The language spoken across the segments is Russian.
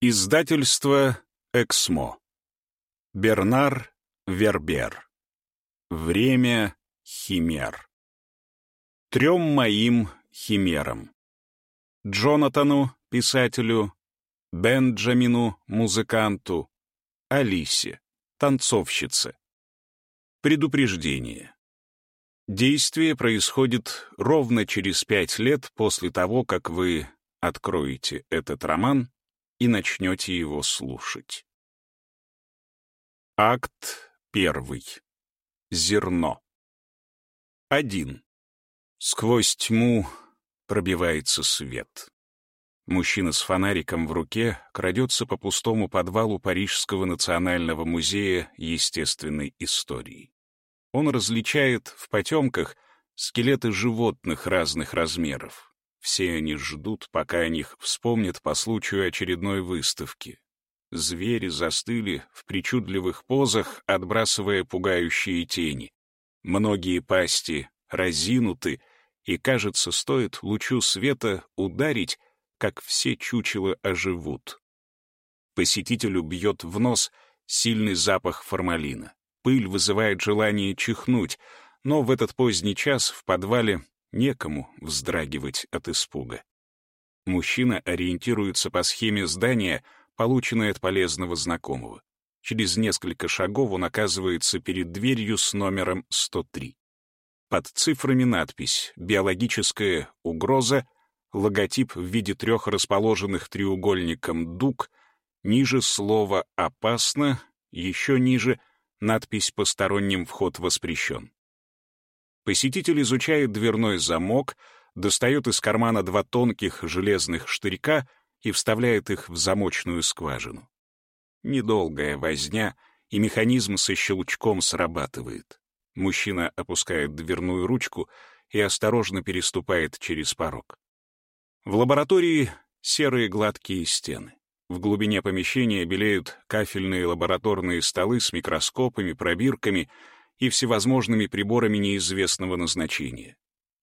Издательство «Эксмо». Бернар Вербер. Время химер. Трем моим химерам. Джонатану, писателю, Бенджамину, музыканту, Алисе, танцовщице. Предупреждение. Действие происходит ровно через пять лет после того, как вы откроете этот роман и начнете его слушать. Акт первый. Зерно. Один. Сквозь тьму пробивается свет. Мужчина с фонариком в руке крадется по пустому подвалу Парижского национального музея естественной истории. Он различает в потемках скелеты животных разных размеров, все они ждут, пока о них вспомнят по случаю очередной выставки. Звери застыли в причудливых позах, отбрасывая пугающие тени. Многие пасти разинуты, и, кажется, стоит лучу света ударить, как все чучела оживут. Посетителю бьет в нос сильный запах формалина. Пыль вызывает желание чихнуть, но в этот поздний час в подвале Некому вздрагивать от испуга. Мужчина ориентируется по схеме здания, полученной от полезного знакомого. Через несколько шагов он оказывается перед дверью с номером 103. Под цифрами надпись «Биологическая угроза», логотип в виде трех расположенных треугольником дуг, ниже слово «опасно», еще ниже надпись «Посторонним вход воспрещен». Посетитель изучает дверной замок, достает из кармана два тонких железных штырька и вставляет их в замочную скважину. Недолгая возня, и механизм со щелчком срабатывает. Мужчина опускает дверную ручку и осторожно переступает через порог. В лаборатории серые гладкие стены. В глубине помещения белеют кафельные лабораторные столы с микроскопами, пробирками — и всевозможными приборами неизвестного назначения.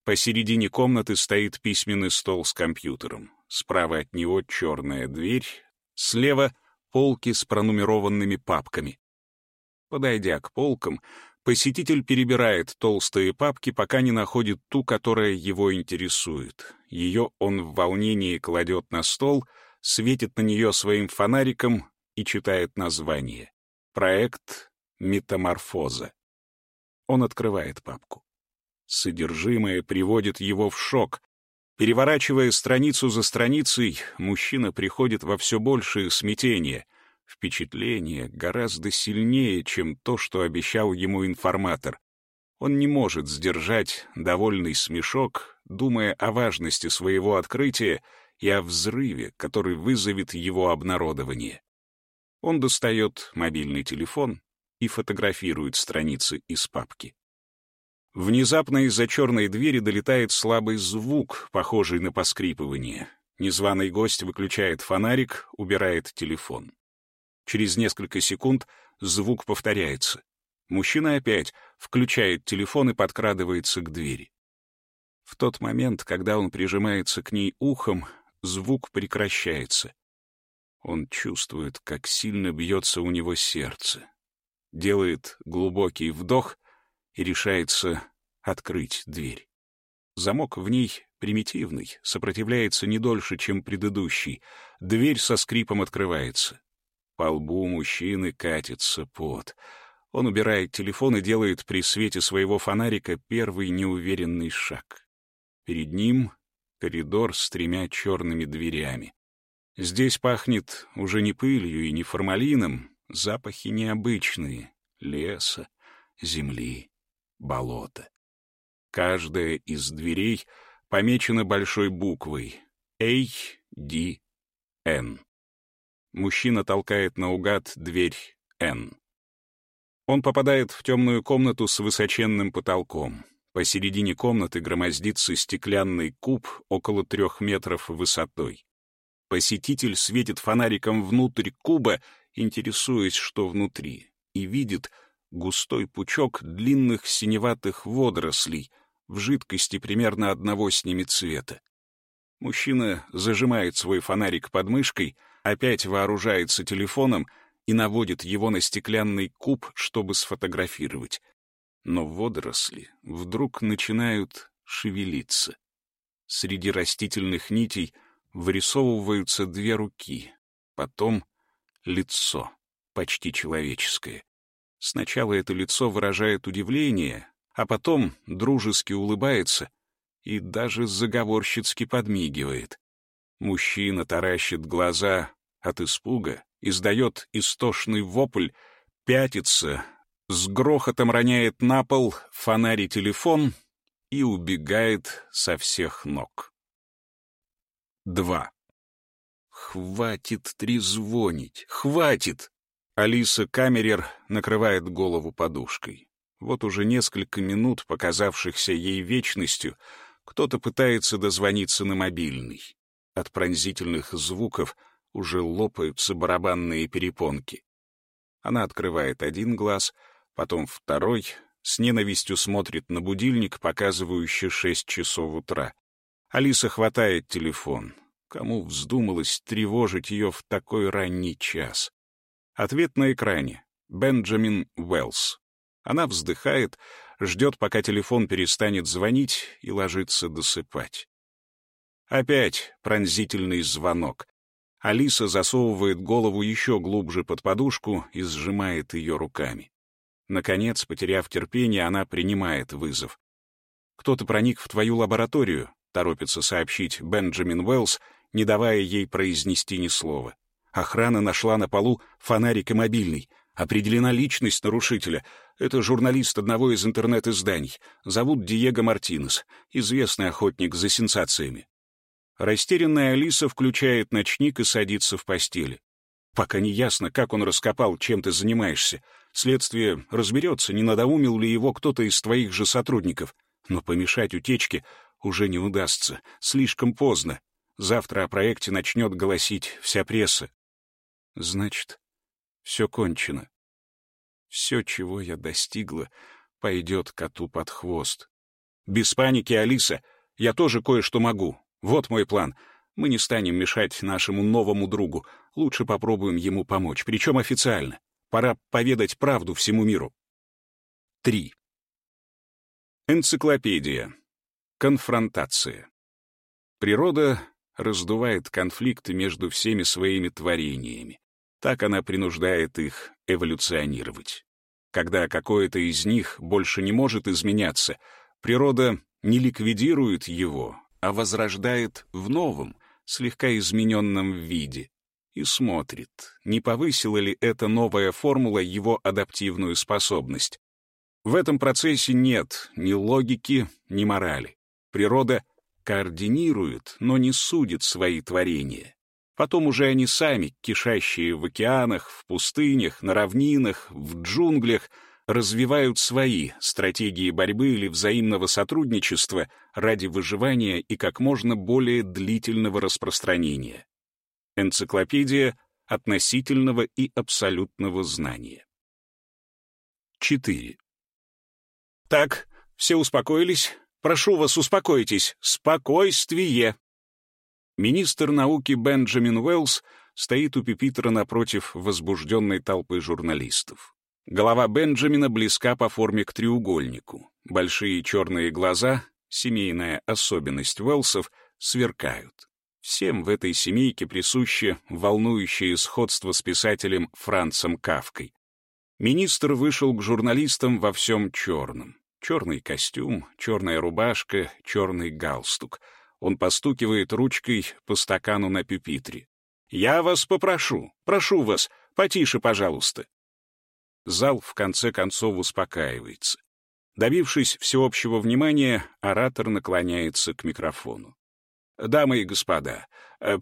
Посередине комнаты стоит письменный стол с компьютером. Справа от него черная дверь, слева — полки с пронумерованными папками. Подойдя к полкам, посетитель перебирает толстые папки, пока не находит ту, которая его интересует. Ее он в волнении кладет на стол, светит на нее своим фонариком и читает название. Проект «Метаморфоза». Он открывает папку. Содержимое приводит его в шок. Переворачивая страницу за страницей, мужчина приходит во все большее смятение. Впечатление гораздо сильнее, чем то, что обещал ему информатор. Он не может сдержать довольный смешок, думая о важности своего открытия и о взрыве, который вызовет его обнародование. Он достает мобильный телефон и фотографирует страницы из папки. Внезапно из-за черной двери долетает слабый звук, похожий на поскрипывание. Незваный гость выключает фонарик, убирает телефон. Через несколько секунд звук повторяется. Мужчина опять включает телефон и подкрадывается к двери. В тот момент, когда он прижимается к ней ухом, звук прекращается. Он чувствует, как сильно бьется у него сердце делает глубокий вдох и решается открыть дверь. Замок в ней примитивный, сопротивляется не дольше, чем предыдущий. Дверь со скрипом открывается. По лбу мужчины катится пот. Он убирает телефон и делает при свете своего фонарика первый неуверенный шаг. Перед ним коридор с тремя черными дверями. Здесь пахнет уже не пылью и не формалином, Запахи необычные — леса, земли, болота. Каждая из дверей помечена большой буквой A-D-N. Мужчина толкает наугад дверь N. Он попадает в темную комнату с высоченным потолком. Посередине комнаты громоздится стеклянный куб около трех метров высотой. Посетитель светит фонариком внутрь куба интересуясь, что внутри, и видит густой пучок длинных синеватых водорослей в жидкости примерно одного с ними цвета. Мужчина зажимает свой фонарик под мышкой, опять вооружается телефоном и наводит его на стеклянный куб, чтобы сфотографировать. Но водоросли вдруг начинают шевелиться. Среди растительных нитей вырисовываются две руки, потом лицо, почти человеческое. Сначала это лицо выражает удивление, а потом дружески улыбается и даже заговорщицки подмигивает. Мужчина таращит глаза от испуга, издает истошный вопль, пятится, с грохотом роняет на пол фонарь и телефон и убегает со всех ног. 2. Хватит трезвонить, хватит! Алиса Камерер накрывает голову подушкой. Вот уже несколько минут, показавшихся ей вечностью, кто-то пытается дозвониться на мобильный. От пронзительных звуков уже лопаются барабанные перепонки. Она открывает один глаз, потом второй, с ненавистью смотрит на будильник, показывающий шесть часов утра. Алиса хватает телефон. Кому вздумалось тревожить ее в такой ранний час? Ответ на экране. Бенджамин Уэллс. Она вздыхает, ждет, пока телефон перестанет звонить, и ложится досыпать. Опять пронзительный звонок. Алиса засовывает голову еще глубже под подушку и сжимает ее руками. Наконец, потеряв терпение, она принимает вызов. «Кто-то проник в твою лабораторию», — торопится сообщить Бенджамин Уэллс, не давая ей произнести ни слова. Охрана нашла на полу фонарик и мобильный. Определена личность нарушителя. Это журналист одного из интернет-изданий. Зовут Диего Мартинес, известный охотник за сенсациями. Растерянная Алиса включает ночник и садится в постели. Пока не ясно, как он раскопал, чем ты занимаешься. Следствие разберется, не надоумил ли его кто-то из твоих же сотрудников. Но помешать утечке уже не удастся. Слишком поздно. Завтра о проекте начнет голосить вся пресса. Значит, все кончено. Все, чего я достигла, пойдет коту под хвост. Без паники, Алиса. Я тоже кое-что могу. Вот мой план. Мы не станем мешать нашему новому другу. Лучше попробуем ему помочь, причем официально. Пора поведать правду всему миру. 3. Энциклопедия. Конфронтация. Природа раздувает конфликты между всеми своими творениями. Так она принуждает их эволюционировать. Когда какое-то из них больше не может изменяться, природа не ликвидирует его, а возрождает в новом, слегка измененном виде, и смотрит, не повысила ли эта новая формула его адаптивную способность. В этом процессе нет ни логики, ни морали. Природа координирует, но не судит свои творения. Потом уже они сами, кишащие в океанах, в пустынях, на равнинах, в джунглях, развивают свои стратегии борьбы или взаимного сотрудничества ради выживания и как можно более длительного распространения. Энциклопедия относительного и абсолютного знания. 4. Так, все успокоились? Прошу вас, успокойтесь. Спокойствие. Министр науки Бенджамин Уэллс стоит у пепитра напротив возбужденной толпы журналистов. Голова Бенджамина близка по форме к треугольнику. Большие черные глаза, семейная особенность Уэллсов, сверкают. Всем в этой семейке присуще волнующее сходство с писателем Францем Кавкой. Министр вышел к журналистам во всем черном. Черный костюм, черная рубашка, черный галстук — он постукивает ручкой по стакану на пюпитре. «Я вас попрошу, прошу вас, потише, пожалуйста». Зал в конце концов успокаивается. Добившись всеобщего внимания, оратор наклоняется к микрофону. «Дамы и господа,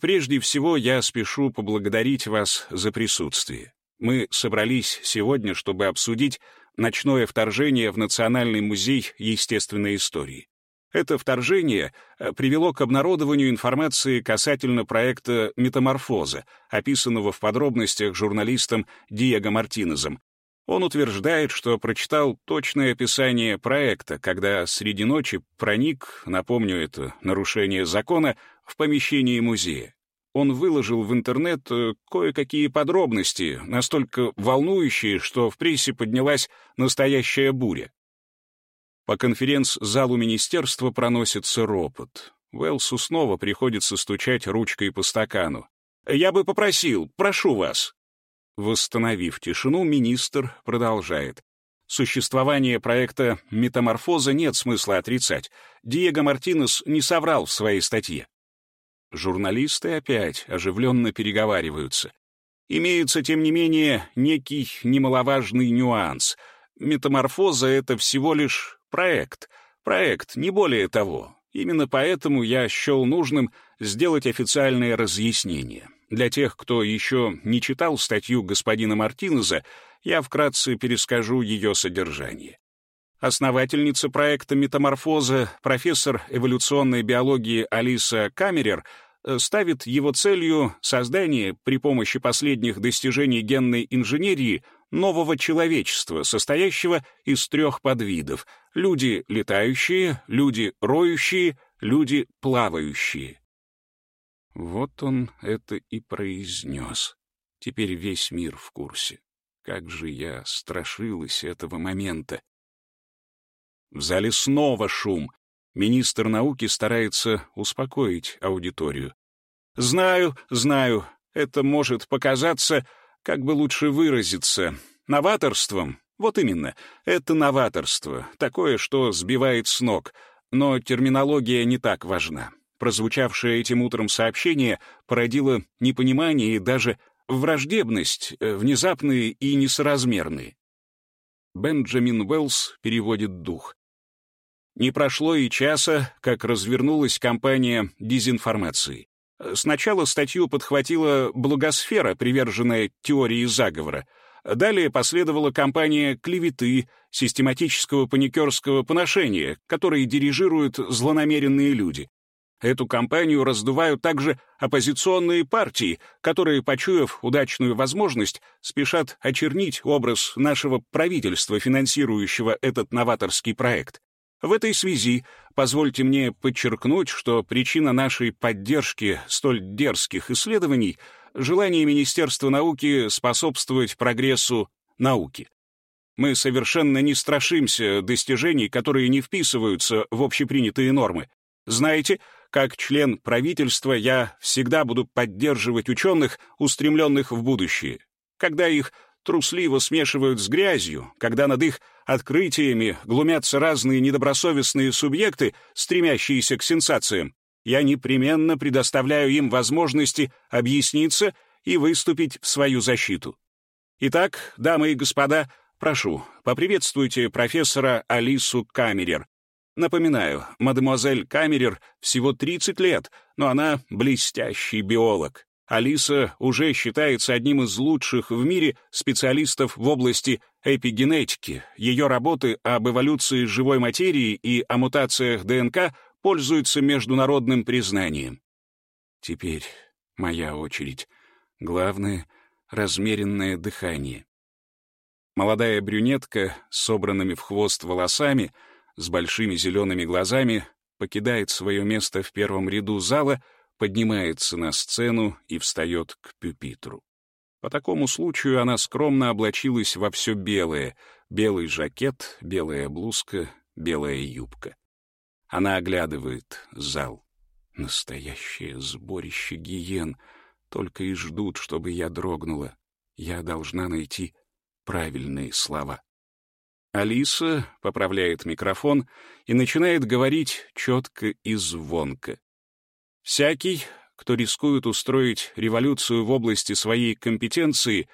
прежде всего я спешу поблагодарить вас за присутствие. Мы собрались сегодня, чтобы обсудить ночное вторжение в Национальный музей естественной истории. Это вторжение э, привело к обнародованию информации касательно проекта «Метаморфоза», описанного в подробностях журналистом Диего Мартинезом. Он утверждает, что прочитал точное описание проекта, когда среди ночи проник, напомню это, нарушение закона, в помещении музея. Он выложил в интернет э, кое-какие подробности, настолько волнующие, что в прессе поднялась настоящая буря. По конференц-залу министерства проносится ропот. Уэлсу снова приходится стучать ручкой по стакану. «Я бы попросил, прошу вас». Восстановив тишину, министр продолжает. Существование проекта «Метаморфоза» нет смысла отрицать. Диего Мартинес не соврал в своей статье. Журналисты опять оживленно переговариваются. Имеется, тем не менее, некий немаловажный нюанс. Метаморфоза — это всего лишь проект. Проект, не более того. Именно поэтому я счел нужным сделать официальное разъяснение. Для тех, кто еще не читал статью господина Мартинеза, я вкратце перескажу ее содержание. Основательница проекта «Метаморфоза», профессор эволюционной биологии Алиса Камерер, ставит его целью создание при помощи последних достижений генной инженерии нового человечества, состоящего из трех подвидов — люди летающие, люди роющие, люди плавающие. Вот он это и произнес. Теперь весь мир в курсе. Как же я страшилась этого момента. В зале снова шум. Министр науки старается успокоить аудиторию. «Знаю, знаю, это может показаться, как бы лучше выразиться, новаторством. Вот именно, это новаторство, такое, что сбивает с ног. Но терминология не так важна. Прозвучавшее этим утром сообщение породило непонимание и даже враждебность, э, внезапные и несоразмерные. Бенджамин Уэллс переводит дух. Не прошло и часа, как развернулась кампания дезинформации. Сначала статью подхватила благосфера, приверженная теории заговора. Далее последовала кампания клеветы, систематического паникерского поношения, которые дирижируют злонамеренные люди. Эту кампанию раздувают также оппозиционные партии, которые, почуяв удачную возможность, спешат очернить образ нашего правительства, финансирующего этот новаторский проект. В этой связи позвольте мне подчеркнуть, что причина нашей поддержки столь дерзких исследований — желание Министерства науки способствовать прогрессу науки. Мы совершенно не страшимся достижений, которые не вписываются в общепринятые нормы. Знаете, как член правительства я всегда буду поддерживать ученых, устремленных в будущее. Когда их трусливо смешивают с грязью, когда над их открытиями глумятся разные недобросовестные субъекты, стремящиеся к сенсациям, я непременно предоставляю им возможности объясниться и выступить в свою защиту. Итак, дамы и господа, прошу, поприветствуйте профессора Алису Камерер, Напоминаю, мадемуазель Камерер всего 30 лет, но она блестящий биолог. Алиса уже считается одним из лучших в мире специалистов в области эпигенетики. Ее работы об эволюции живой материи и о мутациях ДНК пользуются международным признанием. Теперь моя очередь. Главное — размеренное дыхание. Молодая брюнетка с собранными в хвост волосами — с большими зелеными глазами, покидает свое место в первом ряду зала, поднимается на сцену и встает к пюпитру. По такому случаю она скромно облачилась во все белое — белый жакет, белая блузка, белая юбка. Она оглядывает зал. Настоящее сборище гиен. Только и ждут, чтобы я дрогнула. Я должна найти правильные слова. Алиса поправляет микрофон и начинает говорить четко и звонко. Всякий, кто рискует устроить революцию в области своей компетенции,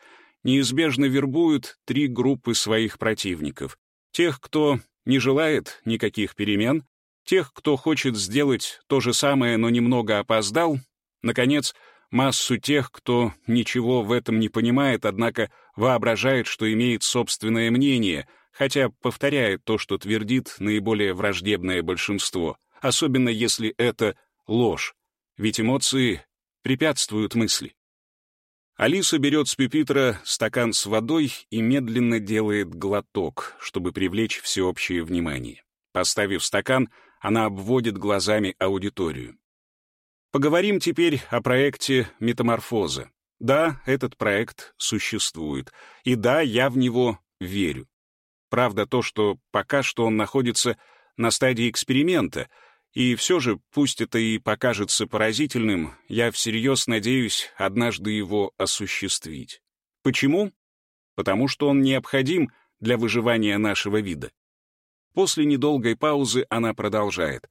неизбежно вербует три группы своих противников. Тех, кто не желает никаких перемен, тех, кто хочет сделать то же самое, но немного опоздал, наконец, массу тех, кто ничего в этом не понимает, однако воображает, что имеет собственное мнение — хотя повторяет то, что твердит наиболее враждебное большинство, особенно если это ложь, ведь эмоции препятствуют мысли. Алиса берет с пюпитра стакан с водой и медленно делает глоток, чтобы привлечь всеобщее внимание. Поставив стакан, она обводит глазами аудиторию. Поговорим теперь о проекте «Метаморфоза». Да, этот проект существует. И да, я в него верю. Правда то, что пока что он находится на стадии эксперимента, и все же, пусть это и покажется поразительным, я всерьез надеюсь однажды его осуществить. Почему? Потому что он необходим для выживания нашего вида. После недолгой паузы она продолжает.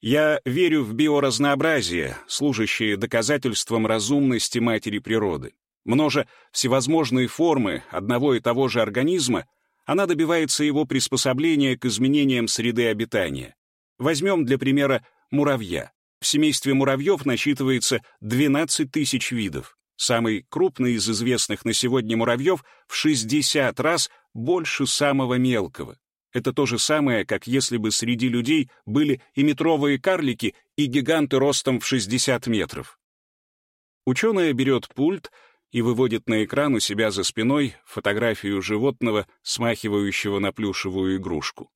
Я верю в биоразнообразие, служащее доказательством разумности матери природы. Множа всевозможные формы одного и того же организма, она добивается его приспособления к изменениям среды обитания. Возьмем для примера муравья. В семействе муравьев насчитывается 12 тысяч видов. Самый крупный из известных на сегодня муравьев в 60 раз больше самого мелкого. Это то же самое, как если бы среди людей были и метровые карлики, и гиганты ростом в 60 метров. Ученая берет пульт и выводит на экран у себя за спиной фотографию животного, смахивающего на плюшевую игрушку.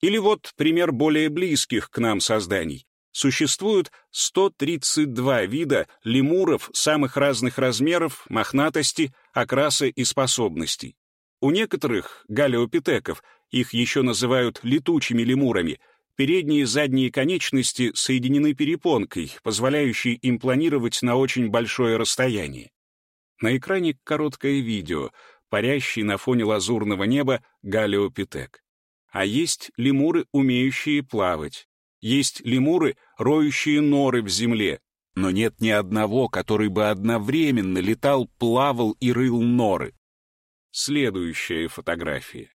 Или вот пример более близких к нам созданий. Существует 132 вида лемуров самых разных размеров, мохнатости, окраса и способностей. У некоторых галеопитеков их еще называют летучими лемурами, передние и задние конечности соединены перепонкой, позволяющей им планировать на очень большое расстояние. На экране короткое видео, парящий на фоне лазурного неба галеопитек. А есть лемуры, умеющие плавать. Есть лемуры, роющие норы в земле. Но нет ни одного, который бы одновременно летал, плавал и рыл норы. Следующая фотография.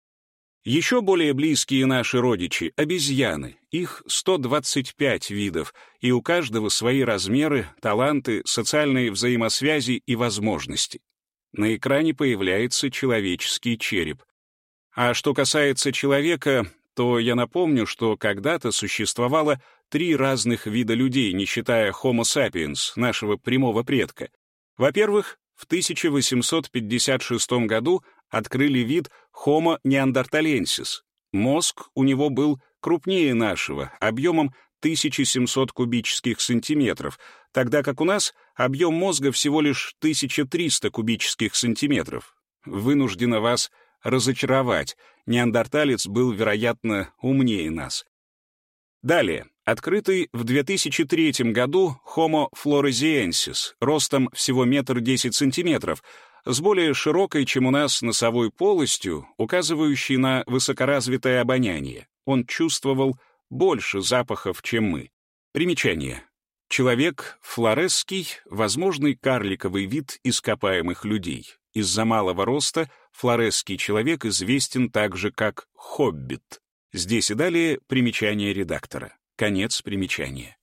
Еще более близкие наши родичи — обезьяны. Их 125 видов, и у каждого свои размеры, таланты, социальные взаимосвязи и возможности. На экране появляется человеческий череп. А что касается человека, то я напомню, что когда-то существовало три разных вида людей, не считая Homo sapiens, нашего прямого предка. Во-первых, в 1856 году открыли вид Homo neanderthalensis. Мозг у него был крупнее нашего, объемом 1700 кубических сантиметров, тогда как у нас объем мозга всего лишь 1300 кубических сантиметров. Вынуждена вас разочаровать. Неандерталец был, вероятно, умнее нас. Далее. Открытый в 2003 году Homo floresiensis, ростом всего метр десять сантиметров, с более широкой, чем у нас, носовой полостью, указывающей на высокоразвитое обоняние. Он чувствовал больше запахов, чем мы. Примечание. Человек флоресский — возможный карликовый вид ископаемых людей. Из-за малого роста флоресский человек известен также как хоббит. Здесь и далее примечание редактора. Конец примечания.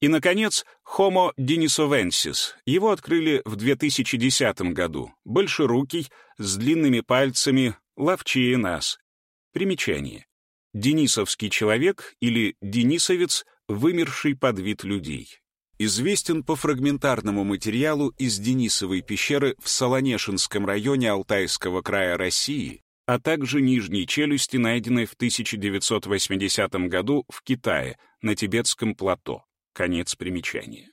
И, наконец, Homo denisovensis. Его открыли в 2010 году. Большерукий, с длинными пальцами, ловчее нас. Примечание. Денисовский человек или денисовец — вымерший подвид людей. Известен по фрагментарному материалу из Денисовой пещеры в Солонешинском районе Алтайского края России, а также нижней челюсти, найденной в 1980 году в Китае, на Тибетском плато. Конец примечания.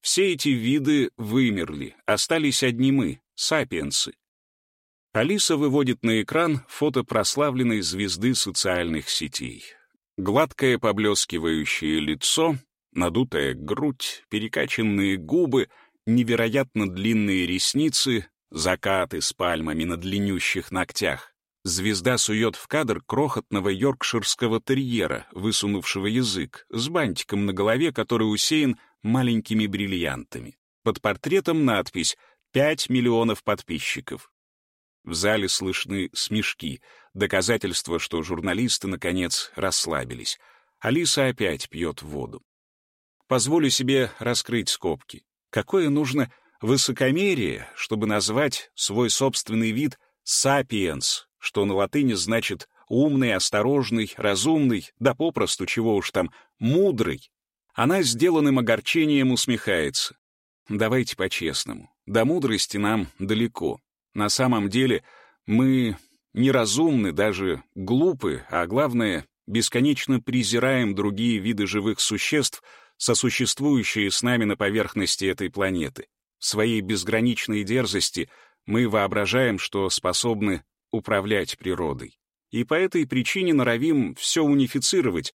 Все эти виды вымерли, остались одни мы, сапиенсы. Алиса выводит на экран фото прославленной звезды социальных сетей. Гладкое поблескивающее лицо, надутая грудь, перекачанные губы, невероятно длинные ресницы, закаты с пальмами на длиннющих ногтях. Звезда сует в кадр крохотного йоркширского терьера, высунувшего язык, с бантиком на голове, который усеян маленькими бриллиантами. Под портретом надпись «Пять миллионов подписчиков». В зале слышны смешки, доказательство, что журналисты, наконец, расслабились. Алиса опять пьет воду. Позволю себе раскрыть скобки. Какое нужно высокомерие, чтобы назвать свой собственный вид «сапиенс», что на латыни значит «умный», «осторожный», «разумный», да попросту, чего уж там, «мудрый». Она сделанным огорчением усмехается. Давайте по-честному. До мудрости нам далеко. На самом деле мы неразумны, даже глупы, а главное, бесконечно презираем другие виды живых существ, сосуществующие с нами на поверхности этой планеты. В своей безграничной дерзости мы воображаем, что способны управлять природой. И по этой причине норовим все унифицировать.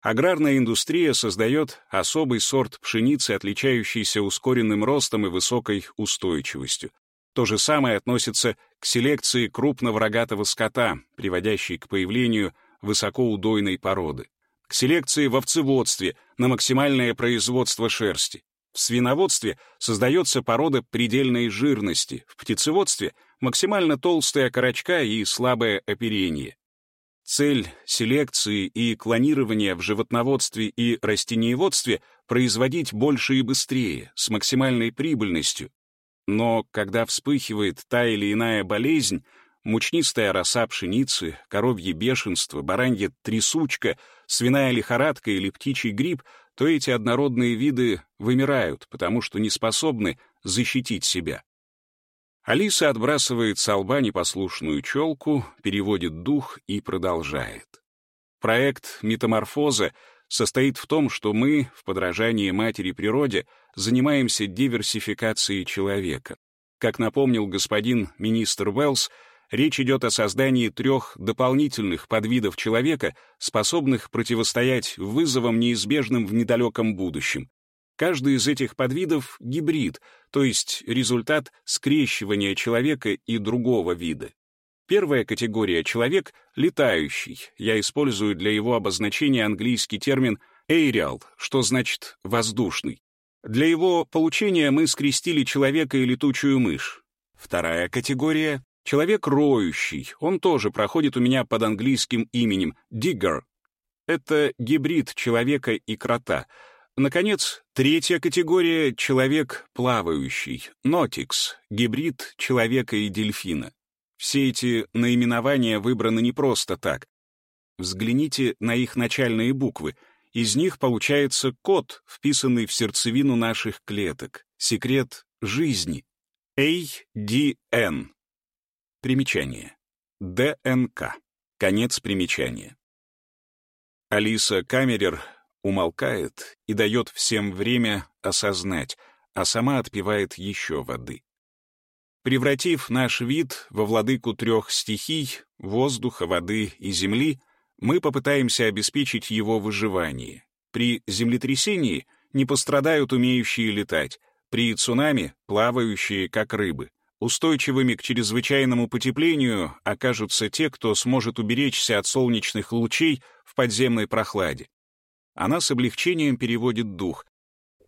Аграрная индустрия создает особый сорт пшеницы, отличающийся ускоренным ростом и высокой устойчивостью. То же самое относится к селекции крупного рогатого скота, приводящей к появлению высокоудойной породы, к селекции в овцеводстве на максимальное производство шерсти. В свиноводстве создается порода предельной жирности, в птицеводстве — максимально толстая корочка и слабое оперение. Цель селекции и клонирования в животноводстве и растениеводстве — производить больше и быстрее, с максимальной прибыльностью, но когда вспыхивает та или иная болезнь, мучнистая роса пшеницы, коровье бешенство, баранья трясучка, свиная лихорадка или птичий грипп, то эти однородные виды вымирают, потому что не способны защитить себя. Алиса отбрасывает с лба непослушную челку, переводит дух и продолжает. Проект «Метаморфоза» состоит в том, что мы, в подражании матери природе, занимаемся диверсификацией человека. Как напомнил господин министр Уэллс, речь идет о создании трех дополнительных подвидов человека, способных противостоять вызовам, неизбежным в недалеком будущем. Каждый из этих подвидов — гибрид, то есть результат скрещивания человека и другого вида. Первая категория — человек летающий. Я использую для его обозначения английский термин aerial, что значит «воздушный». Для его получения мы скрестили человека и летучую мышь. Вторая категория — человек роющий. Он тоже проходит у меня под английским именем digger. Это гибрид человека и крота. Наконец, третья категория — человек плавающий, notix, гибрид человека и дельфина. Все эти наименования выбраны не просто так. Взгляните на их начальные буквы. Из них получается код, вписанный в сердцевину наших клеток. Секрет жизни. ADN. Примечание. ДНК. Конец примечания. Алиса Камерер умолкает и дает всем время осознать, а сама отпивает еще воды. Превратив наш вид во владыку трех стихий — воздуха, воды и земли, мы попытаемся обеспечить его выживание. При землетрясении не пострадают умеющие летать, при цунами — плавающие, как рыбы. Устойчивыми к чрезвычайному потеплению окажутся те, кто сможет уберечься от солнечных лучей в подземной прохладе. Она с облегчением переводит дух.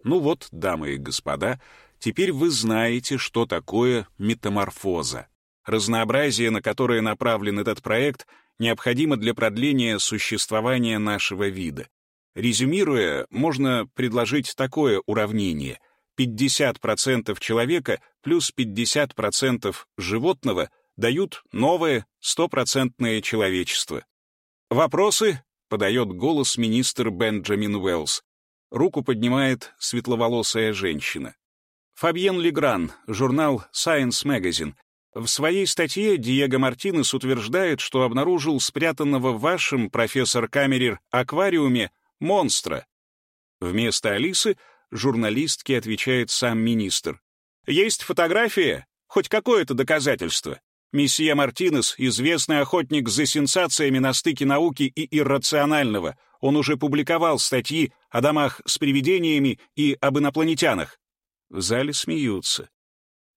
Ну вот, дамы и господа, Теперь вы знаете, что такое метаморфоза. Разнообразие, на которое направлен этот проект, необходимо для продления существования нашего вида. Резюмируя, можно предложить такое уравнение. 50% человека плюс 50% животного дают новое стопроцентное человечество. «Вопросы?» — подает голос министр Бенджамин Уэллс. Руку поднимает светловолосая женщина. Фабьен Легран, журнал Science Magazine. В своей статье Диего Мартинес утверждает, что обнаружил спрятанного в вашем, профессор Камерер, аквариуме монстра. Вместо Алисы журналистке отвечает сам министр. «Есть фотография? Хоть какое-то доказательство?» Месье Мартинес — известный охотник за сенсациями на стыке науки и иррационального. Он уже публиковал статьи о домах с привидениями и об инопланетянах. В зале смеются.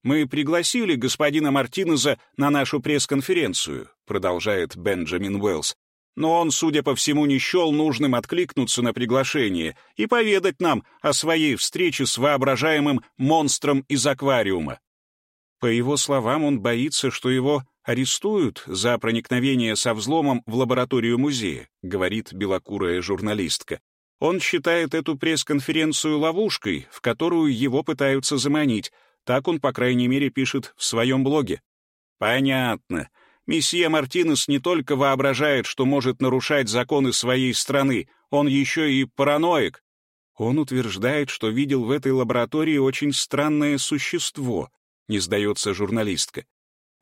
«Мы пригласили господина Мартинеза на нашу пресс-конференцию», продолжает Бенджамин Уэллс. «Но он, судя по всему, не счел нужным откликнуться на приглашение и поведать нам о своей встрече с воображаемым монстром из аквариума». По его словам, он боится, что его арестуют за проникновение со взломом в лабораторию музея, говорит белокурая журналистка. Он считает эту пресс-конференцию ловушкой, в которую его пытаются заманить. Так он, по крайней мере, пишет в своем блоге. Понятно. Месье Мартинес не только воображает, что может нарушать законы своей страны, он еще и параноик. Он утверждает, что видел в этой лаборатории очень странное существо, не сдается журналистка.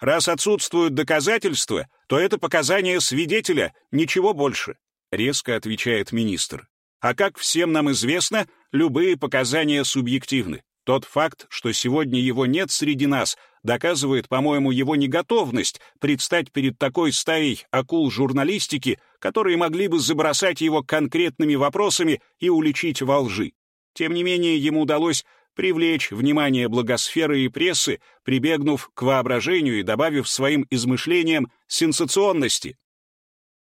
Раз отсутствуют доказательства, то это показания свидетеля, ничего больше, резко отвечает министр. А как всем нам известно, любые показания субъективны. Тот факт, что сегодня его нет среди нас, доказывает, по-моему, его неготовность предстать перед такой стаей акул журналистики, которые могли бы забросать его конкретными вопросами и уличить во лжи. Тем не менее, ему удалось привлечь внимание благосферы и прессы, прибегнув к воображению и добавив своим измышлениям сенсационности.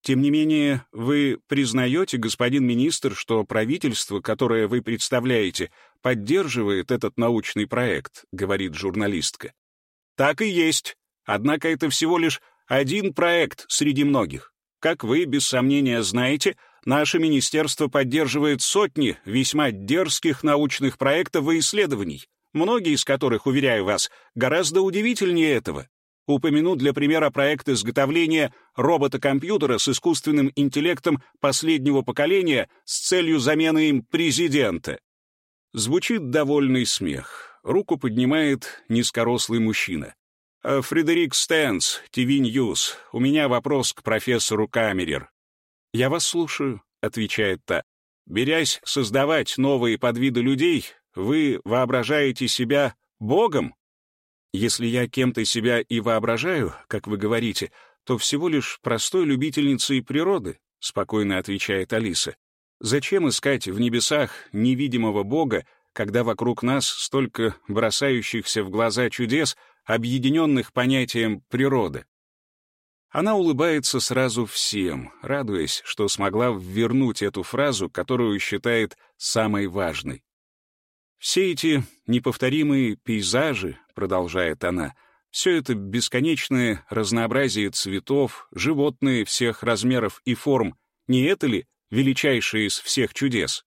Тем не менее, вы признаете, господин министр, что правительство, которое вы представляете, поддерживает этот научный проект, говорит журналистка. Так и есть. Однако это всего лишь один проект среди многих. Как вы, без сомнения, знаете, наше министерство поддерживает сотни весьма дерзких научных проектов и исследований, многие из которых, уверяю вас, гораздо удивительнее этого. Упомяну для примера проект изготовления робота-компьютера с искусственным интеллектом последнего поколения с целью замены им президента. Звучит довольный смех. Руку поднимает низкорослый мужчина. «Э, «Фредерик Стэнс, TV News. У меня вопрос к профессору Камерер». «Я вас слушаю», — отвечает та. «Берясь создавать новые подвиды людей, вы воображаете себя Богом?» Если я кем-то себя и воображаю, как вы говорите, то всего лишь простой любительницей природы, спокойно отвечает Алиса. Зачем искать в небесах невидимого Бога, когда вокруг нас столько бросающихся в глаза чудес, объединенных понятием природы? Она улыбается сразу всем, радуясь, что смогла вернуть эту фразу, которую считает самой важной. Все эти неповторимые пейзажи, продолжает она, все это бесконечное разнообразие цветов, животные всех размеров и форм, не это ли величайшее из всех чудес?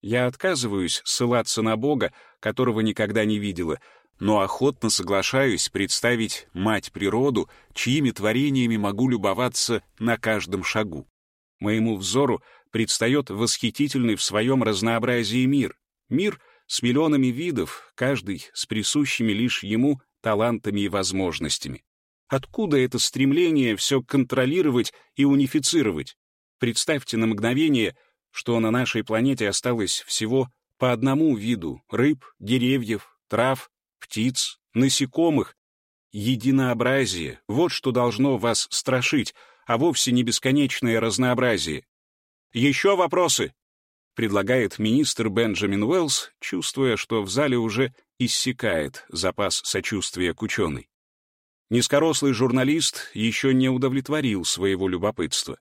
Я отказываюсь ссылаться на Бога, которого никогда не видела, но охотно соглашаюсь представить мать природу, чьими творениями могу любоваться на каждом шагу. Моему взору предстает восхитительный в своем разнообразии мир. Мир — с миллионами видов, каждый с присущими лишь ему талантами и возможностями. Откуда это стремление все контролировать и унифицировать? Представьте на мгновение, что на нашей планете осталось всего по одному виду рыб, деревьев, трав, птиц, насекомых. Единообразие — вот что должно вас страшить, а вовсе не бесконечное разнообразие. Еще вопросы? предлагает министр Бенджамин Уэллс, чувствуя, что в зале уже иссякает запас сочувствия к ученой. Низкорослый журналист еще не удовлетворил своего любопытства.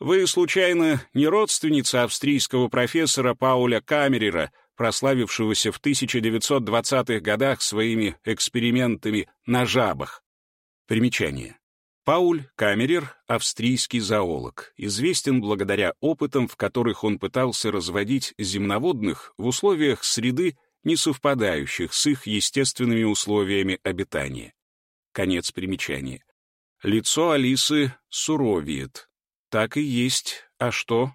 «Вы, случайно, не родственница австрийского профессора Пауля Камерера, прославившегося в 1920-х годах своими экспериментами на жабах?» Примечание. Пауль Камерер — австрийский зоолог, известен благодаря опытам, в которых он пытался разводить земноводных в условиях среды, не совпадающих с их естественными условиями обитания. Конец примечания. Лицо Алисы суровеет. Так и есть. А что?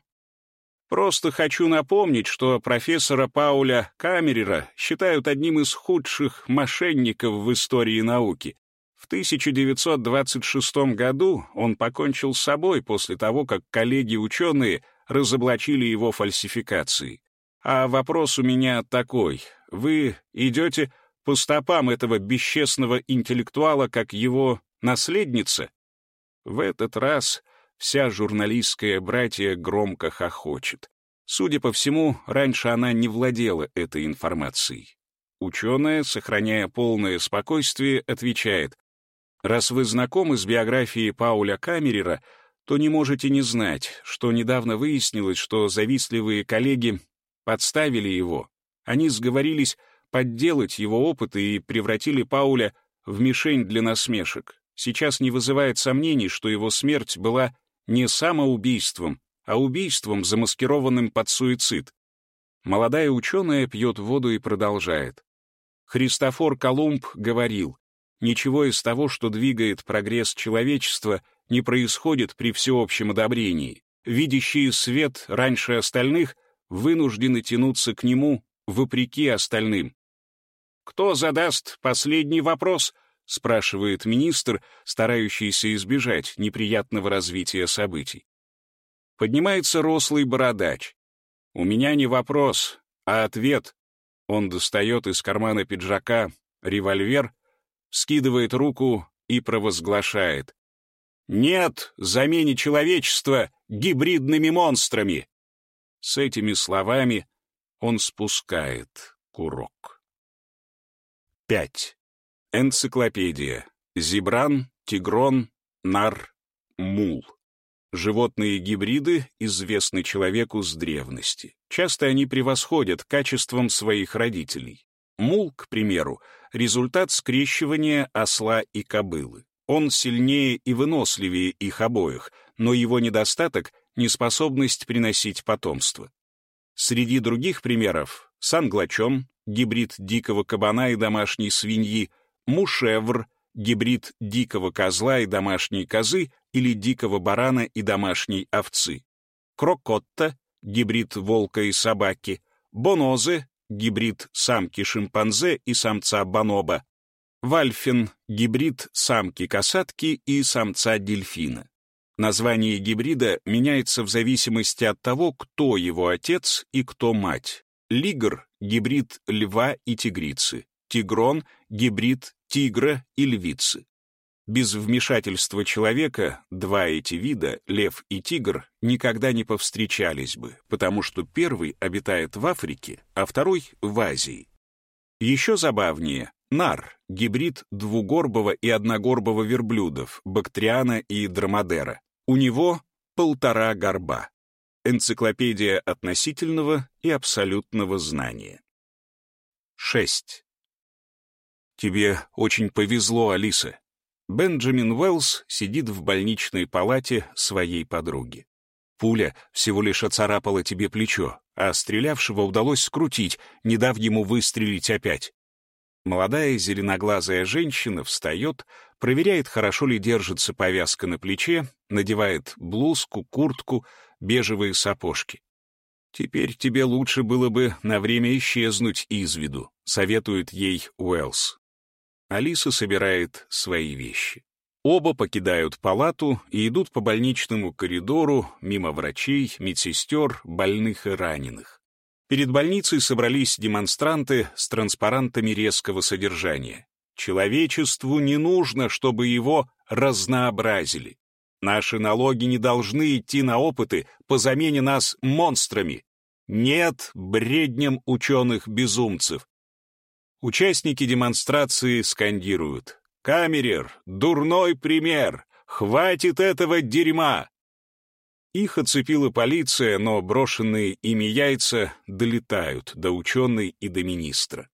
Просто хочу напомнить, что профессора Пауля Камерера считают одним из худших мошенников в истории науки. В 1926 году он покончил с собой после того, как коллеги-ученые разоблачили его фальсификации. А вопрос у меня такой. Вы идете по стопам этого бесчестного интеллектуала как его наследница? В этот раз вся журналистская братья громко хохочет. Судя по всему, раньше она не владела этой информацией. Ученая, сохраняя полное спокойствие, отвечает, Раз вы знакомы с биографией Пауля Камерера, то не можете не знать, что недавно выяснилось, что завистливые коллеги подставили его. Они сговорились подделать его опыты и превратили Пауля в мишень для насмешек. Сейчас не вызывает сомнений, что его смерть была не самоубийством, а убийством, замаскированным под суицид. Молодая ученая пьет воду и продолжает. Христофор Колумб говорил, Ничего из того, что двигает прогресс человечества, не происходит при всеобщем одобрении. Видящие свет раньше остальных вынуждены тянуться к нему вопреки остальным. «Кто задаст последний вопрос?» — спрашивает министр, старающийся избежать неприятного развития событий. Поднимается рослый бородач. У меня не вопрос, а ответ. Он достает из кармана пиджака револьвер, скидывает руку и провозглашает. «Нет замене человечества гибридными монстрами!» С этими словами он спускает курок. 5. Энциклопедия. Зебран, тигрон, нар, мул. Животные гибриды известны человеку с древности. Часто они превосходят качеством своих родителей. Мул, к примеру, результат скрещивания осла и кобылы. Он сильнее и выносливее их обоих, но его недостаток — неспособность приносить потомство. Среди других примеров — санглачом, гибрид дикого кабана и домашней свиньи, мушевр, гибрид дикого козла и домашней козы или дикого барана и домашней овцы, крокотта, гибрид волка и собаки, бонозы, гибрид самки-шимпанзе и самца бонобо, вальфин, гибрид самки-касатки и самца-дельфина. Название гибрида меняется в зависимости от того, кто его отец и кто мать. Лигр — гибрид льва и тигрицы. Тигрон — гибрид тигра и львицы. Без вмешательства человека два эти вида, лев и тигр, никогда не повстречались бы, потому что первый обитает в Африке, а второй — в Азии. Еще забавнее — нар, гибрид двугорбого и одногорбого верблюдов, бактриана и драмадера. У него полтора горба. Энциклопедия относительного и абсолютного знания. 6. Тебе очень повезло, Алиса. Бенджамин Уэллс сидит в больничной палате своей подруги. Пуля всего лишь оцарапала тебе плечо, а стрелявшего удалось скрутить, не дав ему выстрелить опять. Молодая зеленоглазая женщина встает, проверяет, хорошо ли держится повязка на плече, надевает блузку, куртку, бежевые сапожки. «Теперь тебе лучше было бы на время исчезнуть из виду», — советует ей Уэллс. Алиса собирает свои вещи. Оба покидают палату и идут по больничному коридору, мимо врачей, медсестер, больных и раненых. Перед больницей собрались демонстранты с транспарантами резкого содержания. Человечеству не нужно, чтобы его разнообразили. Наши налоги не должны идти на опыты по замене нас монстрами. Нет бредням ученых-безумцев. Участники демонстрации скандируют «Камерер! Дурной пример! Хватит этого дерьма!» Их оцепила полиция, но брошенные ими яйца долетают до ученой и до министра.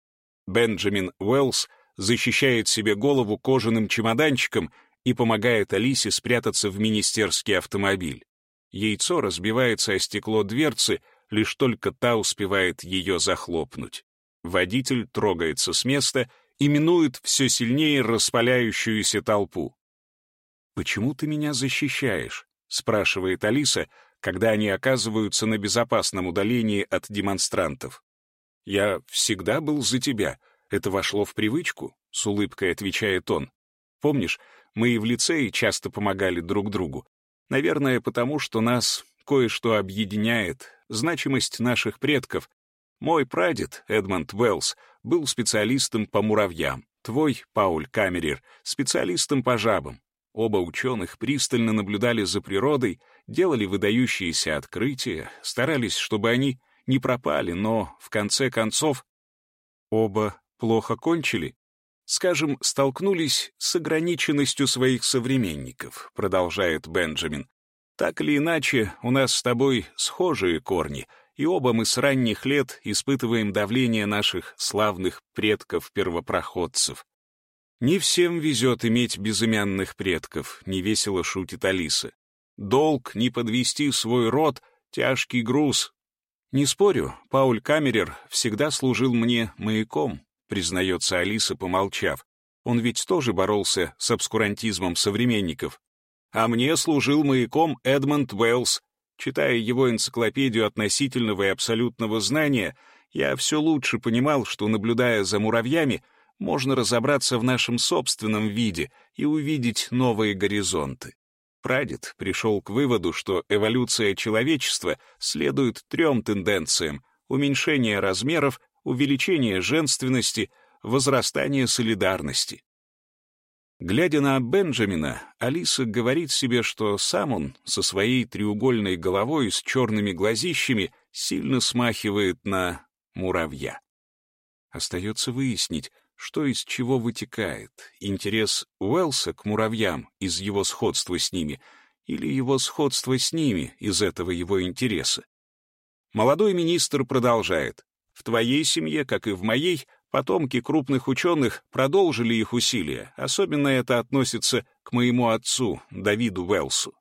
Бенджамин Уэллс защищает себе голову кожаным чемоданчиком и помогает Алисе спрятаться в министерский автомобиль. Яйцо разбивается о стекло дверцы, лишь только та успевает ее захлопнуть. Водитель трогается с места и минует все сильнее распаляющуюся толпу. «Почему ты меня защищаешь?» — спрашивает Алиса, когда они оказываются на безопасном удалении от демонстрантов. «Я всегда был за тебя. Это вошло в привычку», — с улыбкой отвечает он. «Помнишь, мы и в лицее часто помогали друг другу. Наверное, потому что нас кое-что объединяет, значимость наших предков, мой прадед, Эдмонд Уэллс, был специалистом по муравьям. Твой, Пауль Камерер, специалистом по жабам. Оба ученых пристально наблюдали за природой, делали выдающиеся открытия, старались, чтобы они не пропали, но, в конце концов, оба плохо кончили. Скажем, столкнулись с ограниченностью своих современников, продолжает Бенджамин. Так или иначе, у нас с тобой схожие корни — и оба мы с ранних лет испытываем давление наших славных предков-первопроходцев. Не всем везет иметь безымянных предков, невесело шутит Алиса. Долг не подвести свой род — тяжкий груз. Не спорю, Пауль Камерер всегда служил мне маяком, признается Алиса, помолчав. Он ведь тоже боролся с обскурантизмом современников. А мне служил маяком Эдмонд Уэллс, Читая его энциклопедию относительного и абсолютного знания, я все лучше понимал, что, наблюдая за муравьями, можно разобраться в нашем собственном виде и увидеть новые горизонты. Прадед пришел к выводу, что эволюция человечества следует трем тенденциям — уменьшение размеров, увеличение женственности, возрастание солидарности. Глядя на Бенджамина, Алиса говорит себе, что сам он со своей треугольной головой с черными глазищами сильно смахивает на муравья. Остается выяснить, что из чего вытекает, интерес Уэллса к муравьям из его сходства с ними или его сходство с ними из этого его интереса. Молодой министр продолжает. В твоей семье, как и в моей, потомки крупных ученых продолжили их усилия. Особенно это относится к моему отцу, Давиду Уэллсу.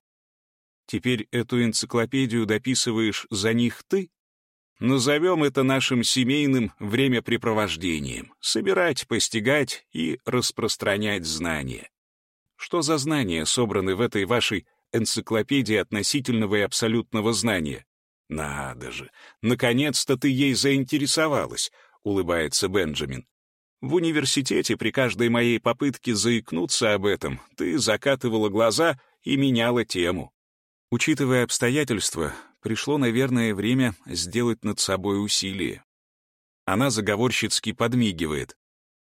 Теперь эту энциклопедию дописываешь за них ты? Назовем это нашим семейным времяпрепровождением. Собирать, постигать и распространять знания. Что за знания собраны в этой вашей энциклопедии относительного и абсолютного знания? Надо же, наконец-то ты ей заинтересовалась, улыбается Бенджамин. В университете при каждой моей попытке заикнуться об этом ты закатывала глаза и меняла тему. Учитывая обстоятельства, пришло, наверное, время сделать над собой усилие. Она заговорщицки подмигивает.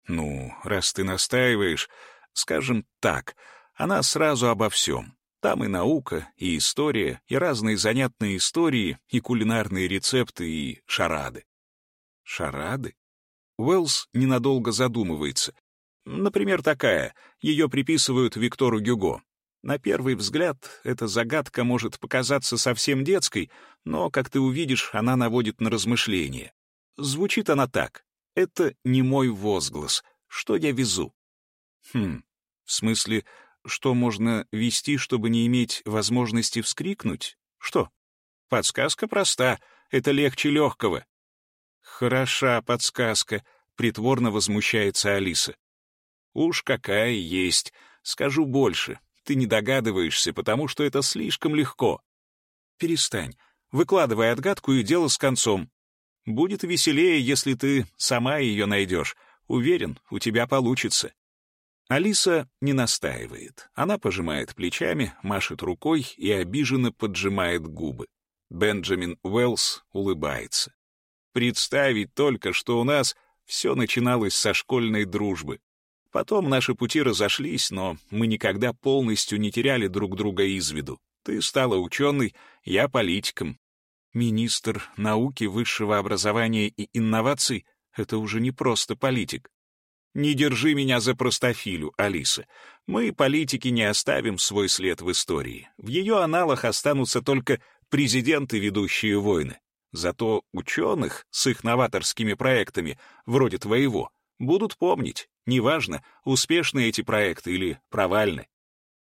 «Ну, раз ты настаиваешь, скажем так, она сразу обо всем. Там и наука, и история, и разные занятные истории, и кулинарные рецепты, и шарады». «Шарады?» Уэллс ненадолго задумывается. Например, такая. Ее приписывают Виктору Гюго. На первый взгляд, эта загадка может показаться совсем детской, но, как ты увидишь, она наводит на размышления. Звучит она так. Это не мой возглас. Что я везу? Хм, в смысле, что можно вести, чтобы не иметь возможности вскрикнуть? Что? Подсказка проста. Это легче легкого. Хороша подсказка, притворно возмущается Алиса. Уж какая есть. Скажу больше ты не догадываешься, потому что это слишком легко. Перестань. Выкладывай отгадку и дело с концом. Будет веселее, если ты сама ее найдешь. Уверен, у тебя получится. Алиса не настаивает. Она пожимает плечами, машет рукой и обиженно поджимает губы. Бенджамин Уэллс улыбается. Представить только, что у нас все начиналось со школьной дружбы. Потом наши пути разошлись, но мы никогда полностью не теряли друг друга из виду. Ты стала ученой, я политиком. Министр науки, высшего образования и инноваций — это уже не просто политик. Не держи меня за простофилю, Алиса. Мы, политики, не оставим свой след в истории. В ее аналах останутся только президенты, ведущие войны. Зато ученых с их новаторскими проектами, вроде твоего, будут помнить, неважно, успешны эти проекты или провальны.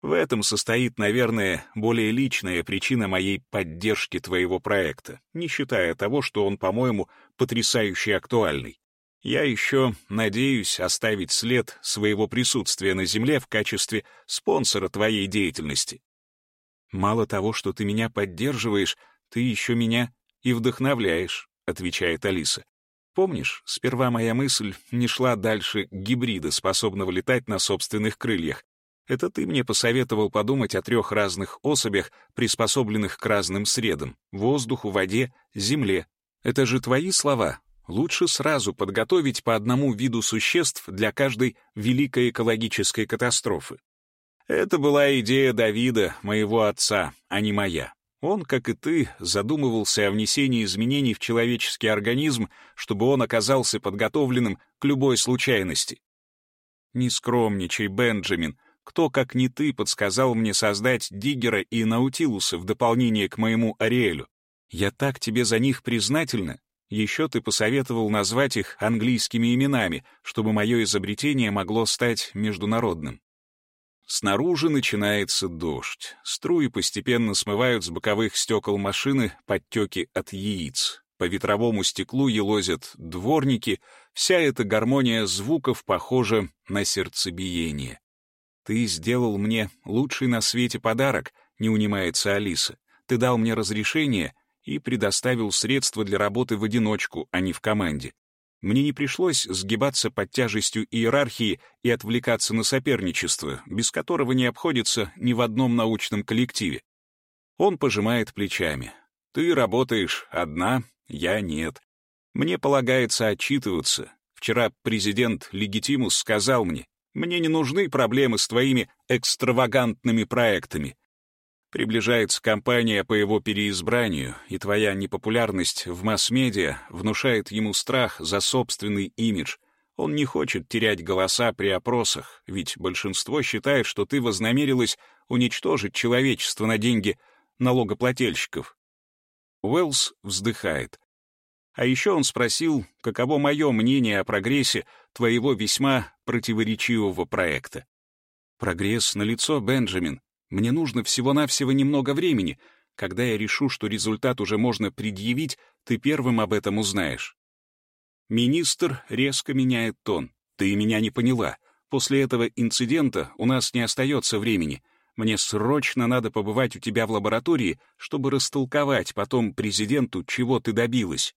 В этом состоит, наверное, более личная причина моей поддержки твоего проекта, не считая того, что он, по-моему, потрясающе актуальный. Я еще надеюсь оставить след своего присутствия на Земле в качестве спонсора твоей деятельности. Мало того, что ты меня поддерживаешь, ты еще меня и вдохновляешь, отвечает Алиса. Помнишь, сперва моя мысль не шла дальше гибрида, способного летать на собственных крыльях. Это ты мне посоветовал подумать о трех разных особях, приспособленных к разным средам — воздуху, воде, земле. Это же твои слова. Лучше сразу подготовить по одному виду существ для каждой великой экологической катастрофы. Это была идея Давида, моего отца, а не моя. Он, как и ты, задумывался о внесении изменений в человеческий организм, чтобы он оказался подготовленным к любой случайности. Не скромничай, Бенджамин. Кто, как не ты, подсказал мне создать Диггера и Наутилуса в дополнение к моему Ариэлю? Я так тебе за них признательна. Еще ты посоветовал назвать их английскими именами, чтобы мое изобретение могло стать международным. Снаружи начинается дождь. Струи постепенно смывают с боковых стекол машины подтеки от яиц. По ветровому стеклу елозят дворники. Вся эта гармония звуков похожа на сердцебиение. «Ты сделал мне лучший на свете подарок», — не унимается Алиса. «Ты дал мне разрешение и предоставил средства для работы в одиночку, а не в команде. Мне не пришлось сгибаться под тяжестью иерархии и отвлекаться на соперничество, без которого не обходится ни в одном научном коллективе. Он пожимает плечами. «Ты работаешь одна, я нет. Мне полагается отчитываться. Вчера президент Легитимус сказал мне, мне не нужны проблемы с твоими экстравагантными проектами. Приближается кампания по его переизбранию, и твоя непопулярность в масс-медиа внушает ему страх за собственный имидж. Он не хочет терять голоса при опросах, ведь большинство считает, что ты вознамерилась уничтожить человечество на деньги налогоплательщиков. Уэллс вздыхает. А еще он спросил, каково мое мнение о прогрессе твоего весьма противоречивого проекта. Прогресс налицо, Бенджамин, мне нужно всего-навсего немного времени. Когда я решу, что результат уже можно предъявить, ты первым об этом узнаешь. Министр резко меняет тон. Ты меня не поняла. После этого инцидента у нас не остается времени. Мне срочно надо побывать у тебя в лаборатории, чтобы растолковать потом президенту, чего ты добилась.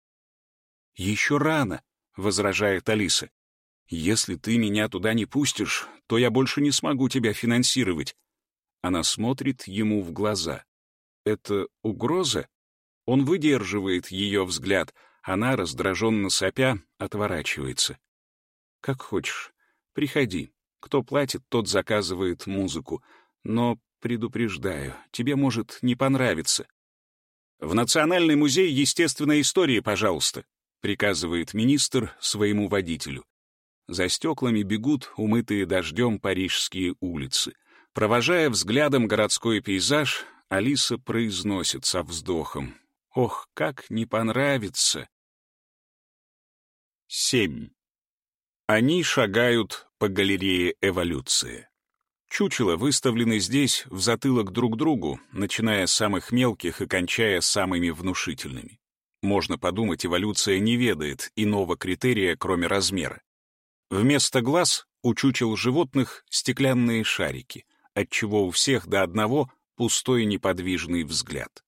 «Еще рано», — возражает Алиса. «Если ты меня туда не пустишь, то я больше не смогу тебя финансировать. Она смотрит ему в глаза. Это угроза? Он выдерживает ее взгляд. Она, раздраженно сопя, отворачивается. «Как хочешь. Приходи. Кто платит, тот заказывает музыку. Но, предупреждаю, тебе может не понравиться». «В Национальный музей естественной истории, пожалуйста», приказывает министр своему водителю. За стеклами бегут умытые дождем парижские улицы. Провожая взглядом городской пейзаж, Алиса произносит со вздохом. «Ох, как не понравится!» 7. Они шагают по галерее эволюции. Чучела выставлены здесь в затылок друг другу, начиная с самых мелких и кончая самыми внушительными. Можно подумать, эволюция не ведает иного критерия, кроме размера. Вместо глаз у чучел животных стеклянные шарики отчего у всех до одного пустой неподвижный взгляд.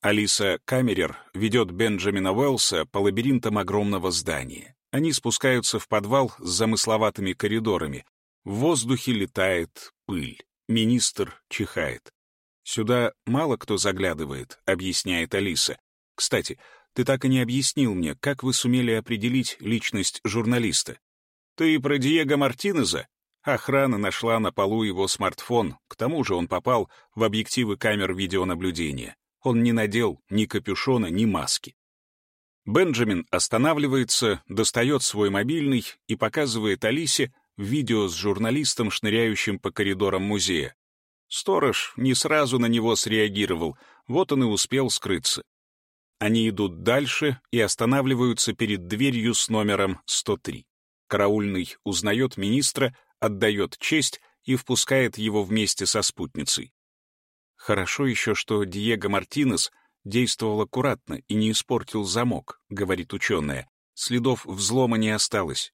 Алиса Камерер ведет Бенджамина Уэллса по лабиринтам огромного здания. Они спускаются в подвал с замысловатыми коридорами. В воздухе летает пыль. Министр чихает. «Сюда мало кто заглядывает», — объясняет Алиса. «Кстати, ты так и не объяснил мне, как вы сумели определить личность журналиста. Ты про Диего Мартинеза? Охрана нашла на полу его смартфон, к тому же он попал в объективы камер видеонаблюдения. Он не надел ни капюшона, ни маски. Бенджамин останавливается, достает свой мобильный и показывает Алисе видео с журналистом, шныряющим по коридорам музея. Сторож не сразу на него среагировал, вот он и успел скрыться. Они идут дальше и останавливаются перед дверью с номером 103. Караульный узнает министра, отдает честь и впускает его вместе со спутницей. «Хорошо еще, что Диего Мартинес действовал аккуратно и не испортил замок», — говорит ученая. «Следов взлома не осталось.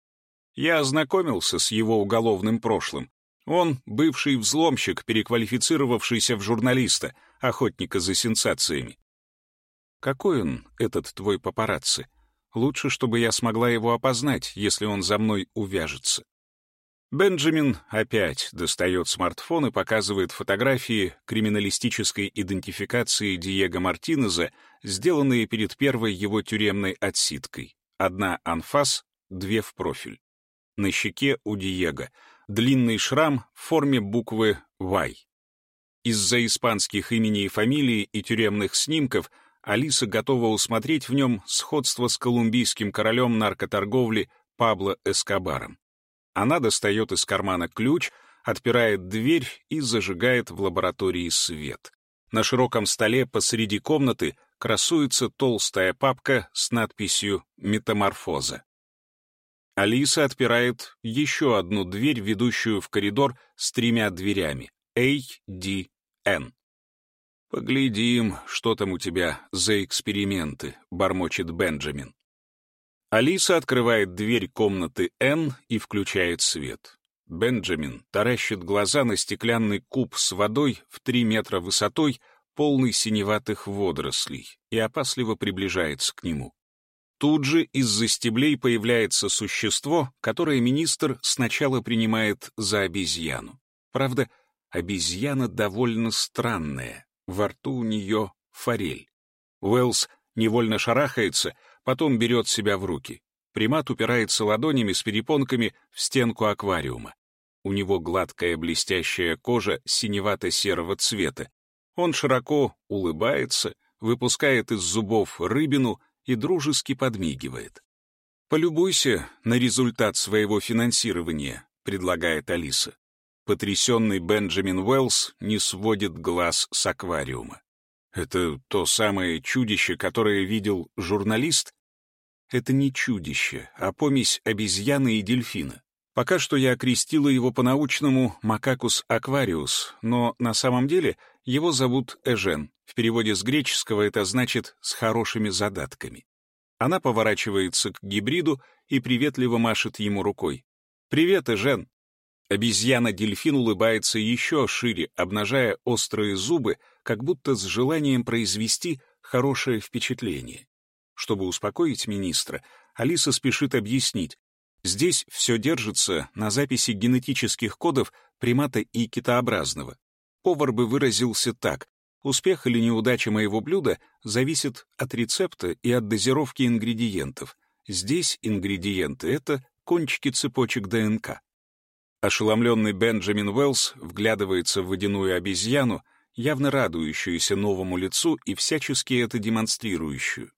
Я ознакомился с его уголовным прошлым. Он — бывший взломщик, переквалифицировавшийся в журналиста, охотника за сенсациями. Какой он, этот твой папарацци? Лучше, чтобы я смогла его опознать, если он за мной увяжется. Бенджамин опять достает смартфон и показывает фотографии криминалистической идентификации Диего Мартинеза, сделанные перед первой его тюремной отсидкой. Одна анфас, две в профиль. На щеке у Диего длинный шрам в форме буквы «Y». Из-за испанских имени и фамилии и тюремных снимков Алиса готова усмотреть в нем сходство с колумбийским королем наркоторговли Пабло Эскобаром. Она достает из кармана ключ, отпирает дверь и зажигает в лаборатории свет. На широком столе посреди комнаты красуется толстая папка с надписью «Метаморфоза». Алиса отпирает еще одну дверь, ведущую в коридор с тремя дверями — A, D, N. «Поглядим, что там у тебя за эксперименты», — бормочет Бенджамин. Алиса открывает дверь комнаты Н и включает свет. Бенджамин таращит глаза на стеклянный куб с водой в три метра высотой, полный синеватых водорослей, и опасливо приближается к нему. Тут же из-за стеблей появляется существо, которое министр сначала принимает за обезьяну. Правда, обезьяна довольно странная, во рту у нее форель. Уэллс невольно шарахается, потом берет себя в руки. Примат упирается ладонями с перепонками в стенку аквариума. У него гладкая блестящая кожа синевато-серого цвета. Он широко улыбается, выпускает из зубов рыбину и дружески подмигивает. «Полюбуйся на результат своего финансирования», — предлагает Алиса. Потрясенный Бенджамин Уэллс не сводит глаз с аквариума. «Это то самое чудище, которое видел журналист?» «Это не чудище, а помесь обезьяны и дельфина. Пока что я окрестила его по-научному Макакус аквариус, но на самом деле его зовут Эжен. В переводе с греческого это значит «с хорошими задатками». Она поворачивается к гибриду и приветливо машет ему рукой. «Привет, Эжен!» Обезьяна-дельфин улыбается еще шире, обнажая острые зубы, как будто с желанием произвести хорошее впечатление. Чтобы успокоить министра, Алиса спешит объяснить, Здесь все держится на записи генетических кодов примата и китообразного. Повар бы выразился так. Успех или неудача моего блюда зависит от рецепта и от дозировки ингредиентов. Здесь ингредиенты — это кончики цепочек ДНК. Ошеломленный Бенджамин Уэллс вглядывается в водяную обезьяну, явно радующуюся новому лицу и всячески это демонстрирующую.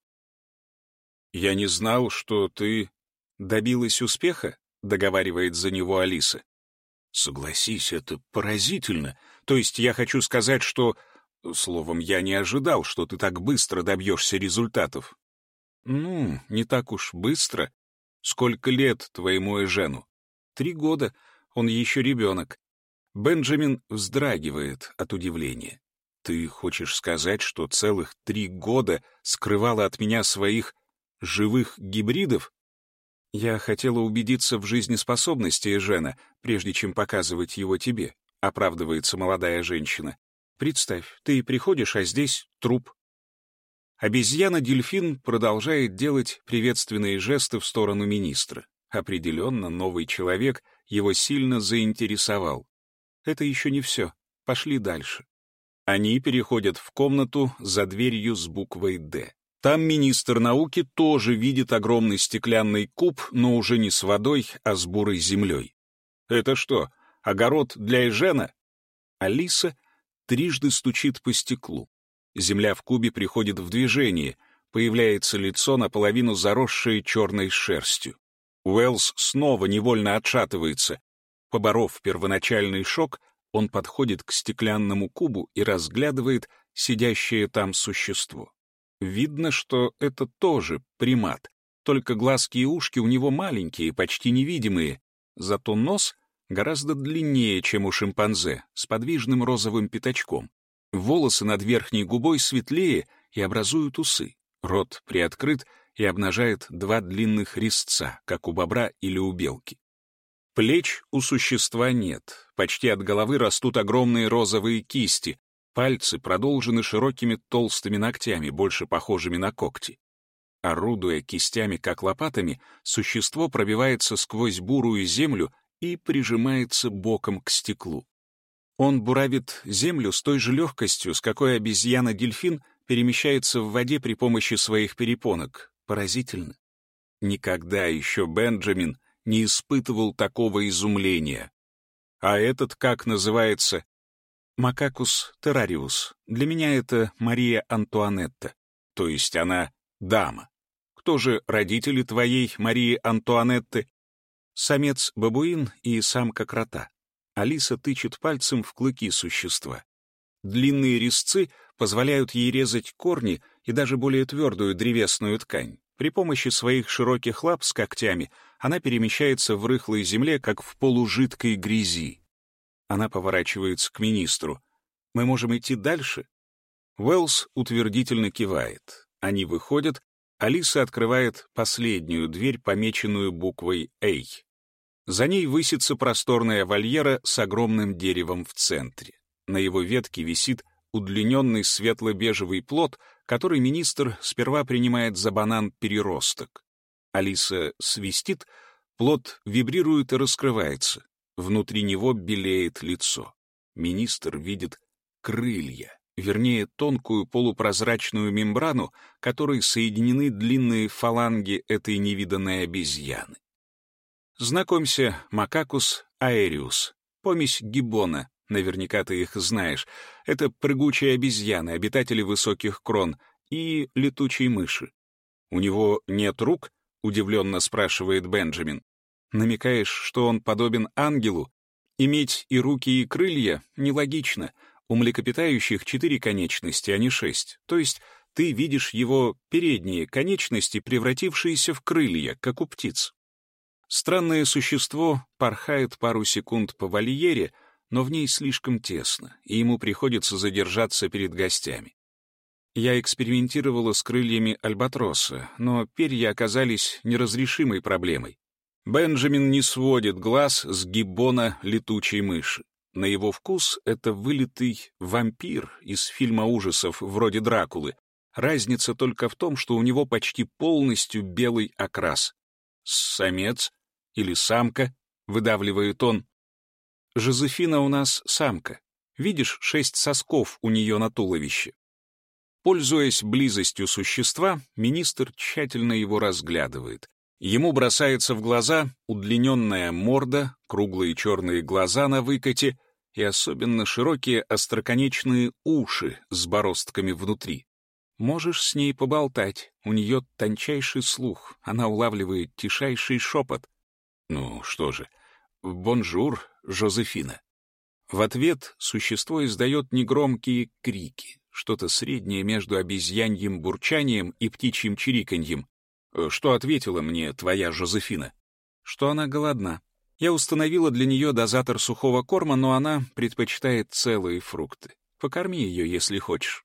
«Я не знал, что ты добилась успеха?» — договаривает за него Алиса. «Согласись, это поразительно. То есть я хочу сказать, что... Словом, я не ожидал, что ты так быстро добьешься результатов». «Ну, не так уж быстро. Сколько лет твоему Эжену?» «Три года. Он еще ребенок». Бенджамин вздрагивает от удивления. «Ты хочешь сказать, что целых три года скрывала от меня своих живых гибридов?» Я хотела убедиться в жизнеспособности Эжена, прежде чем показывать его тебе, оправдывается молодая женщина. Представь, ты приходишь, а здесь труп. Обезьяна-дельфин продолжает делать приветственные жесты в сторону министра. Определенно, новый человек его сильно заинтересовал. Это еще не все. Пошли дальше. Они переходят в комнату за дверью с буквой «Д». Там министр науки тоже видит огромный стеклянный куб, но уже не с водой, а с бурой землей. Это что, огород для Эжена? Алиса трижды стучит по стеклу. Земля в кубе приходит в движение, появляется лицо, наполовину заросшее черной шерстью. Уэллс снова невольно отшатывается. Поборов первоначальный шок, он подходит к стеклянному кубу и разглядывает сидящее там существо. Видно, что это тоже примат, только глазки и ушки у него маленькие, почти невидимые, зато нос гораздо длиннее, чем у шимпанзе, с подвижным розовым пятачком. Волосы над верхней губой светлее и образуют усы. Рот приоткрыт и обнажает два длинных резца, как у бобра или у белки. Плеч у существа нет, почти от головы растут огромные розовые кисти, Пальцы продолжены широкими толстыми ногтями, больше похожими на когти. Орудуя кистями, как лопатами, существо пробивается сквозь бурую землю и прижимается боком к стеклу. Он буравит землю с той же легкостью, с какой обезьяна-дельфин перемещается в воде при помощи своих перепонок. Поразительно. Никогда еще Бенджамин не испытывал такого изумления. А этот, как называется, Макакус террариус. Для меня это Мария Антуанетта, то есть она дама. Кто же родители твоей Марии Антуанетты? Самец-бабуин и самка-крота. Алиса тычет пальцем в клыки существа. Длинные резцы позволяют ей резать корни и даже более твердую древесную ткань. При помощи своих широких лап с когтями она перемещается в рыхлой земле, как в полужидкой грязи. Она поворачивается к министру. «Мы можем идти дальше?» Уэллс утвердительно кивает. Они выходят, Алиса открывает последнюю дверь, помеченную буквой «А». За ней высится просторная вольера с огромным деревом в центре. На его ветке висит удлиненный светло-бежевый плод, который министр сперва принимает за банан-переросток. Алиса свистит, плод вибрирует и раскрывается. Внутри него белеет лицо. Министр видит крылья, вернее, тонкую полупрозрачную мембрану, которой соединены длинные фаланги этой невиданной обезьяны. Знакомься, Макакус аэриус, помесь гиббона, наверняка ты их знаешь. Это прыгучие обезьяны, обитатели высоких крон, и летучие мыши. «У него нет рук?» — удивленно спрашивает Бенджамин. «Намекаешь, что он подобен ангелу? Иметь и руки, и крылья нелогично. У млекопитающих четыре конечности, а не шесть. То есть ты видишь его передние конечности, превратившиеся в крылья, как у птиц. Странное существо порхает пару секунд по вольере, но в ней слишком тесно, и ему приходится задержаться перед гостями. Я экспериментировала с крыльями альбатроса, но перья оказались неразрешимой проблемой. Бенджамин не сводит глаз с гиббона летучей мыши. На его вкус это вылитый вампир из фильма ужасов вроде Дракулы. Разница только в том, что у него почти полностью белый окрас. Самец или самка, выдавливает он. Жозефина у нас самка. Видишь, шесть сосков у нее на туловище. Пользуясь близостью существа, министр тщательно его разглядывает. Ему бросается в глаза удлиненная морда, круглые черные глаза на выкате и особенно широкие остроконечные уши с бороздками внутри. Можешь с ней поболтать, у нее тончайший слух, она улавливает тишайший шепот. Ну что же, bonjour, Жозефина. В ответ существо издает негромкие крики, что-то среднее между обезьяньим бурчанием и птичьим чириканьем. Э, что ответила мне твоя Жозефина? Что она голодна. Я установила для нее дозатор сухого корма, но она предпочитает целые фрукты. Покорми ее, если хочешь.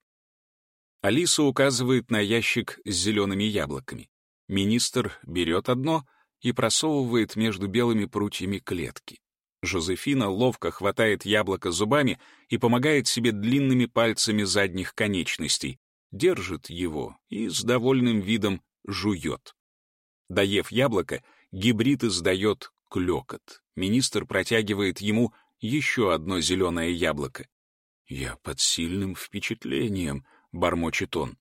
Алиса указывает на ящик с зелеными яблоками. Министр берет одно и просовывает между белыми прутьями клетки. Жозефина ловко хватает яблоко зубами и помогает себе длинными пальцами задних конечностей, держит его и с довольным видом жует. Доев яблоко, гибрид издает клекот. Министр протягивает ему еще одно зеленое яблоко. «Я под сильным впечатлением», — бормочет он.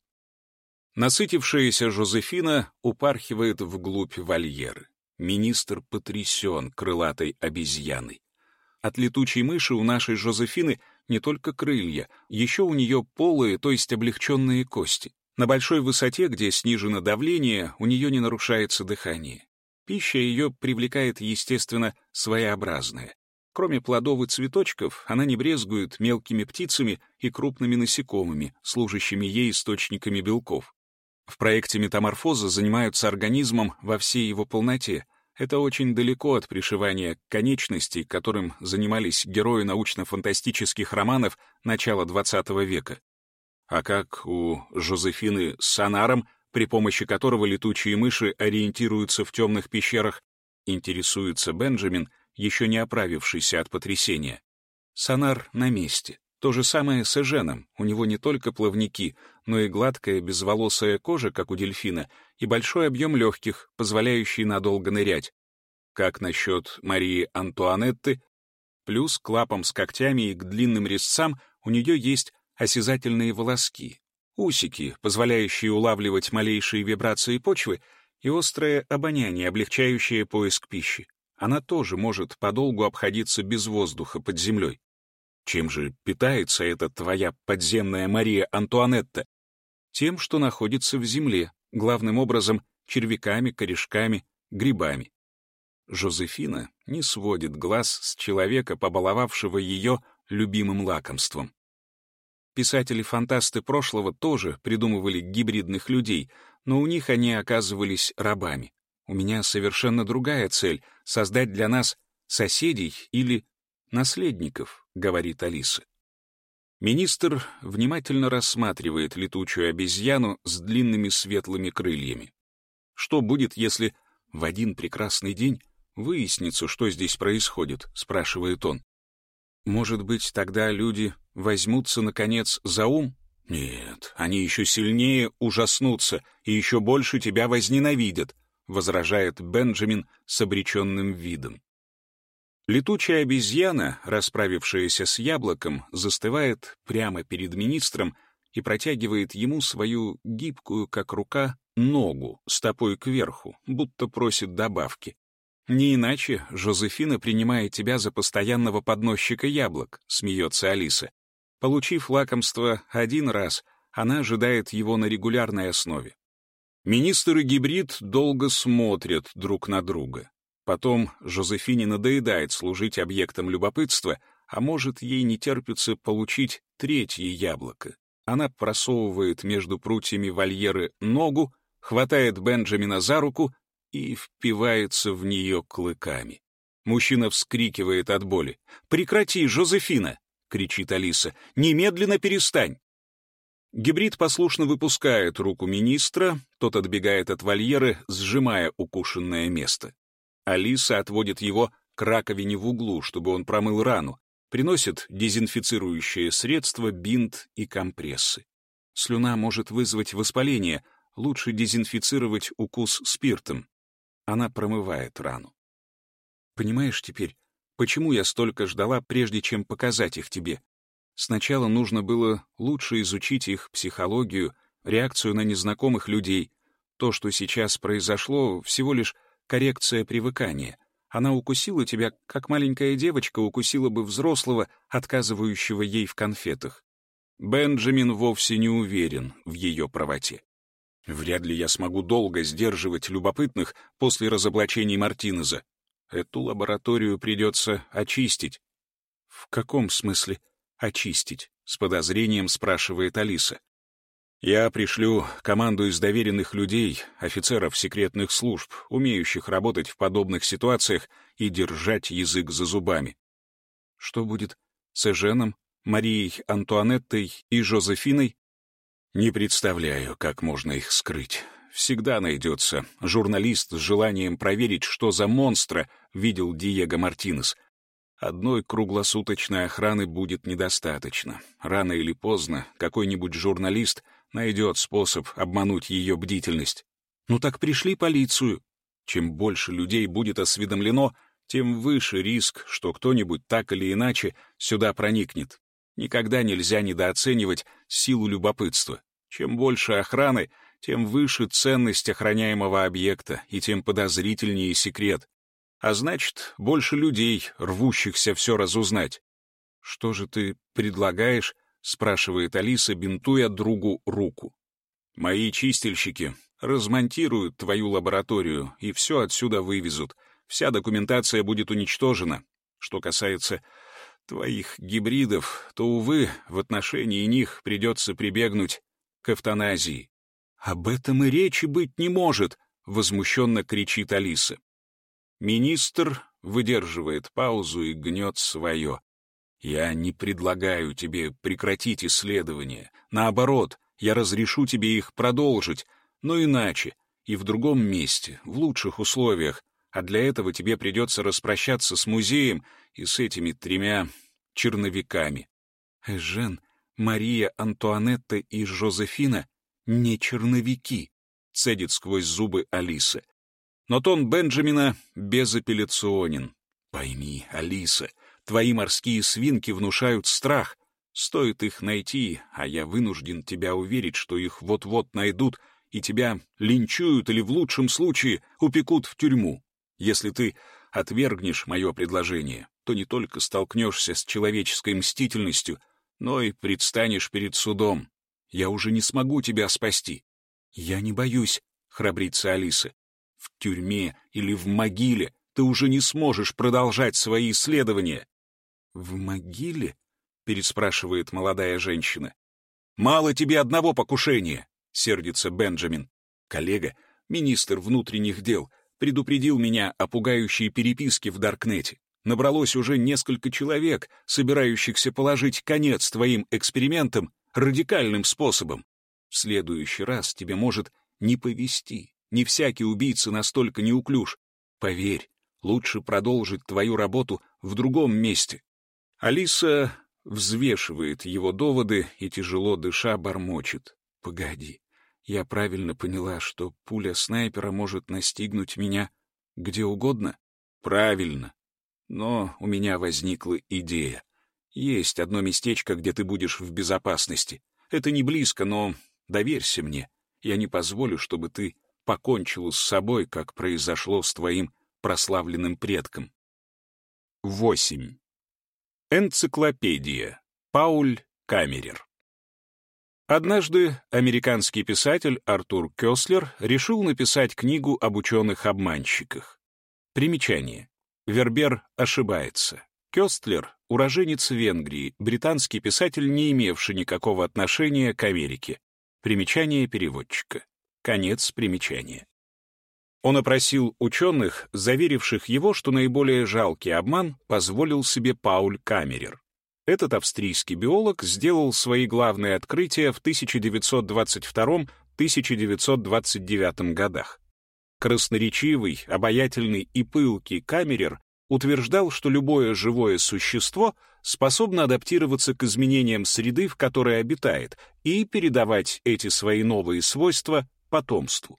Насытившаяся Жозефина упархивает вглубь вольеры. Министр потрясен крылатой обезьяной. От летучей мыши у нашей Жозефины не только крылья, еще у нее полые, то есть облегченные кости. На большой высоте, где снижено давление, у нее не нарушается дыхание. Пища ее привлекает, естественно, своеобразная. Кроме плодов и цветочков, она не брезгует мелкими птицами и крупными насекомыми, служащими ей источниками белков. В проекте метаморфоза занимаются организмом во всей его полноте. Это очень далеко от пришивания конечностей, которым занимались герои научно-фантастических романов начала XX века. А как у Жозефины с сонаром, при помощи которого летучие мыши ориентируются в темных пещерах, интересуется Бенджамин, еще не оправившийся от потрясения. Сонар на месте. То же самое с Эженом. У него не только плавники, но и гладкая безволосая кожа, как у дельфина, и большой объем легких, позволяющий надолго нырять. Как насчет Марии Антуанетты? Плюс к лапам с когтями и к длинным резцам у нее есть осязательные волоски, усики, позволяющие улавливать малейшие вибрации почвы, и острое обоняние, облегчающее поиск пищи. Она тоже может подолгу обходиться без воздуха под землей. Чем же питается эта твоя подземная Мария Антуанетта? Тем, что находится в земле, главным образом червяками, корешками, грибами. Жозефина не сводит глаз с человека, побаловавшего ее любимым лакомством. Писатели-фантасты прошлого тоже придумывали гибридных людей, но у них они оказывались рабами. У меня совершенно другая цель — создать для нас соседей или наследников, говорит Алиса. Министр внимательно рассматривает летучую обезьяну с длинными светлыми крыльями. Что будет, если в один прекрасный день выяснится, что здесь происходит, спрашивает он. Может быть, тогда люди возьмутся, наконец, за ум? Нет, они еще сильнее ужаснутся и еще больше тебя возненавидят, возражает Бенджамин с обреченным видом. Летучая обезьяна, расправившаяся с яблоком, застывает прямо перед министром и протягивает ему свою гибкую, как рука, ногу, стопой кверху, будто просит добавки. «Не иначе Жозефина принимает тебя за постоянного подносчика яблок», — смеется Алиса. Получив лакомство один раз, она ожидает его на регулярной основе. Министр и гибрид долго смотрят друг на друга. Потом Жозефине надоедает служить объектом любопытства, а может, ей не терпится получить третье яблоко. Она просовывает между прутьями вольеры ногу, хватает Бенджамина за руку и впивается в нее клыками. Мужчина вскрикивает от боли. «Прекрати, Жозефина!» — кричит Алиса. «Немедленно перестань!» Гибрид послушно выпускает руку министра, тот отбегает от вольеры, сжимая укушенное место. Алиса отводит его к раковине в углу, чтобы он промыл рану, приносит дезинфицирующее средство, бинт и компрессы. Слюна может вызвать воспаление, лучше дезинфицировать укус спиртом. Она промывает рану. Понимаешь теперь, почему я столько ждала, прежде чем показать их тебе? Сначала нужно было лучше изучить их психологию, реакцию на незнакомых людей. То, что сейчас произошло, всего лишь коррекция привыкания. Она укусила тебя, как маленькая девочка укусила бы взрослого, отказывающего ей в конфетах. Бенджамин вовсе не уверен в ее правоте. Вряд ли я смогу долго сдерживать любопытных после разоблачений Мартинеза. Эту лабораторию придется очистить. В каком смысле очистить? С подозрением спрашивает Алиса. Я пришлю команду из доверенных людей, офицеров секретных служб, умеющих работать в подобных ситуациях и держать язык за зубами. Что будет с Эженом, Марией Антуанеттой и Жозефиной? Не представляю, как можно их скрыть. Всегда найдется журналист с желанием проверить, что за монстра видел Диего Мартинес. Одной круглосуточной охраны будет недостаточно. Рано или поздно какой-нибудь журналист найдет способ обмануть ее бдительность. Ну так пришли полицию. Чем больше людей будет осведомлено, тем выше риск, что кто-нибудь так или иначе сюда проникнет. Никогда нельзя недооценивать силу любопытства. Чем больше охраны, тем выше ценность охраняемого объекта и тем подозрительнее секрет. А значит, больше людей, рвущихся все разузнать. Что же ты предлагаешь — спрашивает Алиса, бинтуя другу руку. «Мои чистильщики размонтируют твою лабораторию и все отсюда вывезут. Вся документация будет уничтожена. Что касается твоих гибридов, то, увы, в отношении них придется прибегнуть к эвтаназии». «Об этом и речи быть не может!» — возмущенно кричит Алиса. Министр выдерживает паузу и гнет свое. Я не предлагаю тебе прекратить исследования. Наоборот, я разрешу тебе их продолжить, но иначе, и в другом месте, в лучших условиях, а для этого тебе придется распрощаться с музеем и с этими тремя черновиками. Эжен, Мария Антуанетта и Жозефина — не черновики, цедит сквозь зубы Алиса. Но тон Бенджамина безапелляционен. Пойми, Алиса, Твои морские свинки внушают страх. Стоит их найти, а я вынужден тебя уверить, что их вот-вот найдут, и тебя линчуют или в лучшем случае упекут в тюрьму. Если ты отвергнешь мое предложение, то не только столкнешься с человеческой мстительностью, но и предстанешь перед судом. Я уже не смогу тебя спасти. Я не боюсь, — храбрится Алиса. В тюрьме или в могиле ты уже не сможешь продолжать свои исследования. «В могиле?» — переспрашивает молодая женщина. «Мало тебе одного покушения!» — сердится Бенджамин. Коллега, министр внутренних дел, предупредил меня о пугающей переписке в Даркнете. Набралось уже несколько человек, собирающихся положить конец твоим экспериментам радикальным способом. В следующий раз тебе может не повести. Не всякий убийца настолько неуклюж. Поверь, лучше продолжить твою работу в другом месте. Алиса взвешивает его доводы и, тяжело дыша, бормочет. «Погоди, я правильно поняла, что пуля снайпера может настигнуть меня где угодно?» «Правильно. Но у меня возникла идея. Есть одно местечко, где ты будешь в безопасности. Это не близко, но доверься мне. Я не позволю, чтобы ты покончила с собой, как произошло с твоим прославленным предком. 8. Энциклопедия. Пауль Камерер. Однажды американский писатель Артур Кёслер решил написать книгу об ученых-обманщиках. Примечание. Вербер ошибается. Кёстлер — уроженец Венгрии, британский писатель, не имевший никакого отношения к Америке. Примечание переводчика. Конец примечания. Он опросил ученых, заверивших его, что наиболее жалкий обман позволил себе Пауль Камерер. Этот австрийский биолог сделал свои главные открытия в 1922-1929 годах. Красноречивый, обаятельный и пылкий Камерер утверждал, что любое живое существо способно адаптироваться к изменениям среды, в которой обитает, и передавать эти свои новые свойства потомству.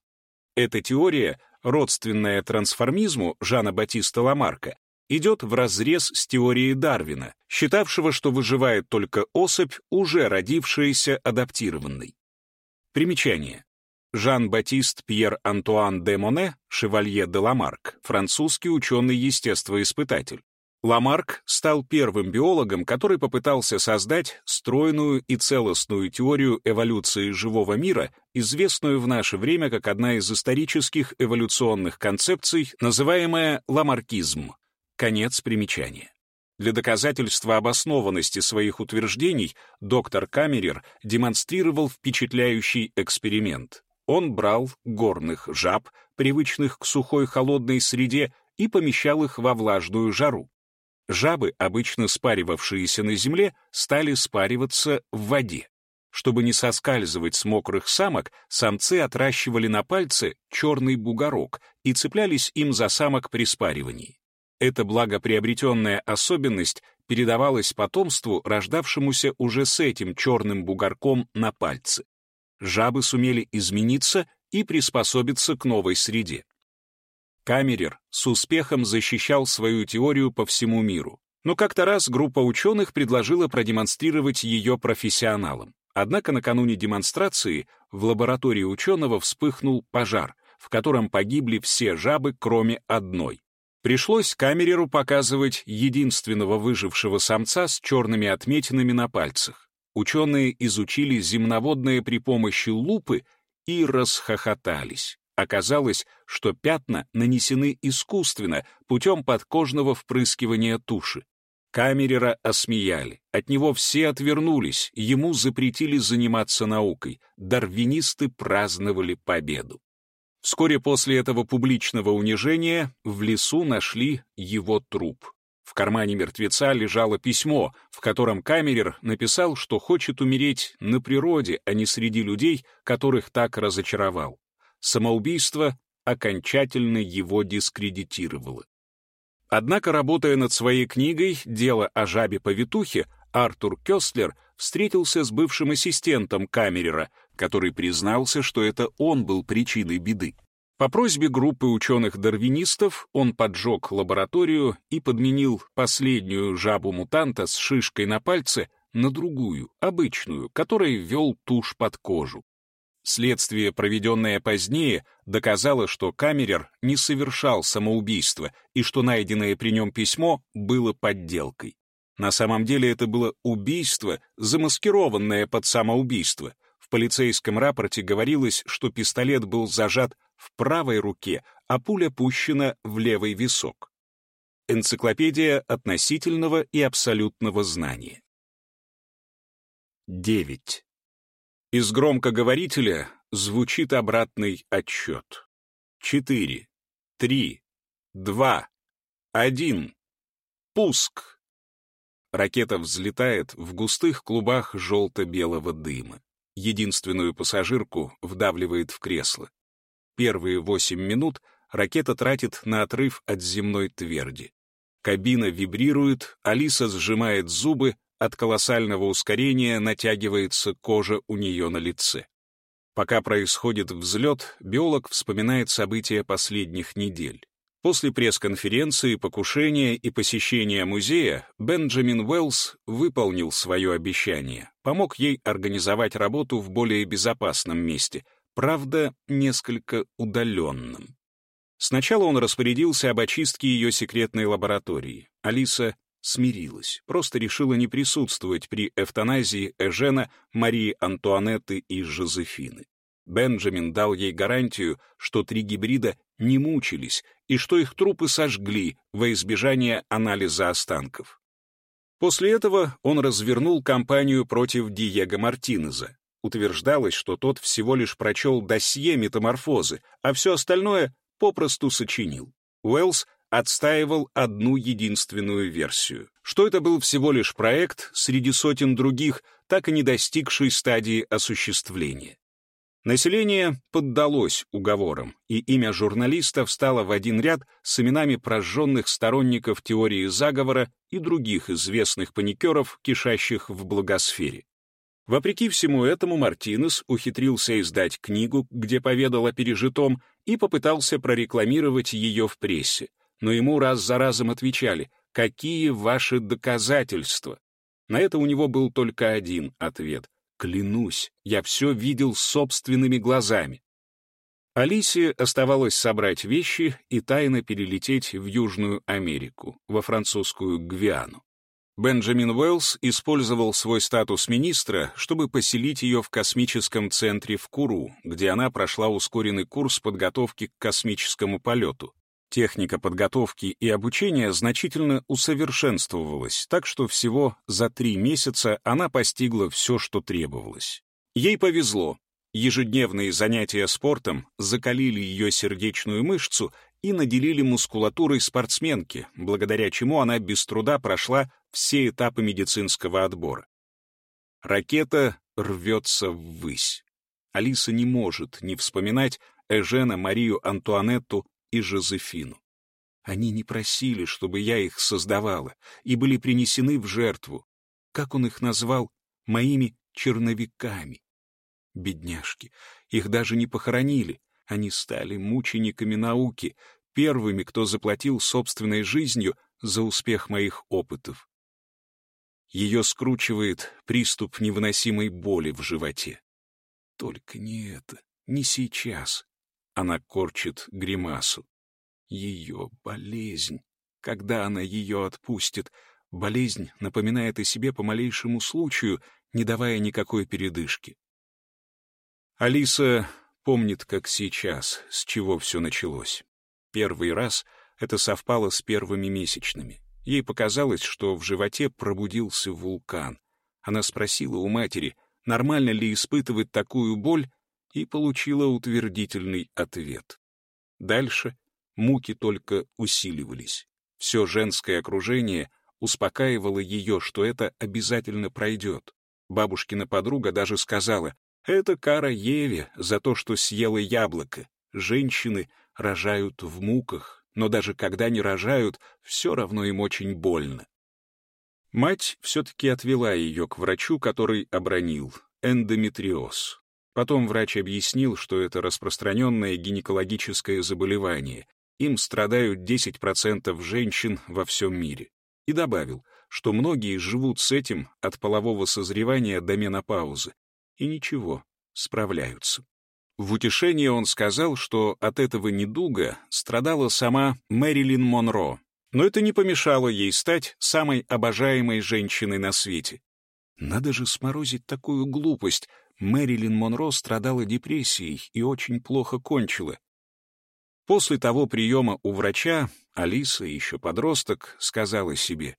Эта теория родственная трансформизму Жана Батиста Ламарка, идет вразрез с теорией Дарвина, считавшего, что выживает только особь, уже родившаяся адаптированной. Примечание. Жан-Батист Пьер Антуан де Моне, шевалье де Ламарк, французский ученый-естествоиспытатель, Ламарк стал первым биологом, который попытался создать стройную и целостную теорию эволюции живого мира, известную в наше время как одна из исторических эволюционных концепций, называемая ламаркизм. Конец примечания. Для доказательства обоснованности своих утверждений доктор Камерер демонстрировал впечатляющий эксперимент. Он брал горных жаб, привычных к сухой холодной среде, и помещал их во влажную жару. Жабы, обычно спаривавшиеся на земле, стали спариваться в воде. Чтобы не соскальзывать с мокрых самок, самцы отращивали на пальце черный бугорок и цеплялись им за самок при спаривании. Эта благоприобретенная особенность передавалась потомству, рождавшемуся уже с этим черным бугорком на пальце. Жабы сумели измениться и приспособиться к новой среде. Камерер с успехом защищал свою теорию по всему миру. Но как-то раз группа ученых предложила продемонстрировать ее профессионалам. Однако накануне демонстрации в лаборатории ученого вспыхнул пожар, в котором погибли все жабы, кроме одной. Пришлось камереру показывать единственного выжившего самца с черными отметинами на пальцах. Ученые изучили земноводные при помощи лупы и расхохотались. Оказалось, что пятна нанесены искусственно путем подкожного впрыскивания туши. Камерера осмеяли, от него все отвернулись, ему запретили заниматься наукой, дарвинисты праздновали победу. Вскоре после этого публичного унижения в лесу нашли его труп. В кармане мертвеца лежало письмо, в котором Камерер написал, что хочет умереть на природе, а не среди людей, которых так разочаровал самоубийство окончательно его дискредитировало. Однако, работая над своей книгой «Дело о жабе-повитухе», Артур Кёстлер встретился с бывшим ассистентом Камерера, который признался, что это он был причиной беды. По просьбе группы ученых-дарвинистов он поджег лабораторию и подменил последнюю жабу-мутанта с шишкой на пальце на другую, обычную, которой ввел тушь под кожу. Следствие, проведенное позднее, доказало, что Камерер не совершал самоубийство и что найденное при нем письмо было подделкой. На самом деле это было убийство, замаскированное под самоубийство. В полицейском рапорте говорилось, что пистолет был зажат в правой руке, а пуля пущена в левый висок. Энциклопедия относительного и абсолютного знания. 9. Из громкоговорителя звучит обратный отсчет. Четыре, три, два, один. Пуск! Ракета взлетает в густых клубах желто-белого дыма. Единственную пассажирку вдавливает в кресло. Первые восемь минут ракета тратит на отрыв от земной тверди. Кабина вибрирует, Алиса сжимает зубы, от колоссального ускорения натягивается кожа у нее на лице. Пока происходит взлет, биолог вспоминает события последних недель. После пресс-конференции, покушения и посещения музея Бенджамин Уэллс выполнил свое обещание, помог ей организовать работу в более безопасном месте, правда, несколько удаленном. Сначала он распорядился об очистке ее секретной лаборатории. Алиса смирилась, просто решила не присутствовать при эвтаназии Эжена, Марии Антуанетты и Жозефины. Бенджамин дал ей гарантию, что три гибрида не мучились и что их трупы сожгли во избежание анализа останков. После этого он развернул кампанию против Диего Мартинеза. Утверждалось, что тот всего лишь прочел досье метаморфозы, а все остальное попросту сочинил. Уэллс отстаивал одну единственную версию, что это был всего лишь проект среди сотен других, так и не достигший стадии осуществления. Население поддалось уговорам, и имя журналиста встало в один ряд с именами прожженных сторонников теории заговора и других известных паникеров, кишащих в благосфере. Вопреки всему этому Мартинес ухитрился издать книгу, где поведал о пережитом, и попытался прорекламировать ее в прессе. Но ему раз за разом отвечали «Какие ваши доказательства?» На это у него был только один ответ Клянусь, я все видел собственными глазами. Алисе оставалось собрать вещи и тайно перелететь в Южную Америку, во французскую Гвиану. Бенджамин Уэллс использовал свой статус министра, чтобы поселить ее в космическом центре в Куру, где она прошла ускоренный курс подготовки к космическому полету. Техника подготовки и обучения значительно усовершенствовалась, так что всего за три месяца она постигла все, что требовалось. Ей повезло. Ежедневные занятия спортом закалили ее сердечную мышцу и наделили мускулатурой спортсменки, благодаря чему она без труда прошла все этапы медицинского отбора. Ракета рвется ввысь. Алиса не может не вспоминать Эжена Марию Антуанетту и Жозефину. Они не просили, чтобы я их создавала, и были принесены в жертву. Как он их назвал? Моими черновиками. Бедняжки, их даже не похоронили. Они стали мучениками науки, первыми, кто заплатил собственной жизнью за успех моих опытов. Ее скручивает приступ невыносимой боли в животе. Только не это, не сейчас. Она корчит гримасу. Ее болезнь. Когда она ее отпустит? Болезнь напоминает о себе по малейшему случаю, не давая никакой передышки. Алиса помнит, как сейчас, с чего все началось. Первый раз это совпало с первыми месячными. Ей показалось, что в животе пробудился вулкан. Она спросила у матери, нормально ли испытывать такую боль, и получила утвердительный ответ. Дальше муки только усиливались. Все женское окружение успокаивало ее, что это обязательно пройдет. Бабушкина подруга даже сказала, «Это кара Еве за то, что съела яблоко. Женщины рожают в муках, но даже когда не рожают, все равно им очень больно». Мать все-таки отвела ее к врачу, который обронил эндометриоз. Потом врач объяснил, что это распространенное гинекологическое заболевание. Им страдают 10% женщин во всем мире. И добавил, что многие живут с этим от полового созревания до менопаузы. И ничего, справляются. В утешение он сказал, что от этого недуга страдала сама Мэрилин Монро, но это не помешало ей стать самой обожаемой женщиной на свете. Надо же сморозить такую глупость, Мэрилин Монро страдала депрессией и очень плохо кончила. После того приема у врача Алиса, еще подросток, сказала себе,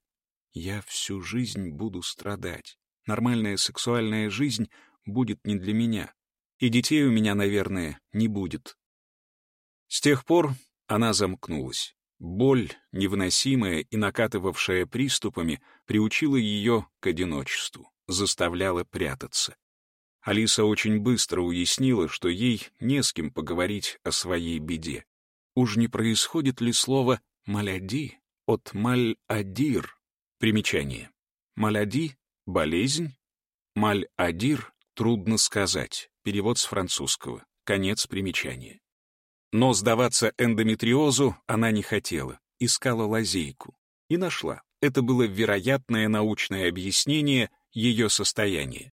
«Я всю жизнь буду страдать. Нормальная сексуальная жизнь будет не для меня. И детей у меня, наверное, не будет». С тех пор она замкнулась. Боль, невыносимая и накатывавшая приступами, приучила ее к одиночеству, заставляла прятаться. Алиса очень быстро уяснила, что ей не с кем поговорить о своей беде. Уж не происходит ли слово «маляди» от «маль-адир»? Примечание. «Маляди» Болезнь? Маль-Адир трудно сказать. Перевод с французского. Конец примечания. Но сдаваться эндометриозу она не хотела, искала лазейку. И нашла. Это было вероятное научное объяснение ее состояния.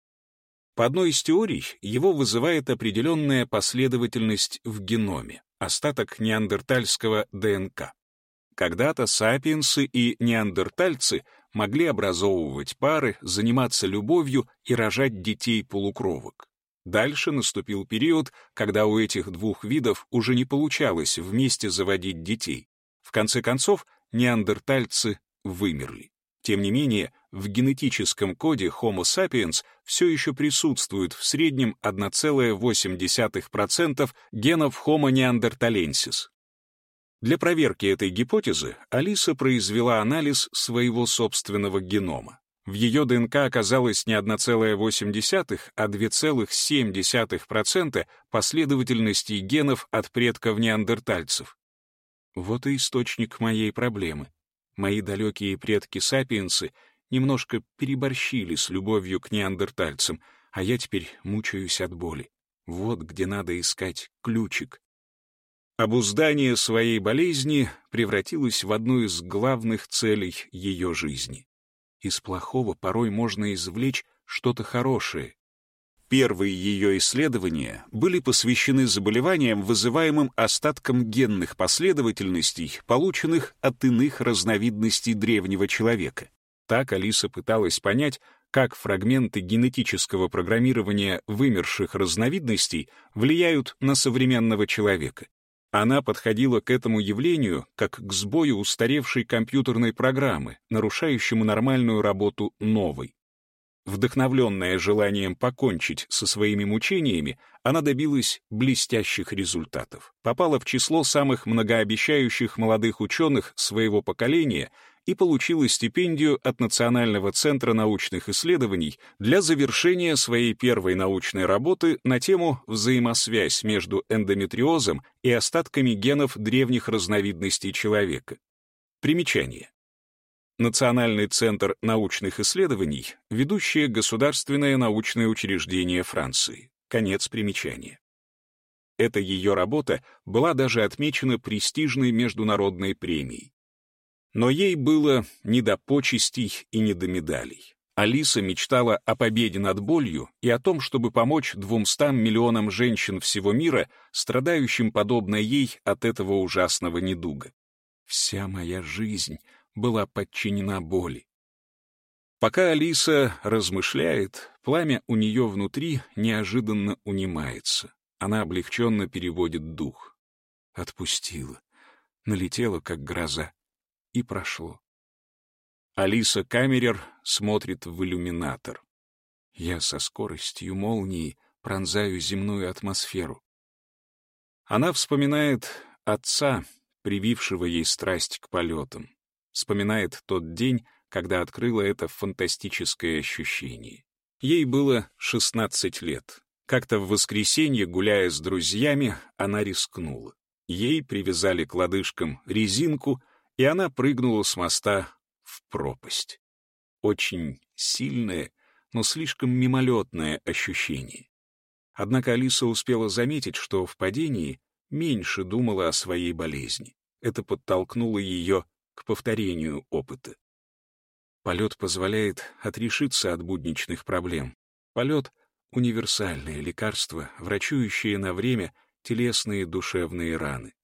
По одной из теорий, его вызывает определенная последовательность в геноме, остаток неандертальского ДНК. Когда-то сапиенсы и неандертальцы могли образовывать пары, заниматься любовью и рожать детей-полукровок. Дальше наступил период, когда у этих двух видов уже не получалось вместе заводить детей. В конце концов, неандертальцы вымерли. Тем не менее, в генетическом коде Homo sapiens все еще присутствует в среднем 1,8% генов Homo neanderthalensis. Для проверки этой гипотезы Алиса произвела анализ своего собственного генома. В ее ДНК оказалось не 1,8, а 2,7% последовательностей генов от предков неандертальцев. Вот и источник моей проблемы. Мои далекие предки-сапиенсы немножко переборщили с любовью к неандертальцам, а я теперь мучаюсь от боли. Вот где надо искать ключик. Обуздание своей болезни превратилось в одну из главных целей ее жизни. Из плохого порой можно извлечь что-то хорошее, Первые ее исследования были посвящены заболеваниям, вызываемым остатком генных последовательностей, полученных от иных разновидностей древнего человека. Так Алиса пыталась понять, как фрагменты генетического программирования вымерших разновидностей влияют на современного человека. Она подходила к этому явлению как к сбою устаревшей компьютерной программы, нарушающему нормальную работу новой. Вдохновленная желанием покончить со своими мучениями, она добилась блестящих результатов, попала в число самых многообещающих молодых ученых своего поколения и получила стипендию от Национального центра научных исследований для завершения своей первой научной работы на тему «Взаимосвязь между эндометриозом и остатками генов древних разновидностей человека». Примечание. Национальный центр научных исследований — ведущее государственное научное учреждение Франции. Конец примечания. Эта ее работа была даже отмечена престижной международной премией. Но ей было не до почестей и не до медалей. Алиса мечтала о победе над болью и о том, чтобы помочь 200 миллионам женщин всего мира, страдающим подобно ей от этого ужасного недуга. «Вся моя жизнь», была подчинена боли. Пока Алиса размышляет, пламя у нее внутри неожиданно унимается. Она облегченно переводит дух. Отпустила. Налетела, как гроза. И прошло. Алиса Камерер смотрит в иллюминатор. Я со скоростью молнии пронзаю земную атмосферу. Она вспоминает отца, привившего ей страсть к полетам. Вспоминает тот день, когда открыла это фантастическое ощущение. Ей было 16 лет. Как-то в воскресенье, гуляя с друзьями, она рискнула. Ей привязали к лодыжкам резинку, и она прыгнула с моста в пропасть. Очень сильное, но слишком мимолетное ощущение. Однако Алиса успела заметить, что в падении меньше думала о своей болезни. Это подтолкнуло ее к повторению опыта. Полет позволяет отрешиться от будничных проблем. Полет — универсальное лекарство, врачующее на время телесные душевные раны.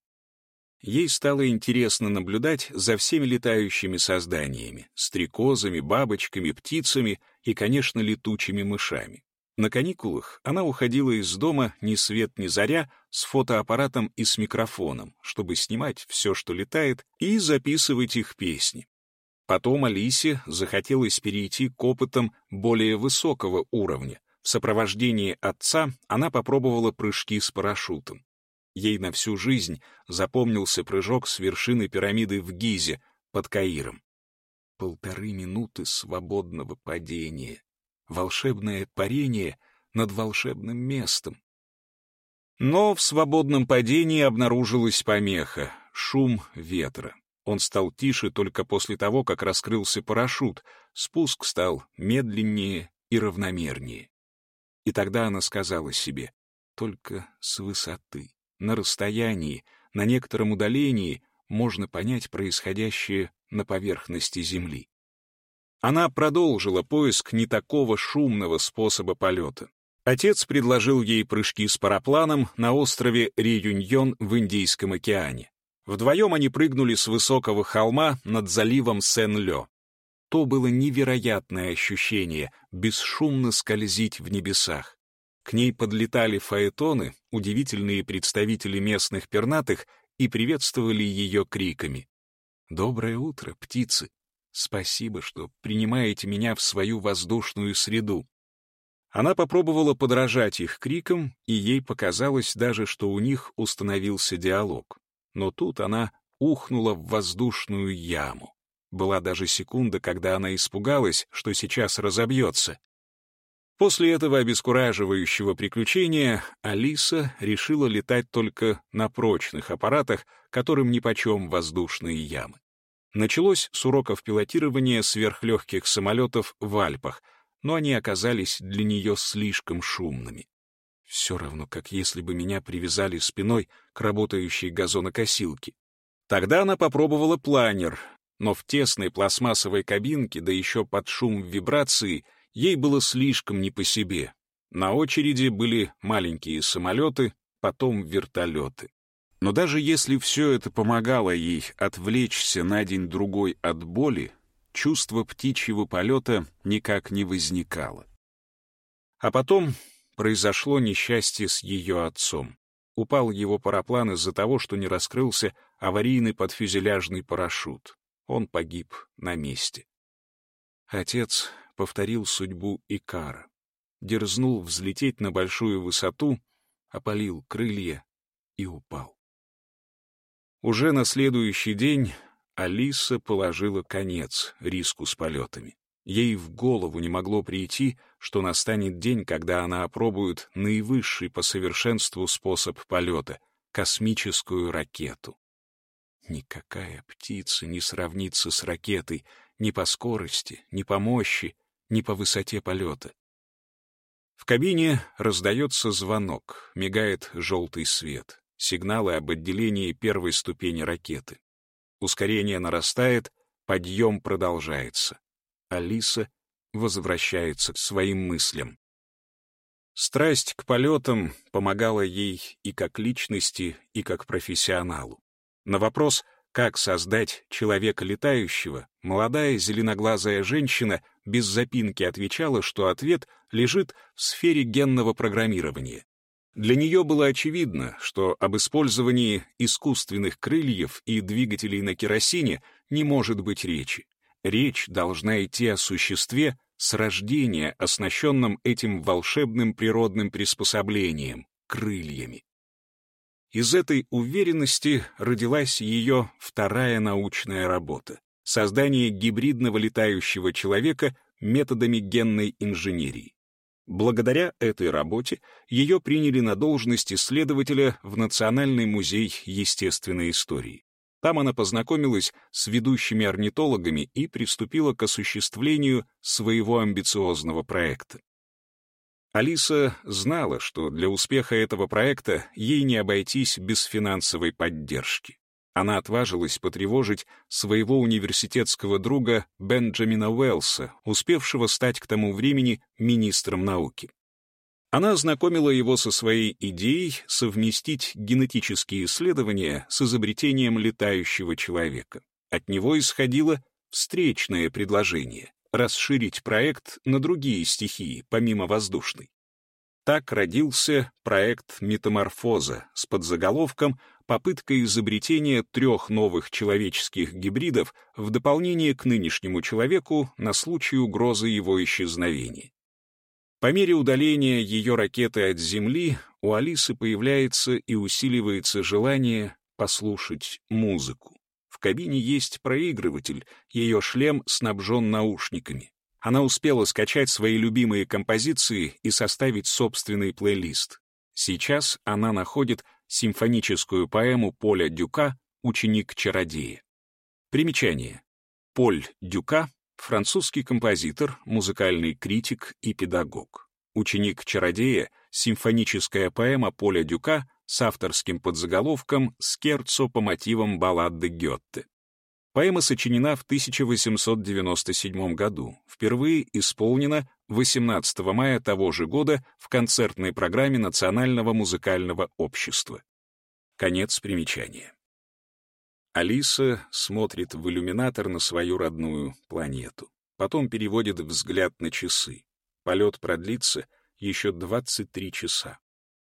Ей стало интересно наблюдать за всеми летающими созданиями — стрекозами, бабочками, птицами и, конечно, летучими мышами. На каникулах она уходила из дома ни свет ни заря с фотоаппаратом и с микрофоном, чтобы снимать все, что летает, и записывать их песни. Потом Алисе захотелось перейти к опытам более высокого уровня. В сопровождении отца она попробовала прыжки с парашютом. Ей на всю жизнь запомнился прыжок с вершины пирамиды в Гизе под Каиром. Полторы минуты свободного падения волшебное парение над волшебным местом. Но в свободном падении обнаружилась помеха — шум ветра. Он стал тише только после того, как раскрылся парашют, спуск стал медленнее и равномернее. И тогда она сказала себе, только с высоты, на расстоянии, на некотором удалении можно понять происходящее на поверхности Земли. Она продолжила поиск не такого шумного способа полета. Отец предложил ей прыжки с парапланом на острове Реюньон в Индийском океане. Вдвоем они прыгнули с высокого холма над заливом Сен-Лё. То было невероятное ощущение — бесшумно скользить в небесах. К ней подлетали фаэтоны, удивительные представители местных пернатых, и приветствовали ее криками. «Доброе утро, птицы! Спасибо, что принимаете меня в свою воздушную среду». Она попробовала подражать их крикам, и ей показалось даже, что у них установился диалог. Но тут она ухнула в воздушную яму. Была даже секунда, когда она испугалась, что сейчас разобьется. После этого обескураживающего приключения Алиса решила летать только на прочных аппаратах, которым нипочем воздушные ямы. Началось с уроков пилотирования сверхлегких самолетов в Альпах, но они оказались для нее слишком шумными. Все равно, как если бы меня привязали спиной к работающей газонокосилке. Тогда она попробовала планер, но в тесной пластмассовой кабинке, да еще под шум вибрации — Ей было слишком не по себе. На очереди были маленькие самолеты, потом вертолеты. Но даже если все это помогало ей отвлечься на день-другой от боли, чувство птичьего полета никак не возникало. А потом произошло несчастье с ее отцом. Упал его параплан из-за того, что не раскрылся аварийный подфюзеляжный парашют. Он погиб на месте. Отец повторил судьбу Икара. Дерзнул взлететь на большую высоту, опалил крылья и упал. Уже на следующий день Алиса положила конец риску с полетами. Ей в голову не могло прийти, что настанет день, когда она опробует наивысший по совершенству способ полета — космическую ракету. Никакая птица не сравнится с ракетой ни по скорости, ни по мощи, ни по высоте полета. В кабине раздается звонок, мигает желтый свет, сигналы об отделении первой ступени ракеты. Ускорение нарастает, подъем продолжается. Алиса возвращается к своим мыслям. Страсть к полетам помогала ей и как личности, и как профессионалу. На вопрос — как создать человека летающего, молодая зеленоглазая женщина без запинки отвечала, что ответ лежит в сфере генного программирования. Для нее было очевидно, что об использовании искусственных крыльев и двигателей на керосине не может быть речи. Речь должна идти о существе с рождения, оснащенном этим волшебным природным приспособлением — крыльями. Из этой уверенности родилась ее вторая научная работа — создание гибридного летающего человека методами генной инженерии. Благодаря этой работе ее приняли на должность исследователя в Национальный музей естественной истории. Там она познакомилась с ведущими орнитологами и приступила к осуществлению своего амбициозного проекта. Алиса знала, что для успеха этого проекта ей не обойтись без финансовой поддержки. Она отважилась потревожить своего университетского друга Бенджамина Уэллса, успевшего стать к тому времени министром науки. Она ознакомила его со своей идеей совместить генетические исследования с изобретением летающего человека. От него исходило встречное предложение расширить проект на другие стихии, помимо воздушной. Так родился проект «Метаморфоза» с подзаголовком «Попытка изобретения трех новых человеческих гибридов в дополнение к нынешнему человеку на случай угрозы его исчезновения». По мере удаления ее ракеты от Земли у Алисы появляется и усиливается желание послушать музыку. В кабине есть проигрыватель, ее шлем снабжен наушниками. Она успела скачать свои любимые композиции и составить собственный плейлист. Сейчас она находит симфоническую поэму Поля Дюка «Ученик-чародея». Примечание. Поль Дюка — французский композитор, музыкальный критик и педагог. Ученик чародея — симфоническая поэма Поля Дюка с авторским подзаголовком «Скерцо по мотивам баллады Гетте». Поэма сочинена в 1897 году, впервые исполнена 18 мая того же года в концертной программе Национального музыкального общества. Конец примечания. Алиса смотрит в иллюминатор на свою родную планету. Потом переводит взгляд на часы. Полет продлится еще 23 часа.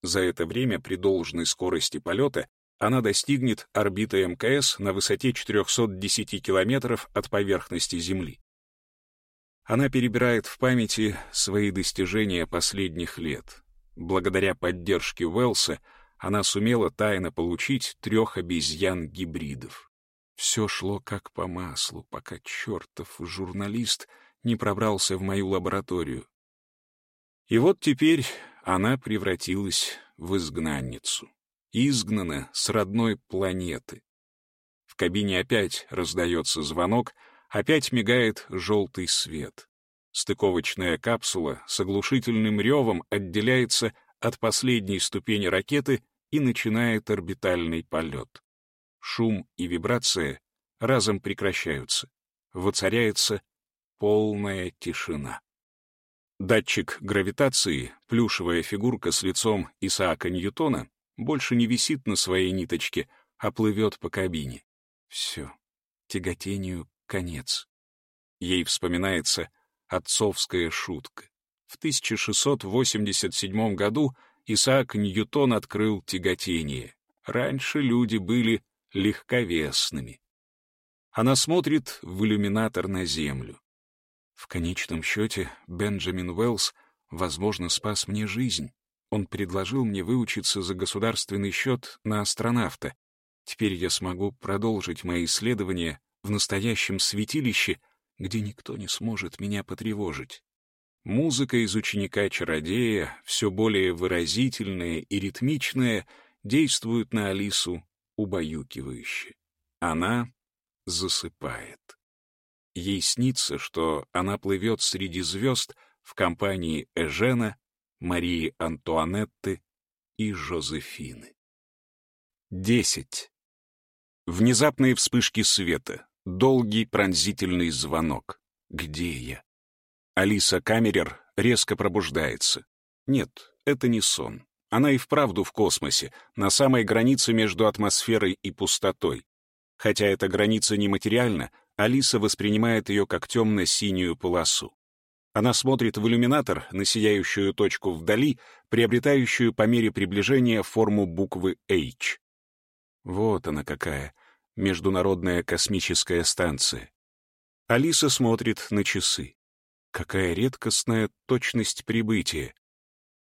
За это время при должной скорости полета она достигнет орбиты МКС на высоте 410 километров от поверхности Земли. Она перебирает в памяти свои достижения последних лет. Благодаря поддержке Уэллса она сумела тайно получить трех обезьян-гибридов. Все шло как по маслу, пока чертов журналист не пробрался в мою лабораторию. И вот теперь она превратилась в изгнанницу изгнана с родной планеты. В кабине опять раздается звонок, опять мигает желтый свет. Стыковочная капсула с оглушительным ревом отделяется от последней ступени ракеты и начинает орбитальный полет. Шум и вибрация разом прекращаются. Воцаряется полная тишина. Датчик гравитации, плюшевая фигурка с лицом Исаака Ньютона, больше не висит на своей ниточке, а плывет по кабине. Все, тяготению конец. Ей вспоминается отцовская шутка. В 1687 году Исаак Ньютон открыл тяготение. Раньше люди были легковесными. Она смотрит в иллюминатор на Землю. В конечном счете Бенджамин Уэллс, возможно, спас мне жизнь. Он предложил мне выучиться за государственный счет на астронавта. Теперь я смогу продолжить мои исследования в настоящем святилище, где никто не сможет меня потревожить. Музыка из ученика-чародея, все более выразительная и ритмичная, действует на Алису убаюкивающе. Она засыпает. Ей снится, что она плывет среди звезд в компании Эжена, Марии Антуанетты и Жозефины. 10. Внезапные вспышки света, долгий пронзительный звонок. Где я? Алиса Камерер резко пробуждается. Нет, это не сон. Она и вправду в космосе, на самой границе между атмосферой и пустотой. Хотя эта граница нематериальна, Алиса воспринимает ее как темно-синюю полосу. Она смотрит в иллюминатор на сияющую точку вдали, приобретающую по мере приближения форму буквы H. Вот она какая, Международная космическая станция. Алиса смотрит на часы. Какая редкостная точность прибытия.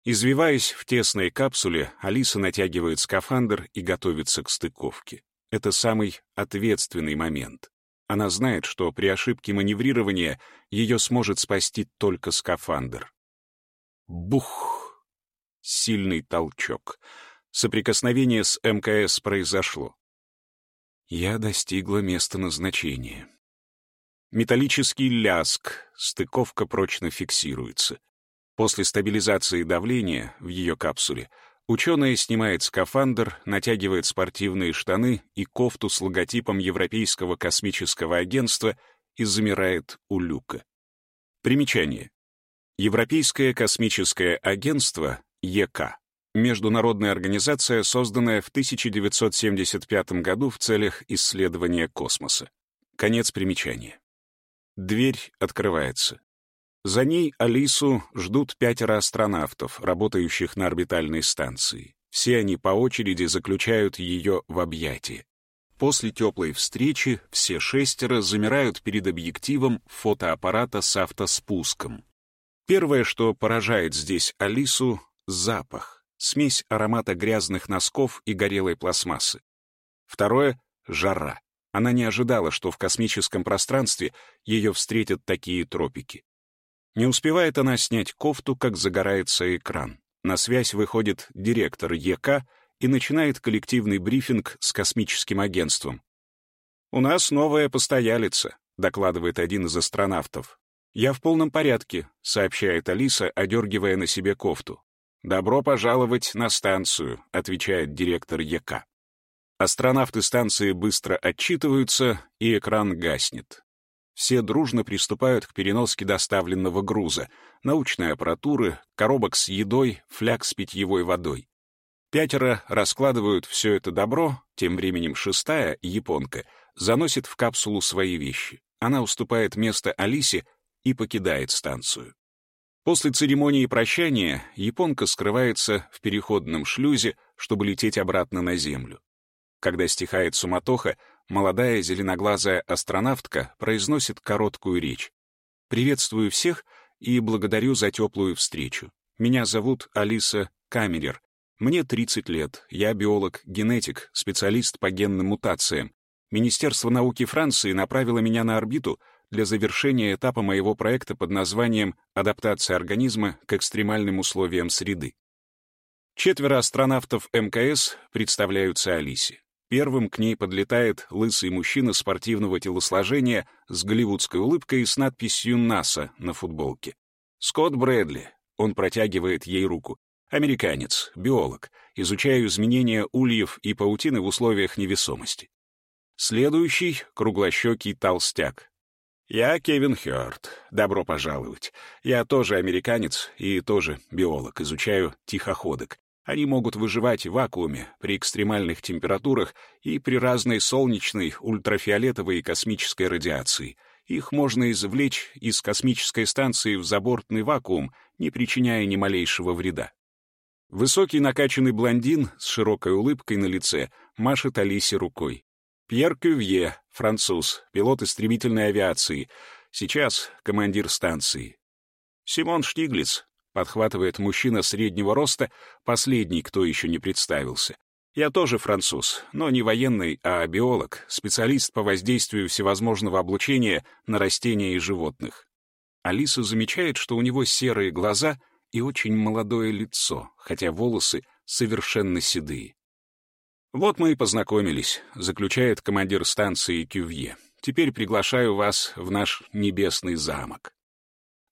Извиваясь в тесной капсуле, Алиса натягивает скафандр и готовится к стыковке. Это самый ответственный момент. Она знает, что при ошибке маневрирования ее сможет спасти только скафандр. Бух! Сильный толчок. Соприкосновение с МКС произошло. Я достигла места назначения. Металлический ляск, стыковка прочно фиксируется. После стабилизации давления в ее капсуле Ученая снимает скафандр, натягивает спортивные штаны и кофту с логотипом Европейского космического агентства и замирает у люка. Примечание. Европейское космическое агентство, ЕК, международная организация, созданная в 1975 году в целях исследования космоса. Конец примечания. Дверь открывается. За ней Алису ждут пятеро астронавтов, работающих на орбитальной станции. Все они по очереди заключают ее в объятия. После теплой встречи все шестеро замирают перед объективом фотоаппарата с автоспуском. Первое, что поражает здесь Алису — запах, смесь аромата грязных носков и горелой пластмассы. Второе — жара. Она не ожидала, что в космическом пространстве ее встретят такие тропики. Не успевает она снять кофту, как загорается экран. На связь выходит директор ЕК и начинает коллективный брифинг с космическим агентством. «У нас новая постоялица», — докладывает один из астронавтов. «Я в полном порядке», — сообщает Алиса, одергивая на себе кофту. «Добро пожаловать на станцию», — отвечает директор ЕК. Астронавты станции быстро отчитываются, и экран гаснет. Все дружно приступают к переноске доставленного груза, научной аппаратуры, коробок с едой, фляг с питьевой водой. Пятеро раскладывают все это добро, тем временем шестая, японка, заносит в капсулу свои вещи. Она уступает место Алисе и покидает станцию. После церемонии прощания японка скрывается в переходном шлюзе, чтобы лететь обратно на Землю. Когда стихает суматоха, молодая зеленоглазая астронавтка произносит короткую речь. «Приветствую всех и благодарю за теплую встречу. Меня зовут Алиса Камерер. Мне 30 лет, я биолог-генетик, специалист по генным мутациям. Министерство науки Франции направило меня на орбиту для завершения этапа моего проекта под названием «Адаптация организма к экстремальным условиям среды». Четверо астронавтов МКС представляются Алисе. Первым к ней подлетает лысый мужчина спортивного телосложения с голливудской улыбкой и с надписью «НАСА» на футболке. Скотт Брэдли. Он протягивает ей руку. Американец, биолог. Изучаю изменения ульев и паутины в условиях невесомости. Следующий — круглощекий толстяк. Я Кевин Хёрд. Добро пожаловать. Я тоже американец и тоже биолог. Изучаю тихоходок. Они могут выживать в вакууме при экстремальных температурах и при разной солнечной, ультрафиолетовой и космической радиации. Их можно извлечь из космической станции в забортный вакуум, не причиняя ни малейшего вреда. Высокий накачанный блондин с широкой улыбкой на лице машет Алисе рукой. Пьер Кювье, француз, пилот истребительной авиации, сейчас командир станции. Симон Штиглиц, подхватывает мужчина среднего роста, последний, кто еще не представился. Я тоже француз, но не военный, а биолог, специалист по воздействию всевозможного облучения на растения и животных. Алиса замечает, что у него серые глаза и очень молодое лицо, хотя волосы совершенно седые. «Вот мы и познакомились», — заключает командир станции Кювье. «Теперь приглашаю вас в наш небесный замок».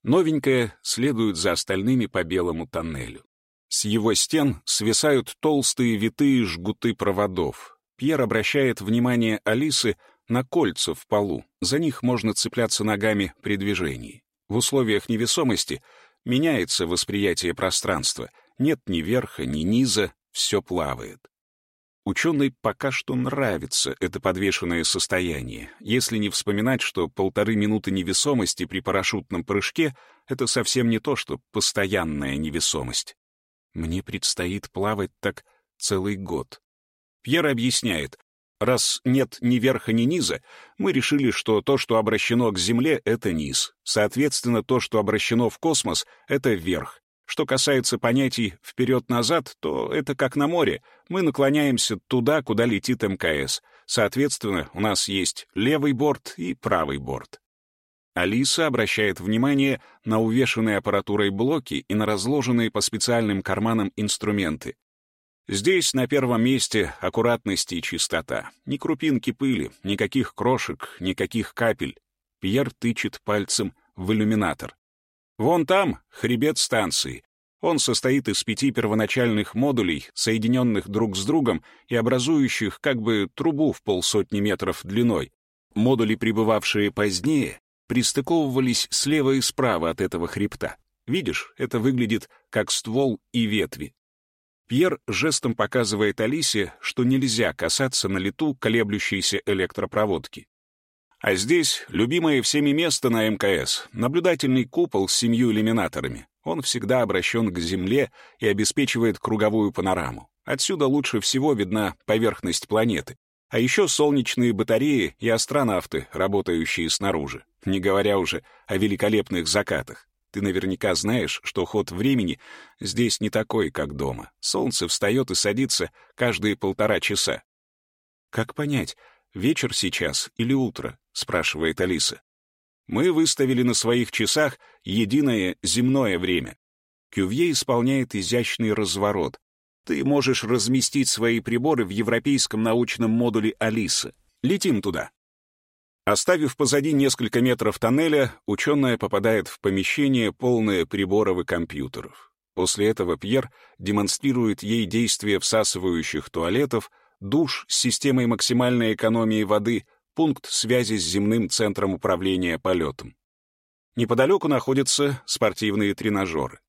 Новенькая следует за остальными по белому тоннелю. С его стен свисают толстые витые жгуты проводов. Пьер обращает внимание Алисы на кольца в полу. За них можно цепляться ногами при движении. В условиях невесомости Меняется восприятие пространства. Нет ни верха, ни низа, все плавает. Ученой пока что нравится это подвешенное состояние, если не вспоминать, что полторы минуты невесомости при парашютном прыжке — это совсем не то, что постоянная невесомость. Мне предстоит плавать так целый год. Пьер объясняет, Раз нет ни верха, ни низа, мы решили, что то, что обращено к Земле, — это низ. Соответственно, то, что обращено в космос, — это верх. Что касается понятий «вперед-назад», то это как на море. Мы наклоняемся туда, куда летит МКС. Соответственно, у нас есть левый борт и правый борт. Алиса обращает внимание на увешанные аппаратурой блоки и на разложенные по специальным карманам инструменты. Здесь на первом месте аккуратность и чистота. Ни крупинки пыли, никаких крошек, никаких капель. Пьер тычет пальцем в иллюминатор. Вон там хребет станции. Он состоит из пяти первоначальных модулей, соединенных друг с другом и образующих как бы трубу в полсотни метров длиной. Модули, прибывавшие позднее, пристыковывались слева и справа от этого хребта. Видишь, это выглядит как ствол и ветви. Пьер жестом показывает Алисе, что нельзя касаться на лету колеблющейся электропроводки. А здесь любимое всеми место на МКС — наблюдательный купол с семью иллюминаторами. Он всегда обращен к Земле и обеспечивает круговую панораму. Отсюда лучше всего видна поверхность планеты. А еще солнечные батареи и астронавты, работающие снаружи, не говоря уже о великолепных закатах. Ты наверняка знаешь, что ход времени здесь не такой, как дома. Солнце встает и садится каждые полтора часа. «Как понять, вечер сейчас или утро?» — спрашивает Алиса. «Мы выставили на своих часах единое земное время. Кювье исполняет изящный разворот. Ты можешь разместить свои приборы в европейском научном модуле «Алиса». Летим туда. Оставив позади несколько метров тоннеля, ученая попадает в помещение, полное приборов и компьютеров. После этого Пьер демонстрирует ей действия всасывающих туалетов, душ с системой максимальной экономии воды, пункт связи с земным центром управления полетом. Неподалеку находятся спортивные тренажеры.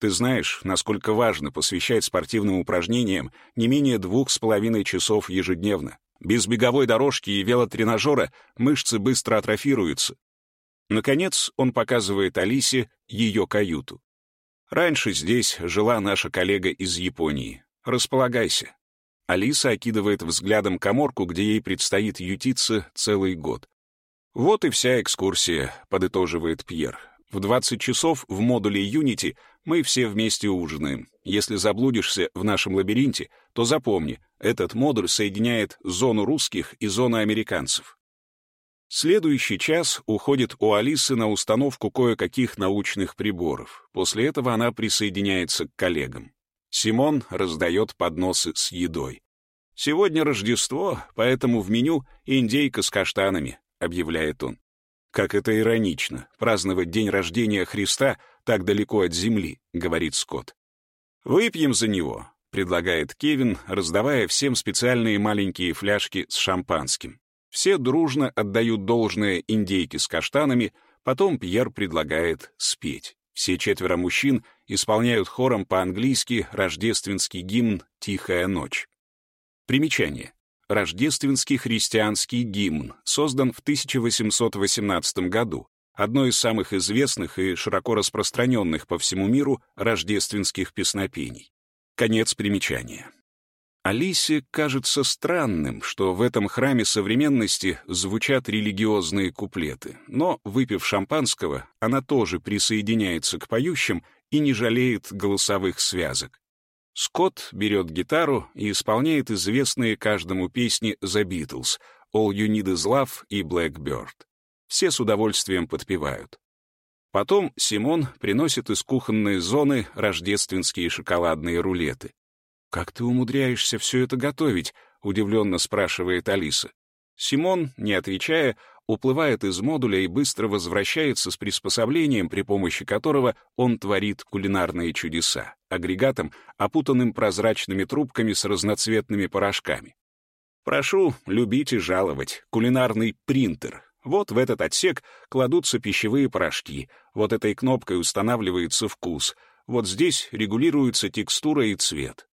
Ты знаешь, насколько важно посвящать спортивным упражнениям не менее двух с половиной часов ежедневно. Без беговой дорожки и велотренажера мышцы быстро атрофируются. Наконец, он показывает Алисе ее каюту. Раньше здесь жила наша коллега из Японии. Располагайся. Алиса окидывает взглядом коморку, где ей предстоит ютиться целый год. Вот и вся экскурсия, подытоживает Пьер. В 20 часов в модуле Unity мы все вместе ужинаем. Если заблудишься в нашем лабиринте, то запомни, этот модуль соединяет зону русских и зону американцев. Следующий час уходит у Алисы на установку кое-каких научных приборов. После этого она присоединяется к коллегам. Симон раздает подносы с едой. «Сегодня Рождество, поэтому в меню индейка с каштанами», — объявляет он. «Как это иронично, праздновать день рождения Христа так далеко от земли», — говорит Скотт. «Выпьем за него», — предлагает Кевин, раздавая всем специальные маленькие фляжки с шампанским. Все дружно отдают должное индейке с каштанами, потом Пьер предлагает спеть. Все четверо мужчин исполняют хором по-английски рождественский гимн «Тихая ночь». Примечание. Рождественский христианский гимн создан в 1818 году, одно из самых известных и широко распространенных по всему миру рождественских песнопений. Конец примечания. Алисе кажется странным, что в этом храме современности звучат религиозные куплеты, но, выпив шампанского, она тоже присоединяется к поющим и не жалеет голосовых связок. Скотт берет гитару и исполняет известные каждому песни The Beatles, All You Need Is Love и Blackbird. Все с удовольствием подпевают. Потом Симон приносит из кухонной зоны рождественские шоколадные рулеты. «Как ты умудряешься все это готовить?» — удивленно спрашивает Алиса. Симон, не отвечая, уплывает из модуля и быстро возвращается с приспособлением, при помощи которого он творит кулинарные чудеса, агрегатом, опутанным прозрачными трубками с разноцветными порошками. Прошу любить и жаловать. Кулинарный принтер. Вот в этот отсек кладутся пищевые порошки. Вот этой кнопкой устанавливается вкус. Вот здесь регулируется текстура и цвет.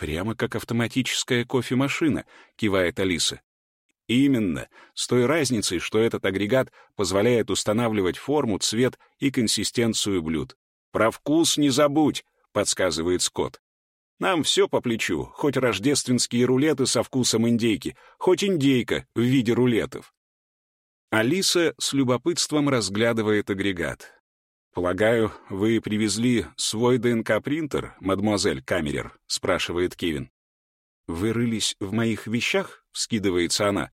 «Прямо как автоматическая кофемашина», — кивает Алиса. Именно, с той разницей, что этот агрегат позволяет устанавливать форму, цвет и консистенцию блюд. «Про вкус не забудь», — подсказывает Скотт. «Нам все по плечу, хоть рождественские рулеты со вкусом индейки, хоть индейка в виде рулетов». Алиса с любопытством разглядывает агрегат. «Полагаю, вы привезли свой ДНК-принтер, мадемуазель Камерер?» — спрашивает Кевин. «Вы рылись в моих вещах?» — вскидывается она.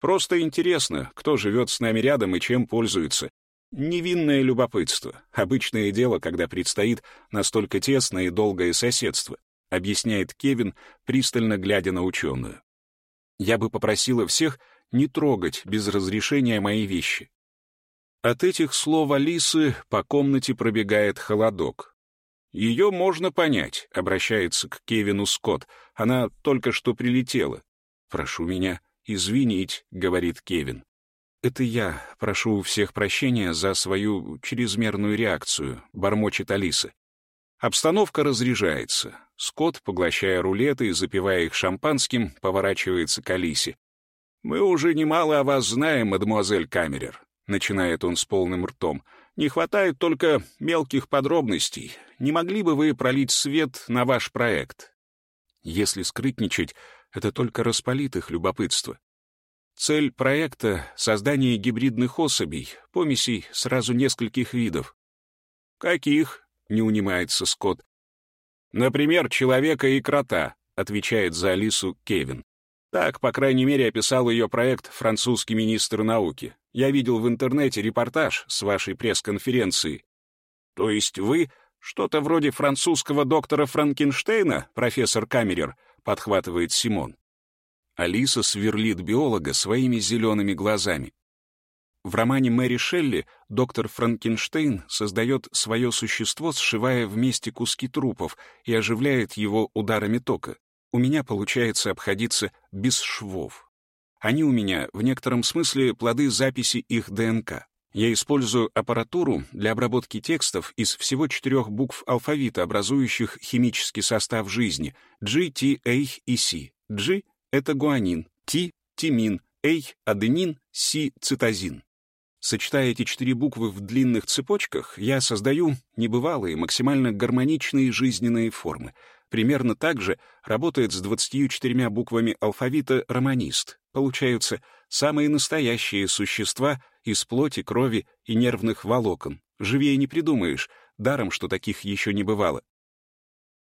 «Просто интересно, кто живет с нами рядом и чем пользуется. Невинное любопытство. Обычное дело, когда предстоит настолько тесное и долгое соседство», — объясняет Кевин, пристально глядя на ученую. «Я бы попросила всех не трогать без разрешения мои вещи. От этих слов Алисы по комнате пробегает холодок. «Ее можно понять», — обращается к Кевину Скотт. «Она только что прилетела». «Прошу меня извинить», — говорит Кевин. «Это я прошу у всех прощения за свою чрезмерную реакцию», — бормочет Алиса. Обстановка разряжается. Скотт, поглощая рулеты и запивая их шампанским, поворачивается к Алисе. «Мы уже немало о вас знаем, мадемуазель Камерер начинает он с полным ртом. «Не хватает только мелких подробностей. Не могли бы вы пролить свет на ваш проект?» Если скрытничать, это только распалит их любопытство. Цель проекта — создание гибридных особей, помесей сразу нескольких видов. «Каких?» — не унимается Скотт. «Например, человека и крота», — отвечает за Алису Кевин. Так, по крайней мере, описал ее проект французский министр науки. Я видел в интернете репортаж с вашей пресс-конференции. То есть вы что-то вроде французского доктора Франкенштейна, профессор Камерер, подхватывает Симон. Алиса сверлит биолога своими зелеными глазами. В романе Мэри Шелли доктор Франкенштейн создает свое существо, сшивая вместе куски трупов и оживляет его ударами тока. У меня получается обходиться без швов. Они у меня в некотором смысле плоды записи их ДНК. Я использую аппаратуру для обработки текстов из всего четырех букв алфавита, образующих химический состав жизни — G, T, A и C. G — это гуанин, T — тимин, A — аденин, C — цитозин. Сочетая эти четыре буквы в длинных цепочках, я создаю небывалые, максимально гармоничные жизненные формы. Примерно так же работает с 24 буквами алфавита романист. Получаются самые настоящие существа из плоти, крови и нервных волокон. Живее не придумаешь, даром, что таких еще не бывало.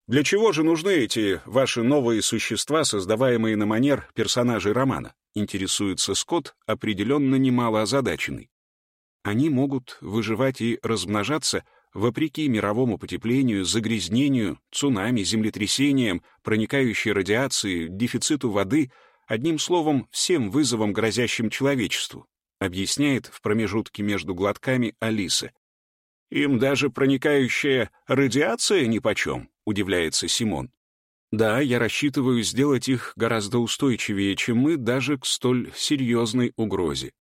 Для чего же нужны эти ваши новые существа, создаваемые на манер персонажей романа? Интересуется Скотт, определенно немало озадаченный. Они могут выживать и размножаться вопреки мировому потеплению, загрязнению, цунами, землетрясениям, проникающей радиации, дефициту воды, одним словом, всем вызовам, грозящим человечеству, объясняет в промежутке между глотками Алиса. «Им даже проникающая радиация нипочем», — удивляется Симон. «Да, я рассчитываю сделать их гораздо устойчивее, чем мы, даже к столь серьезной угрозе.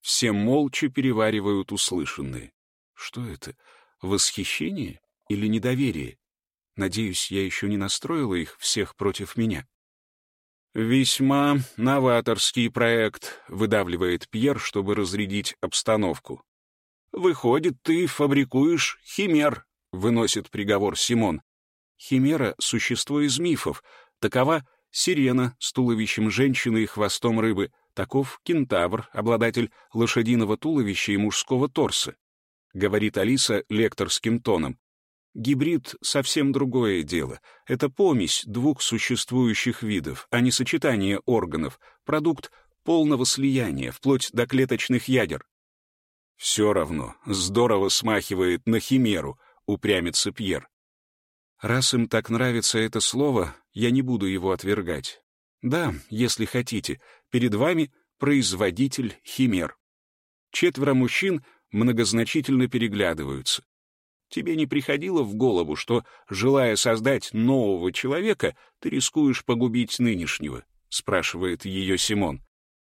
Все молча переваривают услышанное. Что это? Восхищение или недоверие? Надеюсь, я еще не настроила их всех против меня. «Весьма новаторский проект», — выдавливает Пьер, чтобы разрядить обстановку. «Выходит, ты фабрикуешь химер», — выносит приговор Симон. Химера — существо из мифов. Такова сирена с туловищем женщины и хвостом рыбы — Таков кентавр, обладатель лошадиного туловища и мужского торса. Говорит Алиса лекторским тоном. Гибрид — совсем другое дело. Это помесь двух существующих видов, а не сочетание органов, продукт полного слияния, вплоть до клеточных ядер. «Все равно, здорово смахивает на химеру», — упрямится Пьер. «Раз им так нравится это слово, я не буду его отвергать. Да, если хотите, перед вами производитель химер. Четверо мужчин многозначительно переглядываются. Тебе не приходило в голову, что, желая создать нового человека, ты рискуешь погубить нынешнего? спрашивает ее Симон.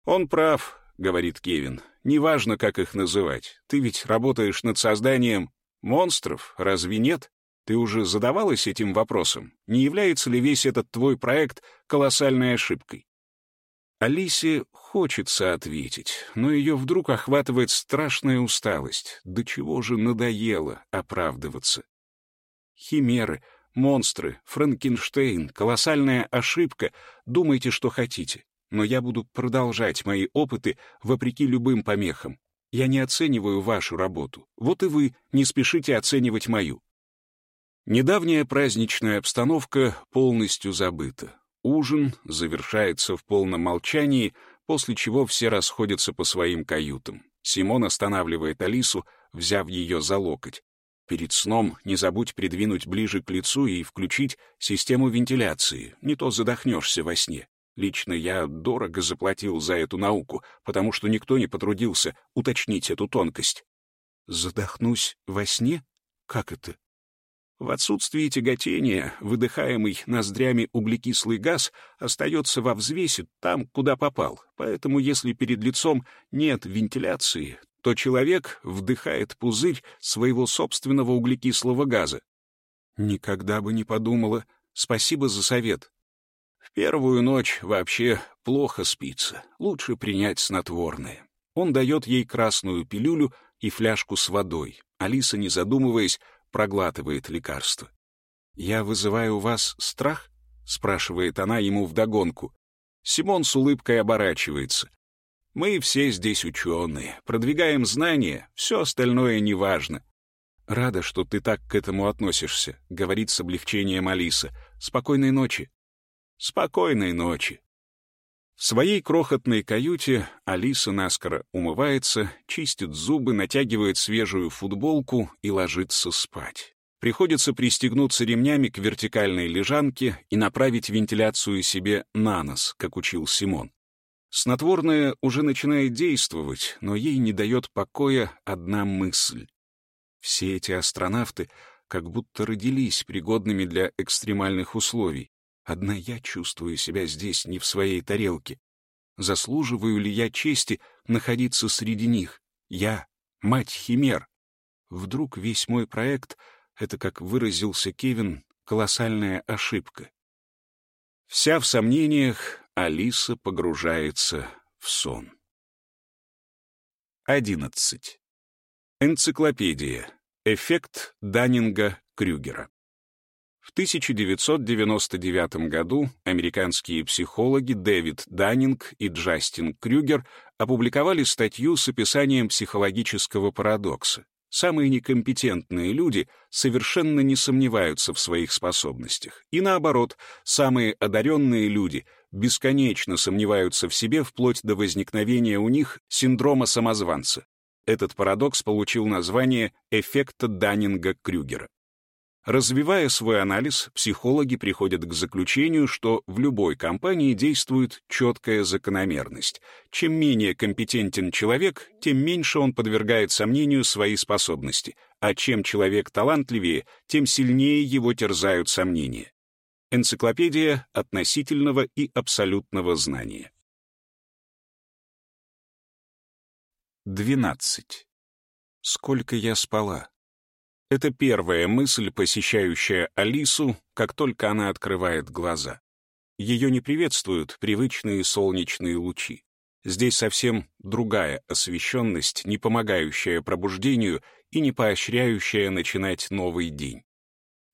Он прав, говорит Кевин. Неважно, как их называть. Ты ведь работаешь над созданием монстров, разве нет? Ты уже задавалась этим вопросом? Не является ли весь этот твой проект колоссальной ошибкой? Алисе хочется ответить, но ее вдруг охватывает страшная усталость. До чего же надоело оправдываться? Химеры, монстры, Франкенштейн, колоссальная ошибка. Думайте, что хотите. Но я буду продолжать мои опыты вопреки любым помехам. Я не оцениваю вашу работу. Вот и вы не спешите оценивать мою. Недавняя праздничная обстановка полностью забыта. Ужин завершается в полном молчании, после чего все расходятся по своим каютам. Симон останавливает Алису, взяв ее за локоть. Перед сном не забудь придвинуть ближе к лицу и включить систему вентиляции, не то задохнешься во сне. Лично я дорого заплатил за эту науку, потому что никто не потрудился уточнить эту тонкость. Задохнусь во сне? Как это? В отсутствии тяготения выдыхаемый ноздрями углекислый газ остается во взвесе там, куда попал, поэтому если перед лицом нет вентиляции, то человек вдыхает пузырь своего собственного углекислого газа. Никогда бы не подумала. Спасибо за совет. В первую ночь вообще плохо спится. Лучше принять снотворное. Он дает ей красную пилюлю и фляжку с водой. Алиса, не задумываясь, проглатывает лекарство. «Я вызываю у вас страх?» — спрашивает она ему вдогонку. Симон с улыбкой оборачивается. «Мы все здесь ученые, продвигаем знания, все остальное неважно». «Рада, что ты так к этому относишься», — говорит с облегчением Алиса. «Спокойной ночи». «Спокойной ночи». В своей крохотной каюте Алиса наскоро умывается, чистит зубы, натягивает свежую футболку и ложится спать. Приходится пристегнуться ремнями к вертикальной лежанке и направить вентиляцию себе на нос, как учил Симон. Снотворное уже начинает действовать, но ей не дает покоя одна мысль. Все эти астронавты как будто родились пригодными для экстремальных условий. Одна я чувствую себя здесь не в своей тарелке. Заслуживаю ли я чести находиться среди них? Я — мать Химер. Вдруг весь мой проект — это, как выразился Кевин, колоссальная ошибка. Вся в сомнениях, Алиса погружается в сон. 11. Энциклопедия. Эффект Даннинга-Крюгера. В 1999 году американские психологи Дэвид Даннинг и Джастин Крюгер опубликовали статью с описанием психологического парадокса. Самые некомпетентные люди совершенно не сомневаются в своих способностях. И наоборот, самые одаренные люди бесконечно сомневаются в себе вплоть до возникновения у них синдрома самозванца. Этот парадокс получил название эффекта Даннинга-Крюгера. Развивая свой анализ, психологи приходят к заключению, что в любой компании действует четкая закономерность. Чем менее компетентен человек, тем меньше он подвергает сомнению свои способности, а чем человек талантливее, тем сильнее его терзают сомнения. Энциклопедия относительного и абсолютного знания. 12. Сколько я спала? Это первая мысль, посещающая Алису, как только она открывает глаза. Ее не приветствуют привычные солнечные лучи. Здесь совсем другая освещенность, не помогающая пробуждению и не поощряющая начинать новый день.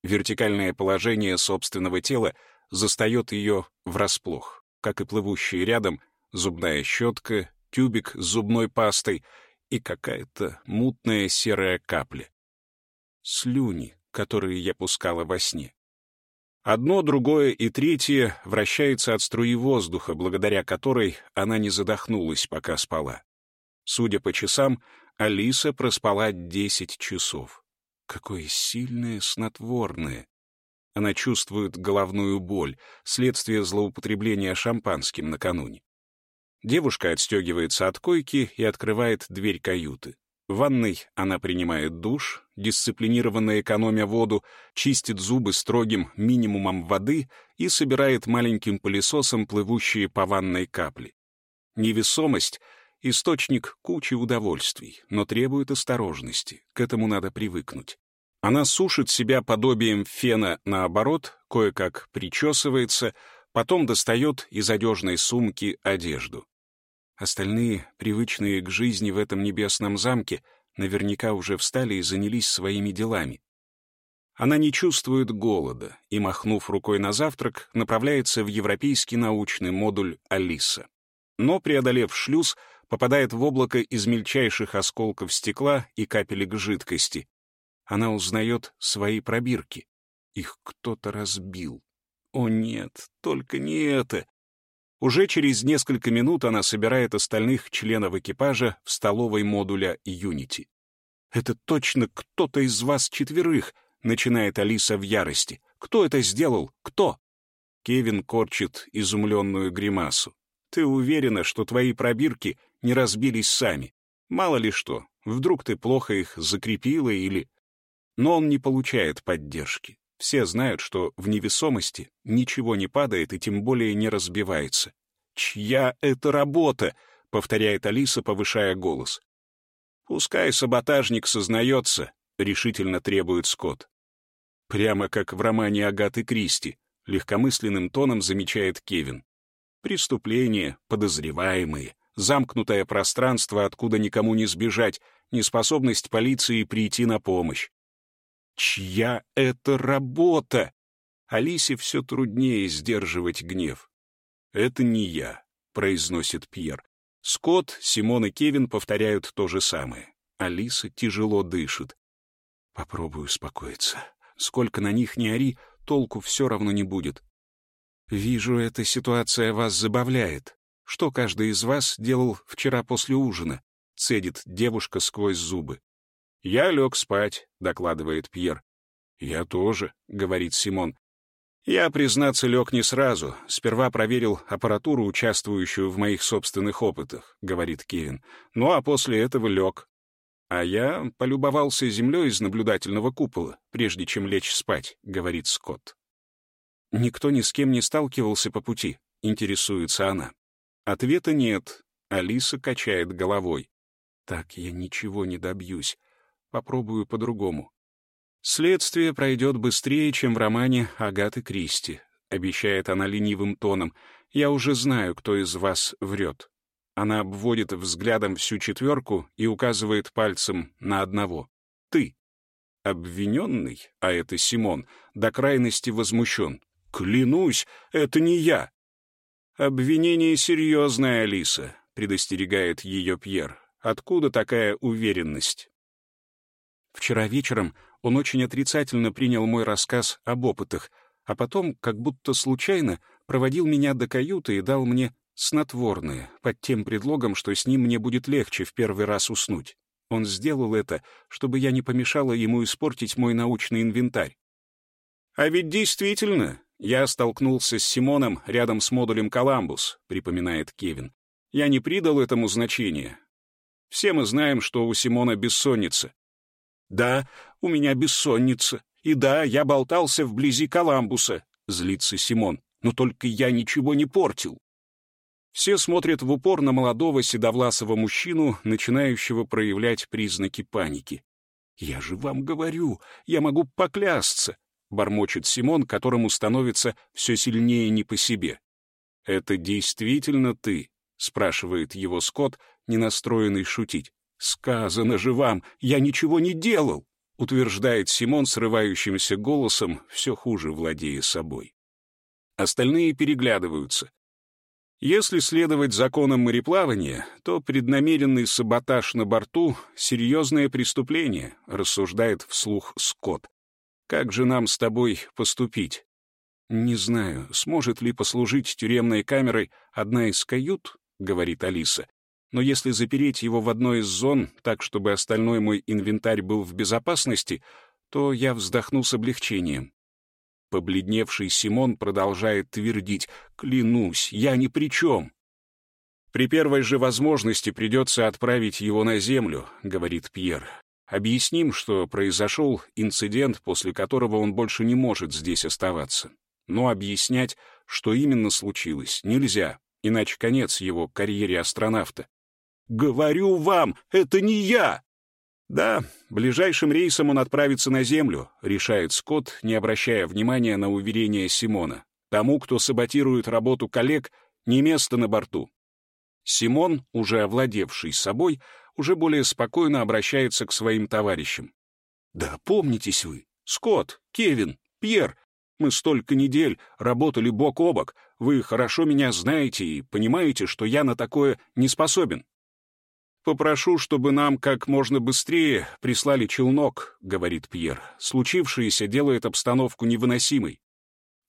Вертикальное положение собственного тела застает ее врасплох, как и плывущие рядом зубная щетка, тюбик с зубной пастой и какая-то мутная серая капля слюни, которые я пускала во сне. Одно, другое и третье вращается от струи воздуха, благодаря которой она не задохнулась, пока спала. Судя по часам, Алиса проспала десять часов. Какое сильное снотворное! Она чувствует головную боль, следствие злоупотребления шампанским накануне. Девушка отстегивается от койки и открывает дверь каюты. В ванной она принимает душ, дисциплинированно экономя воду, чистит зубы строгим минимумом воды и собирает маленьким пылесосом плывущие по ванной капли. Невесомость — источник кучи удовольствий, но требует осторожности, к этому надо привыкнуть. Она сушит себя подобием фена наоборот, кое-как причесывается, потом достает из одежной сумки одежду. Остальные, привычные к жизни в этом небесном замке, наверняка уже встали и занялись своими делами. Она не чувствует голода и, махнув рукой на завтрак, направляется в европейский научный модуль «Алиса». Но, преодолев шлюз, попадает в облако из мельчайших осколков стекла и капелек жидкости. Она узнает свои пробирки. Их кто-то разбил. О нет, только не это. Уже через несколько минут она собирает остальных членов экипажа в столовой модуля Unity. «Это точно кто-то из вас четверых», — начинает Алиса в ярости. «Кто это сделал? Кто?» Кевин корчит изумленную гримасу. «Ты уверена, что твои пробирки не разбились сами? Мало ли что, вдруг ты плохо их закрепила или...» Но он не получает поддержки. Все знают, что в невесомости ничего не падает и тем более не разбивается. «Чья это работа?» — повторяет Алиса, повышая голос. «Пускай саботажник сознается», — решительно требует Скотт. Прямо как в романе Агаты Кристи, легкомысленным тоном замечает Кевин. Преступления, подозреваемые, замкнутое пространство, откуда никому не сбежать, неспособность полиции прийти на помощь. Чья это работа? Алисе все труднее сдерживать гнев. «Это не я», — произносит Пьер. Скотт, Симон и Кевин повторяют то же самое. Алиса тяжело дышит. «Попробую успокоиться. Сколько на них не ори, толку все равно не будет. Вижу, эта ситуация вас забавляет. Что каждый из вас делал вчера после ужина?» — цедит девушка сквозь зубы. «Я лег спать», — докладывает Пьер. «Я тоже», — говорит Симон. Я, признаться, лег не сразу. Сперва проверил аппаратуру, участвующую в моих собственных опытах, — говорит Кевин. Ну а после этого лег. А я полюбовался землей из наблюдательного купола, прежде чем лечь спать, — говорит Скотт. Никто ни с кем не сталкивался по пути, — интересуется она. Ответа нет. Алиса качает головой. Так я ничего не добьюсь. Попробую по-другому. «Следствие пройдет быстрее, чем в романе Агаты Кристи», — обещает она ленивым тоном. «Я уже знаю, кто из вас врет». Она обводит взглядом всю четверку и указывает пальцем на одного. «Ты». Обвиненный, а это Симон, до крайности возмущен. «Клянусь, это не я!» «Обвинение серьезное, Алиса», — предостерегает ее Пьер. «Откуда такая уверенность?» Вчера вечером он очень отрицательно принял мой рассказ об опытах, а потом, как будто случайно, проводил меня до каюты и дал мне снотворное, под тем предлогом, что с ним мне будет легче в первый раз уснуть. Он сделал это, чтобы я не помешала ему испортить мой научный инвентарь. «А ведь действительно, я столкнулся с Симоном рядом с модулем «Коламбус», — припоминает Кевин. Я не придал этому значения. Все мы знаем, что у Симона бессонница. «Да, у меня бессонница. И да, я болтался вблизи Коламбуса», — злится Симон. «Но только я ничего не портил». Все смотрят в упор на молодого седовласого мужчину, начинающего проявлять признаки паники. «Я же вам говорю, я могу поклясться», — бормочет Симон, которому становится все сильнее не по себе. «Это действительно ты?» — спрашивает его Скотт, не настроенный шутить. «Сказано же вам, я ничего не делал!» утверждает Симон срывающимся голосом, все хуже владея собой. Остальные переглядываются. Если следовать законам мореплавания, то преднамеренный саботаж на борту — серьезное преступление, рассуждает вслух Скотт. Как же нам с тобой поступить? Не знаю, сможет ли послужить тюремной камерой одна из кают, говорит Алиса но если запереть его в одной из зон, так, чтобы остальной мой инвентарь был в безопасности, то я вздохну с облегчением. Побледневший Симон продолжает твердить «Клянусь, я ни при чем». «При первой же возможности придется отправить его на землю», — говорит Пьер. «Объясним, что произошел инцидент, после которого он больше не может здесь оставаться. Но объяснять, что именно случилось, нельзя, иначе конец его карьере астронавта. «Говорю вам, это не я!» «Да, ближайшим рейсом он отправится на Землю», — решает Скотт, не обращая внимания на уверение Симона. «Тому, кто саботирует работу коллег, не место на борту». Симон, уже овладевший собой, уже более спокойно обращается к своим товарищам. «Да помнитесь вы, Скотт, Кевин, Пьер, мы столько недель работали бок о бок, вы хорошо меня знаете и понимаете, что я на такое не способен. «Попрошу, чтобы нам как можно быстрее прислали челнок», — говорит Пьер. «Случившееся делает обстановку невыносимой».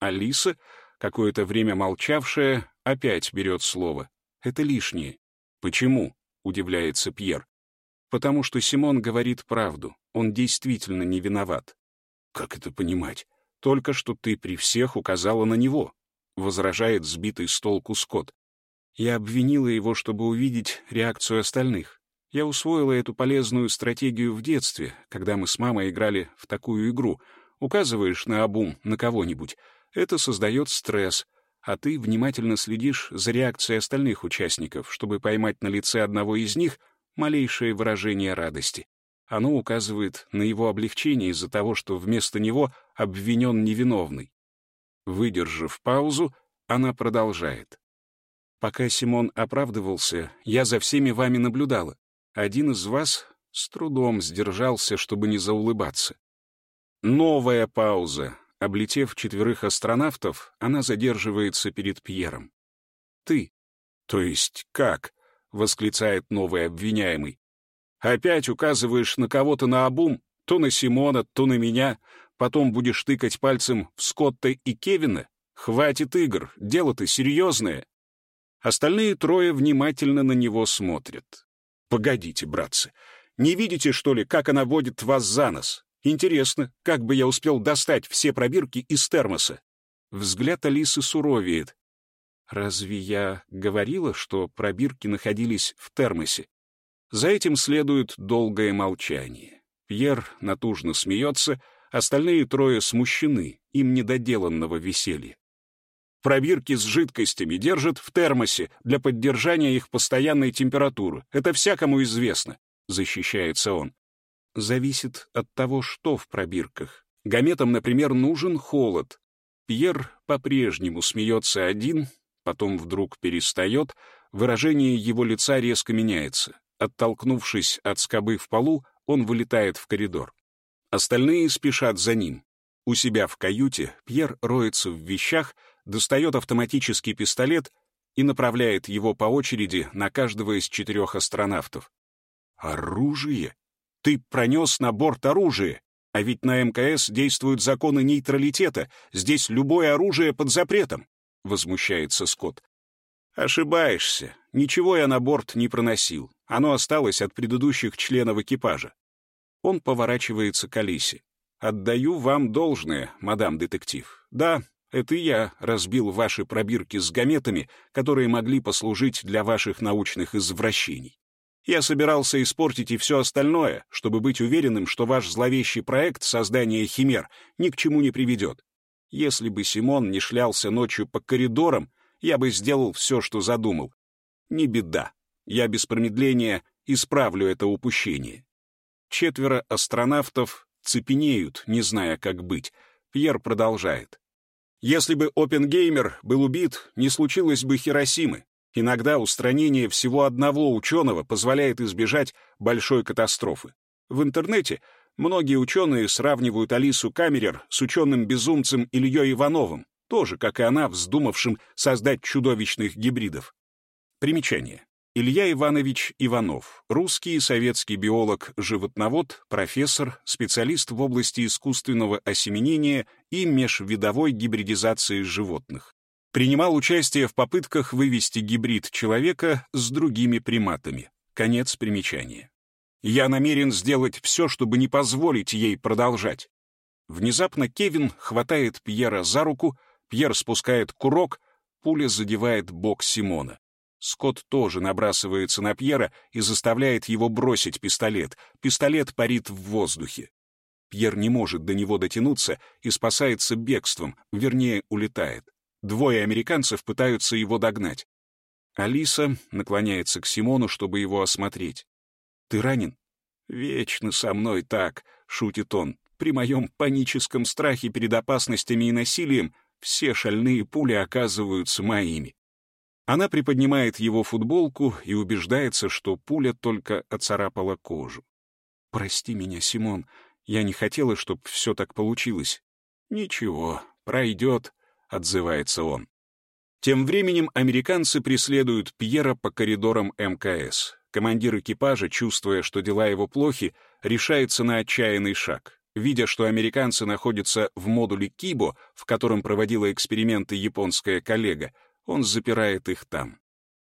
Алиса, какое-то время молчавшая, опять берет слово. «Это лишнее». «Почему?» — удивляется Пьер. «Потому что Симон говорит правду. Он действительно не виноват». «Как это понимать? Только что ты при всех указала на него», — возражает сбитый с толку Скотт. Я обвинила его, чтобы увидеть реакцию остальных. Я усвоила эту полезную стратегию в детстве, когда мы с мамой играли в такую игру. Указываешь на обум на кого-нибудь. Это создает стресс, а ты внимательно следишь за реакцией остальных участников, чтобы поймать на лице одного из них малейшее выражение радости. Оно указывает на его облегчение из-за того, что вместо него обвинен невиновный. Выдержав паузу, она продолжает. Пока Симон оправдывался, я за всеми вами наблюдала. Один из вас с трудом сдержался, чтобы не заулыбаться. Новая пауза. Облетев четверых астронавтов, она задерживается перед Пьером. «Ты». «То есть как?» — восклицает новый обвиняемый. «Опять указываешь на кого-то на обум, то на Симона, то на меня, потом будешь тыкать пальцем в Скотта и Кевина? Хватит игр, дело-то серьезное». Остальные трое внимательно на него смотрят. «Погодите, братцы, не видите, что ли, как она водит вас за нос? Интересно, как бы я успел достать все пробирки из термоса? Взгляд Алисы суровеет. «Разве я говорила, что пробирки находились в термосе?» За этим следует долгое молчание. Пьер натужно смеется, остальные трое смущены, им недоделанного веселья. Пробирки с жидкостями держат в термосе для поддержания их постоянной температуры. Это всякому известно, защищается он. Зависит от того, что в пробирках. Гаметам, например, нужен холод. Пьер по-прежнему смеется один, потом вдруг перестает, выражение его лица резко меняется. Оттолкнувшись от скобы в полу, он вылетает в коридор. Остальные спешат за ним. У себя в каюте Пьер роется в вещах, достает автоматический пистолет и направляет его по очереди на каждого из четырех астронавтов. «Оружие? Ты пронес на борт оружие? А ведь на МКС действуют законы нейтралитета, здесь любое оружие под запретом», — возмущается Скотт. «Ошибаешься. Ничего я на борт не проносил. Оно осталось от предыдущих членов экипажа». Он поворачивается к Алисе. «Отдаю вам должное, мадам детектив. Да, это я разбил ваши пробирки с гаметами, которые могли послужить для ваших научных извращений. Я собирался испортить и все остальное, чтобы быть уверенным, что ваш зловещий проект создания химер ни к чему не приведет. Если бы Симон не шлялся ночью по коридорам, я бы сделал все, что задумал. Не беда. Я без промедления исправлю это упущение. Четверо астронавтов цепенеют, не зная, как быть. Пьер продолжает. Если бы Опенгеймер был убит, не случилось бы Хиросимы. Иногда устранение всего одного ученого позволяет избежать большой катастрофы. В интернете многие ученые сравнивают Алису Камерер с ученым-безумцем Ильей Ивановым, тоже, как и она, вздумавшим создать чудовищных гибридов. Примечание. Илья Иванович Иванов, русский и советский биолог-животновод, профессор, специалист в области искусственного осеменения и межвидовой гибридизации животных. Принимал участие в попытках вывести гибрид человека с другими приматами. Конец примечания. Я намерен сделать все, чтобы не позволить ей продолжать. Внезапно Кевин хватает Пьера за руку, Пьер спускает курок, пуля задевает бок Симона. Скотт тоже набрасывается на Пьера и заставляет его бросить пистолет. Пистолет парит в воздухе. Пьер не может до него дотянуться и спасается бегством, вернее, улетает. Двое американцев пытаются его догнать. Алиса наклоняется к Симону, чтобы его осмотреть. «Ты ранен?» «Вечно со мной так», — шутит он. «При моем паническом страхе перед опасностями и насилием все шальные пули оказываются моими». Она приподнимает его футболку и убеждается, что пуля только оцарапала кожу. «Прости меня, Симон, я не хотела, чтобы все так получилось». «Ничего, пройдет», — отзывается он. Тем временем американцы преследуют Пьера по коридорам МКС. Командир экипажа, чувствуя, что дела его плохи, решается на отчаянный шаг. Видя, что американцы находятся в модуле Кибо, в котором проводила эксперименты японская коллега, он запирает их там.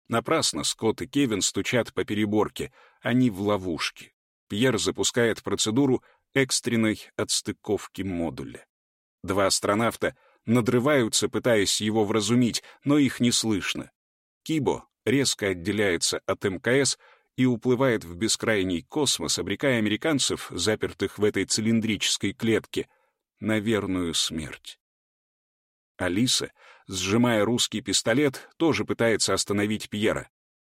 Напрасно Скотт и Кевин стучат по переборке, они в ловушке. Пьер запускает процедуру экстренной отстыковки модуля. Два астронавта надрываются, пытаясь его вразумить, но их не слышно. Кибо резко отделяется от МКС и уплывает в бескрайний космос, обрекая американцев, запертых в этой цилиндрической клетке, на верную смерть. Алиса сжимая русский пистолет, тоже пытается остановить Пьера.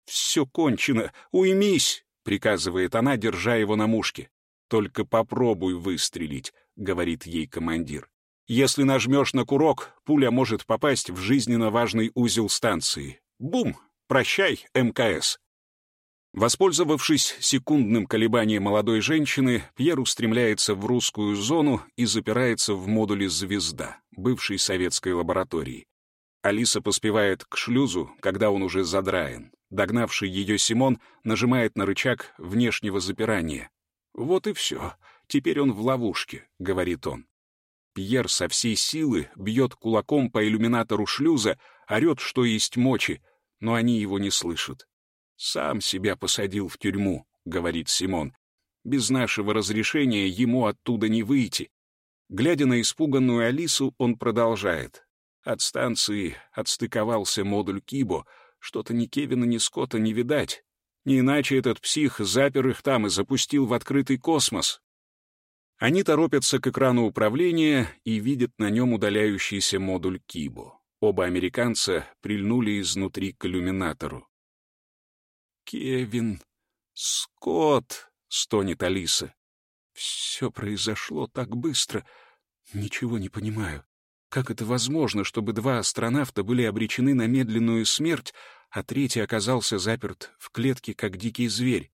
«Все кончено! Уймись!» — приказывает она, держа его на мушке. «Только попробуй выстрелить», — говорит ей командир. «Если нажмешь на курок, пуля может попасть в жизненно важный узел станции. Бум! Прощай, МКС!» Воспользовавшись секундным колебанием молодой женщины, Пьер устремляется в русскую зону и запирается в модуле «Звезда», бывшей советской лаборатории. Алиса поспевает к шлюзу, когда он уже задраен. Догнавший ее Симон нажимает на рычаг внешнего запирания. «Вот и все. Теперь он в ловушке», — говорит он. Пьер со всей силы бьет кулаком по иллюминатору шлюза, орет, что есть мочи, но они его не слышат. «Сам себя посадил в тюрьму», — говорит Симон. «Без нашего разрешения ему оттуда не выйти». Глядя на испуганную Алису, он продолжает. От станции отстыковался модуль Кибо. Что-то ни Кевина, ни Скотта не видать. Не иначе этот псих запер их там и запустил в открытый космос. Они торопятся к экрану управления и видят на нем удаляющийся модуль Кибо. Оба американца прильнули изнутри к иллюминатору. «Кевин, Скотт!» — стонет Алиса. «Все произошло так быстро. Ничего не понимаю. Как это возможно, чтобы два астронавта были обречены на медленную смерть, а третий оказался заперт в клетке, как дикий зверь?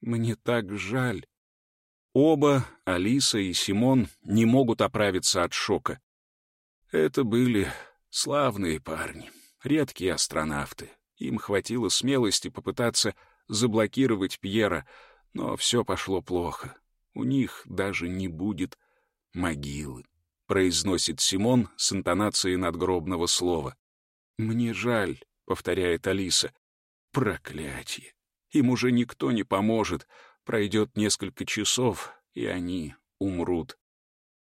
Мне так жаль. Оба, Алиса и Симон, не могут оправиться от шока. Это были славные парни, редкие астронавты. Им хватило смелости попытаться заблокировать Пьера, но все пошло плохо. У них даже не будет могилы произносит Симон с интонацией надгробного слова. «Мне жаль», — повторяет Алиса. «Проклятие! Им уже никто не поможет. Пройдет несколько часов, и они умрут.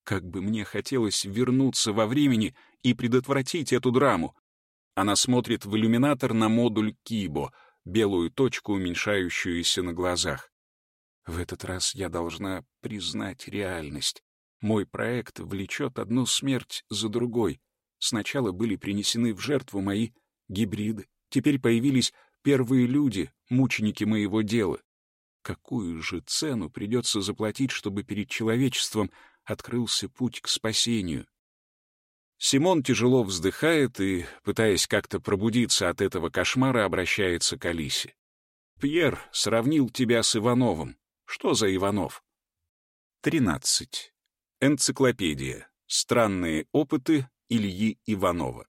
Как бы мне хотелось вернуться во времени и предотвратить эту драму. Она смотрит в иллюминатор на модуль Кибо, белую точку, уменьшающуюся на глазах. В этот раз я должна признать реальность. Мой проект влечет одну смерть за другой. Сначала были принесены в жертву мои гибриды. Теперь появились первые люди, мученики моего дела. Какую же цену придется заплатить, чтобы перед человечеством открылся путь к спасению? Симон тяжело вздыхает и, пытаясь как-то пробудиться от этого кошмара, обращается к Алисе. «Пьер сравнил тебя с Ивановым. Что за Иванов?» «Тринадцать. Энциклопедия. Странные опыты Ильи Иванова.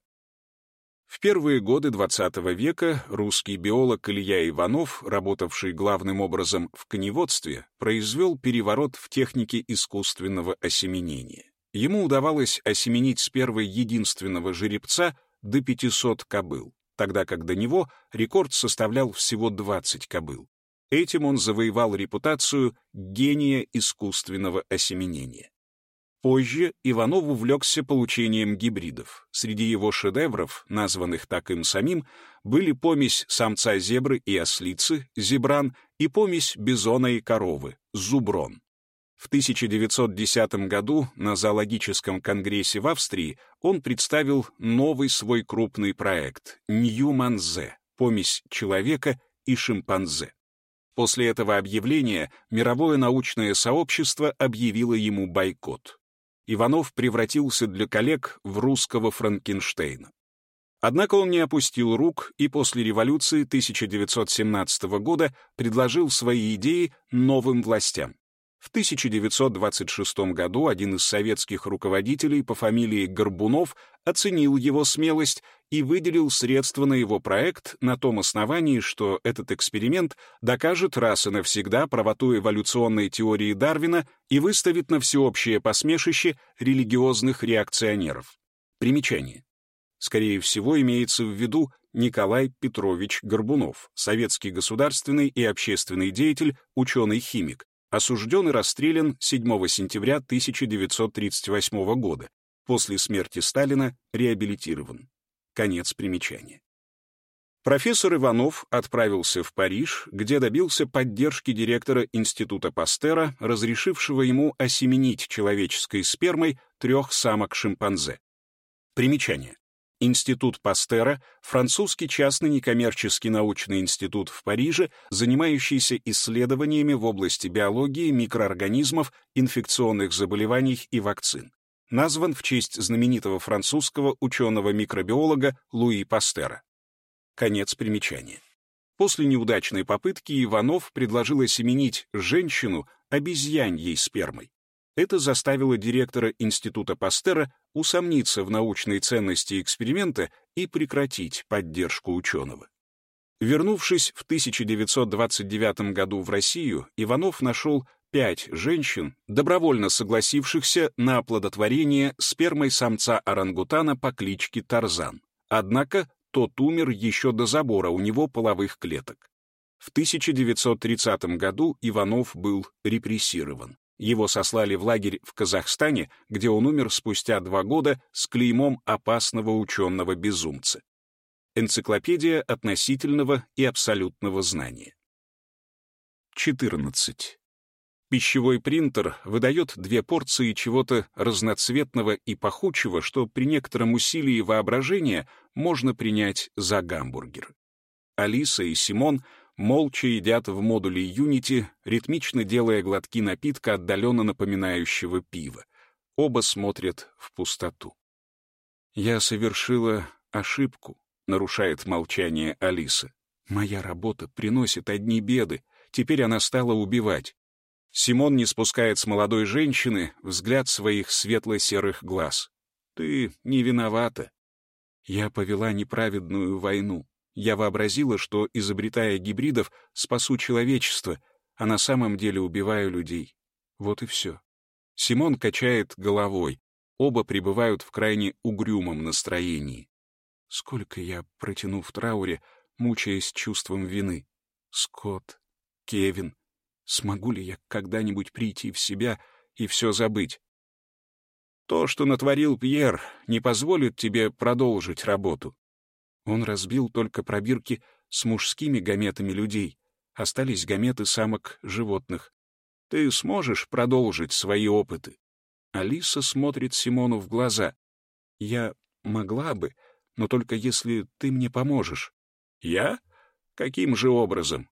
В первые годы XX века русский биолог Илья Иванов, работавший главным образом в коневодстве, произвел переворот в технике искусственного осеменения. Ему удавалось осеменить с первой единственного жеребца до 500 кобыл, тогда как до него рекорд составлял всего 20 кобыл. Этим он завоевал репутацию гения искусственного осеменения. Позже Иванов увлекся получением гибридов. Среди его шедевров, названных так им самим, были помесь самца зебры и ослицы, зебран, и помесь бизона и коровы, зуброн. В 1910 году на зоологическом конгрессе в Австрии он представил новый свой крупный проект «Ньюманзе» — помесь человека и шимпанзе. После этого объявления мировое научное сообщество объявило ему бойкот. Иванов превратился для коллег в русского Франкенштейна. Однако он не опустил рук и после революции 1917 года предложил свои идеи новым властям. В 1926 году один из советских руководителей по фамилии Горбунов оценил его смелость и выделил средства на его проект на том основании, что этот эксперимент докажет раз и навсегда правоту эволюционной теории Дарвина и выставит на всеобщее посмешище религиозных реакционеров. Примечание. Скорее всего, имеется в виду Николай Петрович Горбунов, советский государственный и общественный деятель, ученый-химик, осужден и расстрелян 7 сентября 1938 года, после смерти Сталина реабилитирован. Конец примечания. Профессор Иванов отправился в Париж, где добился поддержки директора Института Пастера, разрешившего ему осеменить человеческой спермой трех самок-шимпанзе. Примечание. Институт Пастера — французский частный некоммерческий научный институт в Париже, занимающийся исследованиями в области биологии, микроорганизмов, инфекционных заболеваний и вакцин. Назван в честь знаменитого французского ученого-микробиолога Луи Пастера. Конец примечания. После неудачной попытки Иванов предложил осеменить женщину обезьяньей спермой. Это заставило директора Института Пастера усомниться в научной ценности эксперимента и прекратить поддержку ученого. Вернувшись в 1929 году в Россию, Иванов нашел пять женщин, добровольно согласившихся на оплодотворение спермой самца орангутана по кличке Тарзан. Однако тот умер еще до забора у него половых клеток. В 1930 году Иванов был репрессирован. Его сослали в лагерь в Казахстане, где он умер спустя два года с клеймом опасного ученого-безумца. Энциклопедия относительного и абсолютного знания. 14. Пищевой принтер выдает две порции чего-то разноцветного и пахучего, что при некотором усилии воображения можно принять за гамбургер. Алиса и Симон молча едят в модуле Unity, ритмично делая глотки напитка, отдаленно напоминающего пиво. Оба смотрят в пустоту. «Я совершила ошибку», — нарушает молчание Алиса. «Моя работа приносит одни беды. Теперь она стала убивать». Симон не спускает с молодой женщины взгляд своих светло-серых глаз. «Ты не виновата. Я повела неправедную войну. Я вообразила, что, изобретая гибридов, спасу человечество, а на самом деле убиваю людей. Вот и все. Симон качает головой. Оба пребывают в крайне угрюмом настроении. Сколько я протяну в трауре, мучаясь чувством вины. Скотт, Кевин, смогу ли я когда-нибудь прийти в себя и все забыть? То, что натворил Пьер, не позволит тебе продолжить работу. Он разбил только пробирки с мужскими гаметами людей. Остались гаметы самок животных. Ты сможешь продолжить свои опыты? Алиса смотрит Симону в глаза. Я могла бы, но только если ты мне поможешь. Я? Каким же образом?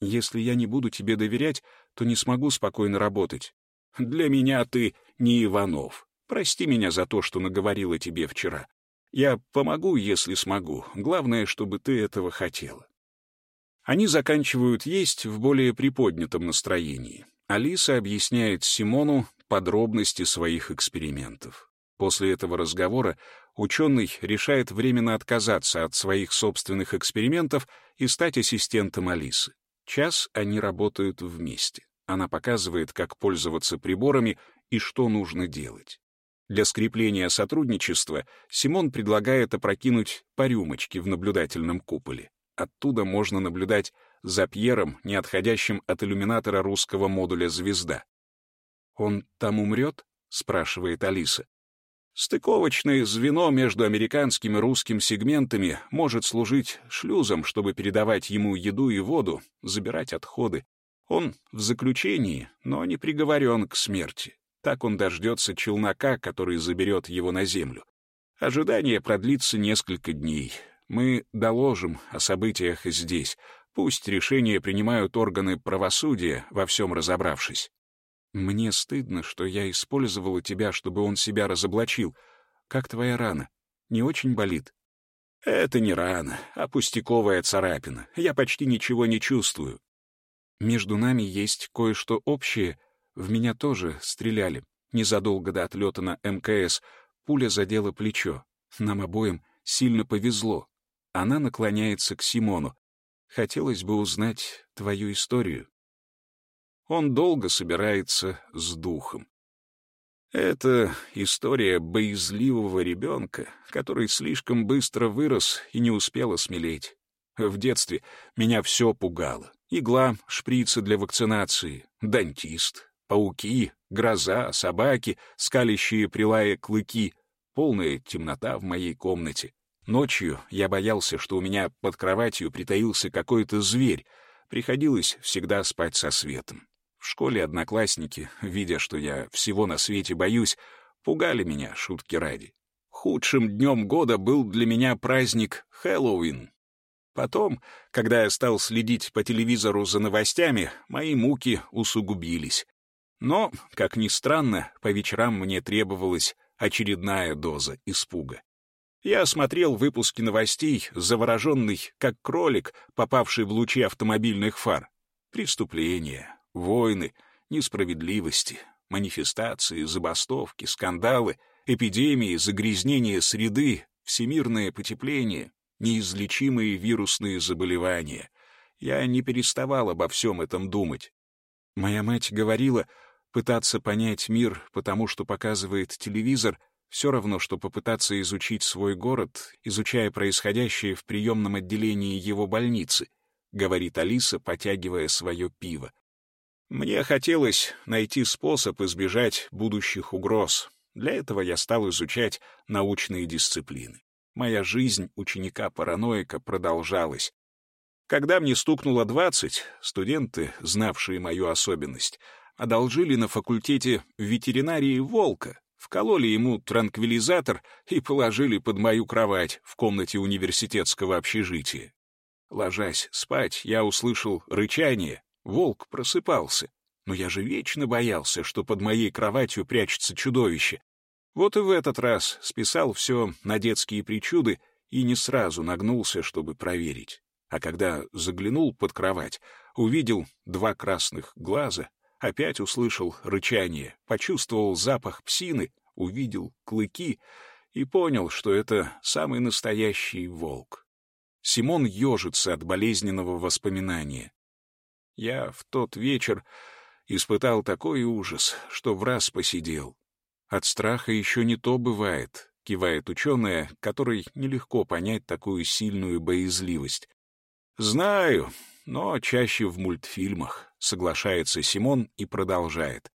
Если я не буду тебе доверять, то не смогу спокойно работать. Для меня ты не Иванов. Прости меня за то, что наговорила тебе вчера. Я помогу, если смогу. Главное, чтобы ты этого хотела. Они заканчивают есть в более приподнятом настроении. Алиса объясняет Симону подробности своих экспериментов. После этого разговора ученый решает временно отказаться от своих собственных экспериментов и стать ассистентом Алисы. Час они работают вместе. Она показывает, как пользоваться приборами и что нужно делать. Для скрепления сотрудничества Симон предлагает опрокинуть по рюмочке в наблюдательном куполе. Оттуда можно наблюдать за Пьером, не отходящим от иллюминатора русского модуля «Звезда». «Он там умрет?» — спрашивает Алиса. Стыковочное звено между американским и русским сегментами может служить шлюзом, чтобы передавать ему еду и воду, забирать отходы. Он в заключении, но не приговорен к смерти. Так он дождется челнока, который заберет его на землю. Ожидание продлится несколько дней. Мы доложим о событиях здесь. Пусть решения принимают органы правосудия, во всем разобравшись. Мне стыдно, что я использовала тебя, чтобы он себя разоблачил. Как твоя рана? Не очень болит? Это не рана, а пустяковая царапина. Я почти ничего не чувствую. Между нами есть кое-что общее, в меня тоже стреляли. Незадолго до отлета на МКС пуля задела плечо. Нам обоим сильно повезло. Она наклоняется к Симону. Хотелось бы узнать твою историю. Он долго собирается с духом. Это история боязливого ребенка, который слишком быстро вырос и не успел осмелеть. В детстве меня все пугало. Игла, шприцы для вакцинации, дантист, Пауки, гроза, собаки, скалящие прилая клыки, полная темнота в моей комнате. Ночью я боялся, что у меня под кроватью притаился какой-то зверь. Приходилось всегда спать со светом. В школе одноклассники, видя, что я всего на свете боюсь, пугали меня, шутки ради. Худшим днем года был для меня праздник Хэллоуин. Потом, когда я стал следить по телевизору за новостями, мои муки усугубились. Но, как ни странно, по вечерам мне требовалась очередная доза испуга. Я смотрел выпуски новостей, завороженный, как кролик, попавший в лучи автомобильных фар. Преступления, войны, несправедливости, манифестации, забастовки, скандалы, эпидемии, загрязнение среды, всемирное потепление, неизлечимые вирусные заболевания. Я не переставал обо всем этом думать. Моя мать говорила, Пытаться понять мир, потому что показывает телевизор, все равно, что попытаться изучить свой город, изучая происходящее в приемном отделении его больницы, говорит Алиса, потягивая свое пиво. Мне хотелось найти способ избежать будущих угроз. Для этого я стал изучать научные дисциплины. Моя жизнь ученика-параноика продолжалась. Когда мне стукнуло 20, студенты, знавшие мою особенность, одолжили на факультете ветеринарии волка, вкололи ему транквилизатор и положили под мою кровать в комнате университетского общежития. Ложась спать, я услышал рычание, волк просыпался. Но я же вечно боялся, что под моей кроватью прячется чудовище. Вот и в этот раз списал все на детские причуды и не сразу нагнулся, чтобы проверить. А когда заглянул под кровать, увидел два красных глаза, опять услышал рычание, почувствовал запах псины, увидел клыки и понял, что это самый настоящий волк. Симон ежится от болезненного воспоминания. Я в тот вечер испытал такой ужас, что в раз посидел. От страха еще не то бывает, кивает ученая, которой нелегко понять такую сильную боязливость. Знаю, но чаще в мультфильмах, соглашается Симон и продолжает.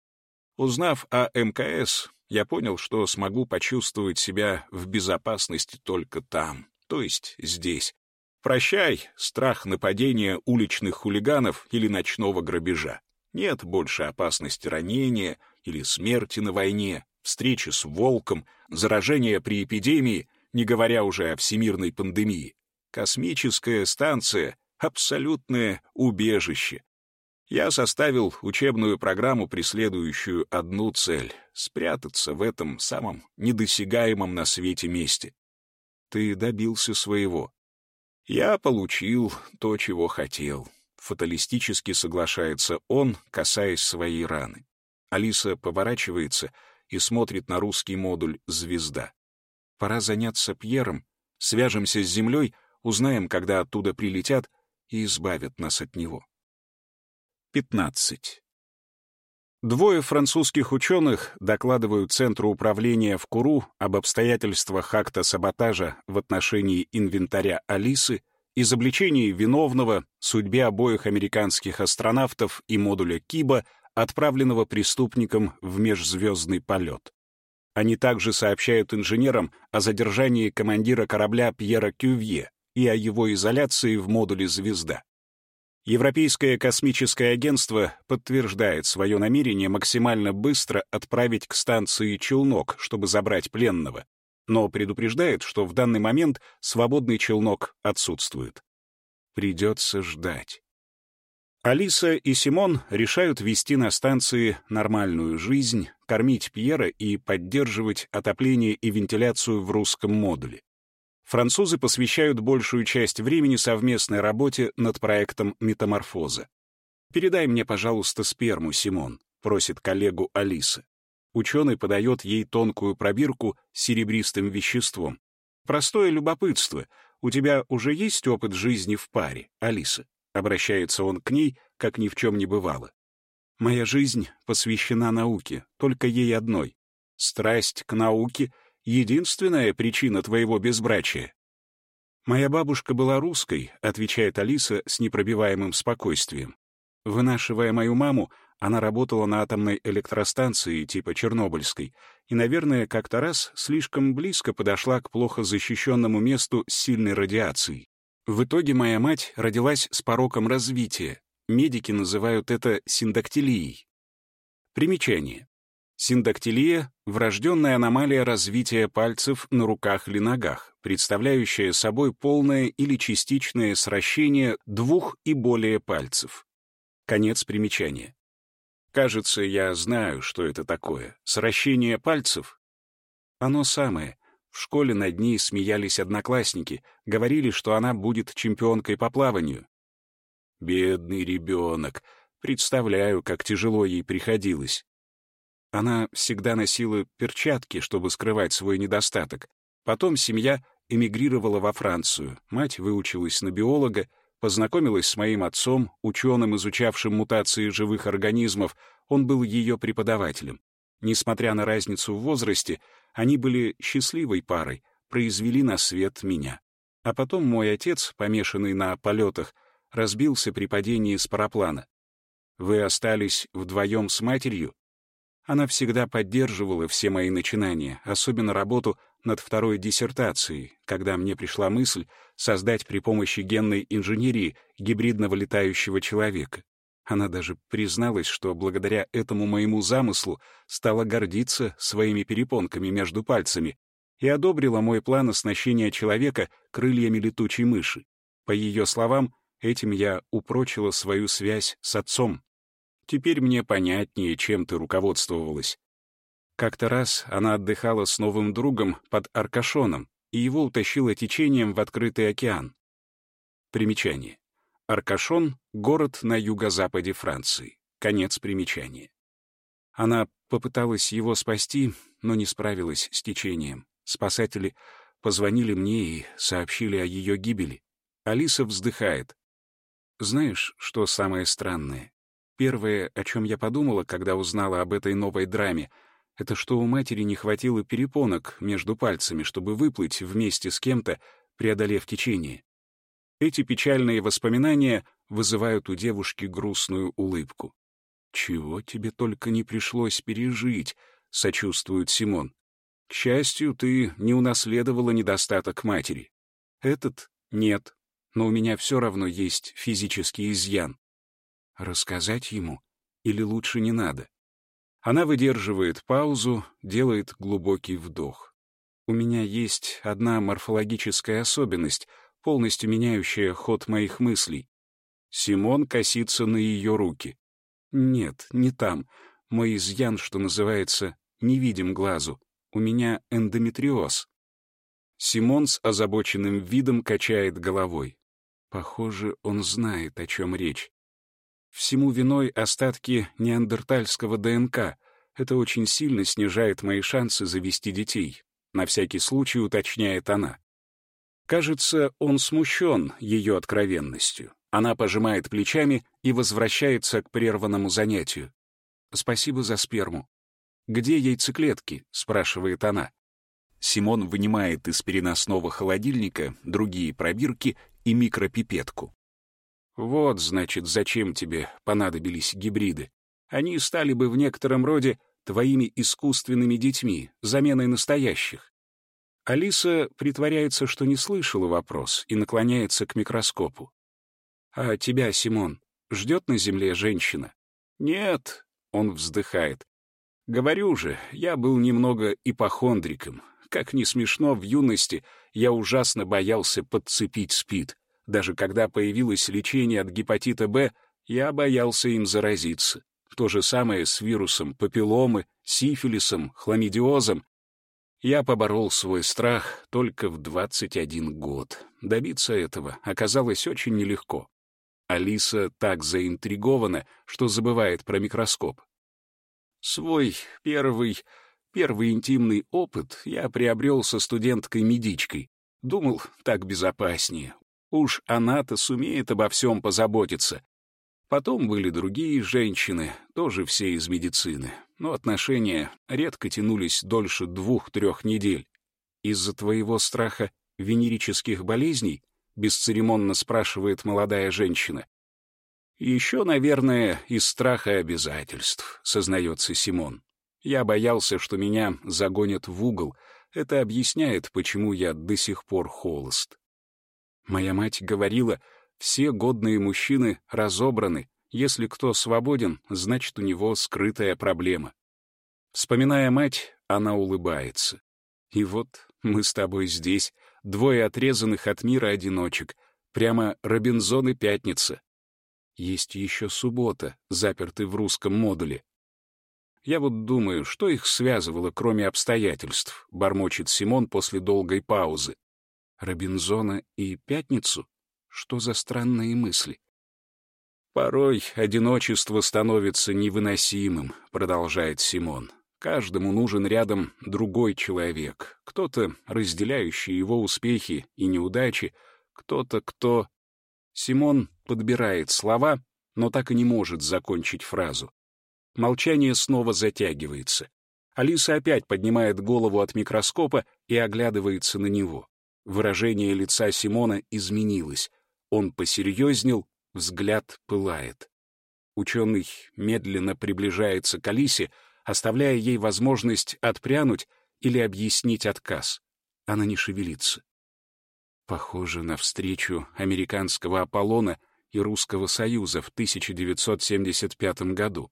Узнав о МКС, я понял, что смогу почувствовать себя в безопасности только там, то есть здесь. Прощай, страх нападения уличных хулиганов или ночного грабежа. Нет больше опасности ранения или смерти на войне, встречи с волком, заражения при эпидемии, не говоря уже о всемирной пандемии. Космическая станция — абсолютное убежище. Я составил учебную программу, преследующую одну цель — спрятаться в этом самом недосягаемом на свете месте. Ты добился своего. Я получил то, чего хотел. Фаталистически соглашается он, касаясь своей раны. Алиса поворачивается и смотрит на русский модуль «Звезда». Пора заняться Пьером, свяжемся с Землей — Узнаем, когда оттуда прилетят и избавят нас от него. 15. Двое французских ученых докладывают Центру управления в Куру об обстоятельствах акта саботажа в отношении инвентаря Алисы, изобличении виновного, судьбе обоих американских астронавтов и модуля Киба, отправленного преступником в межзвездный полет. Они также сообщают инженерам о задержании командира корабля Пьера Кювье, и о его изоляции в модуле «Звезда». Европейское космическое агентство подтверждает свое намерение максимально быстро отправить к станции челнок, чтобы забрать пленного, но предупреждает, что в данный момент свободный челнок отсутствует. Придется ждать. Алиса и Симон решают вести на станции нормальную жизнь, кормить Пьера и поддерживать отопление и вентиляцию в русском модуле французы посвящают большую часть времени совместной работе над проектом «Метаморфоза». «Передай мне, пожалуйста, сперму, Симон», — просит коллегу Алиса. Ученый подает ей тонкую пробирку с серебристым веществом. «Простое любопытство. У тебя уже есть опыт жизни в паре, Алиса?» Обращается он к ней, как ни в чем не бывало. «Моя жизнь посвящена науке, только ей одной. Страсть к науке — единственная причина твоего безбрачия. «Моя бабушка была русской», — отвечает Алиса с непробиваемым спокойствием. Вынашивая мою маму, она работала на атомной электростанции типа Чернобыльской и, наверное, как-то раз слишком близко подошла к плохо защищенному месту с сильной радиацией. В итоге моя мать родилась с пороком развития. Медики называют это синдактилией. Примечание. Синдактилия — врожденная аномалия развития пальцев на руках или ногах, представляющая собой полное или частичное сращение двух и более пальцев. Конец примечания. Кажется, я знаю, что это такое. Сращение пальцев? Оно самое. В школе над ней смеялись одноклассники, говорили, что она будет чемпионкой по плаванию. Бедный ребенок. Представляю, как тяжело ей приходилось. Она всегда носила перчатки, чтобы скрывать свой недостаток. Потом семья эмигрировала во Францию. Мать выучилась на биолога, познакомилась с моим отцом, ученым, изучавшим мутации живых организмов. Он был ее преподавателем. Несмотря на разницу в возрасте, они были счастливой парой, произвели на свет меня. А потом мой отец, помешанный на полетах, разбился при падении с параплана. Вы остались вдвоем с матерью? Она всегда поддерживала все мои начинания, особенно работу над второй диссертацией, когда мне пришла мысль создать при помощи генной инженерии гибридного летающего человека. Она даже призналась, что благодаря этому моему замыслу стала гордиться своими перепонками между пальцами и одобрила мой план оснащения человека крыльями летучей мыши. По ее словам, этим я упрочила свою связь с отцом. Теперь мне понятнее, чем ты руководствовалась. Как-то раз она отдыхала с новым другом под Аркашоном, и его утащило течением в открытый океан. Примечание. Аркашон — город на юго-западе Франции. Конец примечания. Она попыталась его спасти, но не справилась с течением. Спасатели позвонили мне и сообщили о ее гибели. Алиса вздыхает. Знаешь, что самое странное? Первое, о чем я подумала, когда узнала об этой новой драме — это что у матери не хватило перепонок между пальцами, чтобы выплыть вместе с кем-то, преодолев течение. Эти печальные воспоминания вызывают у девушки грустную улыбку. «Чего тебе только не пришлось пережить», — сочувствует Симон. «К счастью, ты не унаследовала недостаток матери. Этот — нет, но у меня все равно есть физический изъян. Рассказать ему или лучше не надо?» Она выдерживает паузу, делает глубокий вдох. У меня есть одна морфологическая особенность, полностью меняющая ход моих мыслей. Симон косится на ее руки. Нет, не там. Мой изъян, что называется, не видим глазу. У меня эндометриоз. Симон с озабоченным видом качает головой. Похоже, он знает, о чем речь. Всему виной остатки неандертальского ДНК. Это очень сильно снижает мои шансы завести детей. На всякий случай уточняет она. Кажется, он смущен ее откровенностью. Она пожимает плечами и возвращается к прерванному занятию. «Спасибо за сперму». «Где яйцеклетки?» — спрашивает она. Симон вынимает из переносного холодильника другие пробирки и микропипетку. Вот, значит, зачем тебе понадобились гибриды. Они стали бы в некотором роде твоими искусственными детьми, заменой настоящих. Алиса притворяется, что не слышала вопрос, и наклоняется к микроскопу. «А тебя, Симон, ждет на земле женщина?» «Нет», — он вздыхает. «Говорю же, я был немного ипохондриком. Как ни смешно, в юности я ужасно боялся подцепить спид. Даже когда появилось лечение от гепатита Б, я боялся им заразиться. То же самое с вирусом папилломы, сифилисом, хламидиозом. Я поборол свой страх только в 21 год. Добиться этого оказалось очень нелегко. Алиса так заинтригована, что забывает про микроскоп. Свой первый, первый интимный опыт я приобрел со студенткой-медичкой. Думал, так безопаснее, Уж она-то сумеет обо всем позаботиться. Потом были другие женщины, тоже все из медицины, но отношения редко тянулись дольше двух-трех недель. Из-за твоего страха венерических болезней? Бесцеремонно спрашивает молодая женщина. Еще, наверное, из страха обязательств, сознается Симон. Я боялся, что меня загонят в угол. Это объясняет, почему я до сих пор холост. Моя мать говорила, все годные мужчины разобраны, если кто свободен, значит, у него скрытая проблема. Вспоминая мать, она улыбается. И вот мы с тобой здесь, двое отрезанных от мира одиночек, прямо Робинзон и Пятница. Есть еще суббота, запертый в русском модуле. Я вот думаю, что их связывало, кроме обстоятельств, бормочет Симон после долгой паузы. Робинзона и Пятницу? Что за странные мысли? «Порой одиночество становится невыносимым», — продолжает Симон. «Каждому нужен рядом другой человек, кто-то, разделяющий его успехи и неудачи, кто-то, кто...» Симон подбирает слова, но так и не может закончить фразу. Молчание снова затягивается. Алиса опять поднимает голову от микроскопа и оглядывается на него. Выражение лица Симона изменилось. Он посерьезнел, взгляд пылает. Ученый медленно приближается к Алисе, оставляя ей возможность отпрянуть или объяснить отказ. Она не шевелится. Похоже на встречу американского Аполлона и Русского Союза в 1975 году.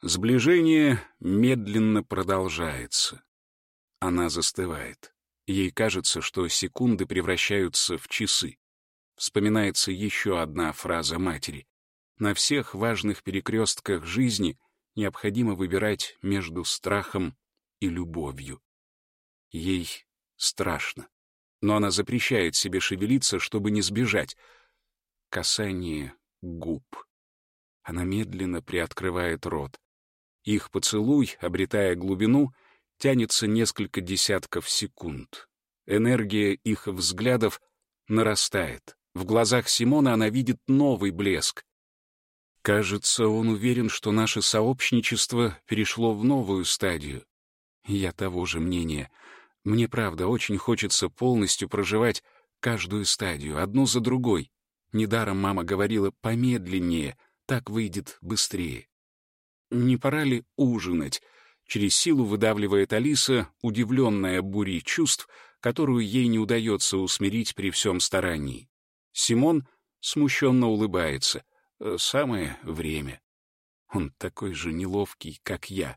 Сближение медленно продолжается. Она застывает. Ей кажется, что секунды превращаются в часы. Вспоминается еще одна фраза матери. На всех важных перекрестках жизни необходимо выбирать между страхом и любовью. Ей страшно, но она запрещает себе шевелиться, чтобы не сбежать. Касание губ. Она медленно приоткрывает рот. Их поцелуй, обретая глубину, тянется несколько десятков секунд. Энергия их взглядов нарастает. В глазах Симона она видит новый блеск. Кажется, он уверен, что наше сообщничество перешло в новую стадию. Я того же мнения. Мне, правда, очень хочется полностью проживать каждую стадию, одну за другой. Недаром мама говорила «помедленнее», так выйдет быстрее. Не пора ли ужинать? Через силу выдавливает Алиса, удивленная бурей чувств, которую ей не удается усмирить при всем старании. Симон смущенно улыбается — Э, самое время. Он такой же неловкий, как я.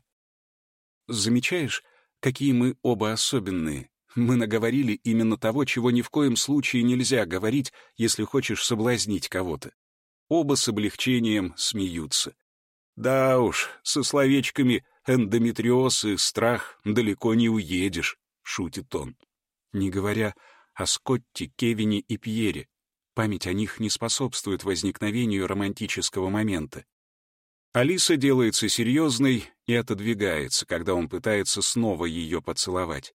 Замечаешь, какие мы оба особенные? Мы наговорили именно того, чего ни в коем случае нельзя говорить, если хочешь соблазнить кого-то. Оба с облегчением смеются. Да уж, со словечками эндометриоз и страх далеко не уедешь, шутит он. Не говоря о Скотте, Кевине и Пьере, Память о них не способствует возникновению романтического момента. Алиса делается серьезной и отодвигается, когда он пытается снова ее поцеловать.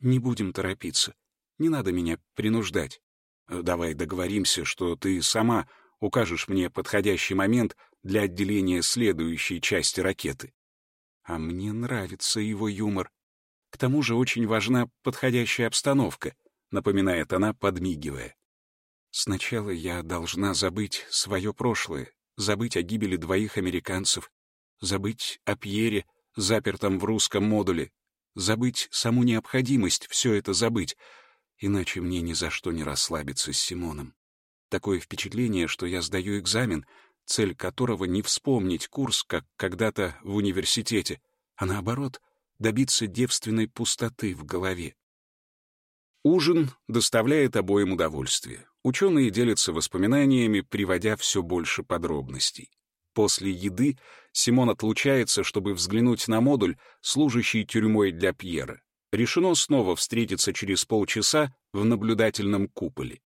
«Не будем торопиться. Не надо меня принуждать. Давай договоримся, что ты сама укажешь мне подходящий момент для отделения следующей части ракеты». А мне нравится его юмор. К тому же очень важна подходящая обстановка, напоминает она, подмигивая. Сначала я должна забыть свое прошлое, забыть о гибели двоих американцев, забыть о Пьере, запертом в русском модуле, забыть саму необходимость все это забыть, иначе мне ни за что не расслабиться с Симоном. Такое впечатление, что я сдаю экзамен, цель которого не вспомнить курс, как когда-то в университете, а наоборот, добиться девственной пустоты в голове. Ужин доставляет обоим удовольствие. Ученые делятся воспоминаниями, приводя все больше подробностей. После еды Симон отлучается, чтобы взглянуть на модуль, служащий тюрьмой для Пьера. Решено снова встретиться через полчаса в наблюдательном куполе.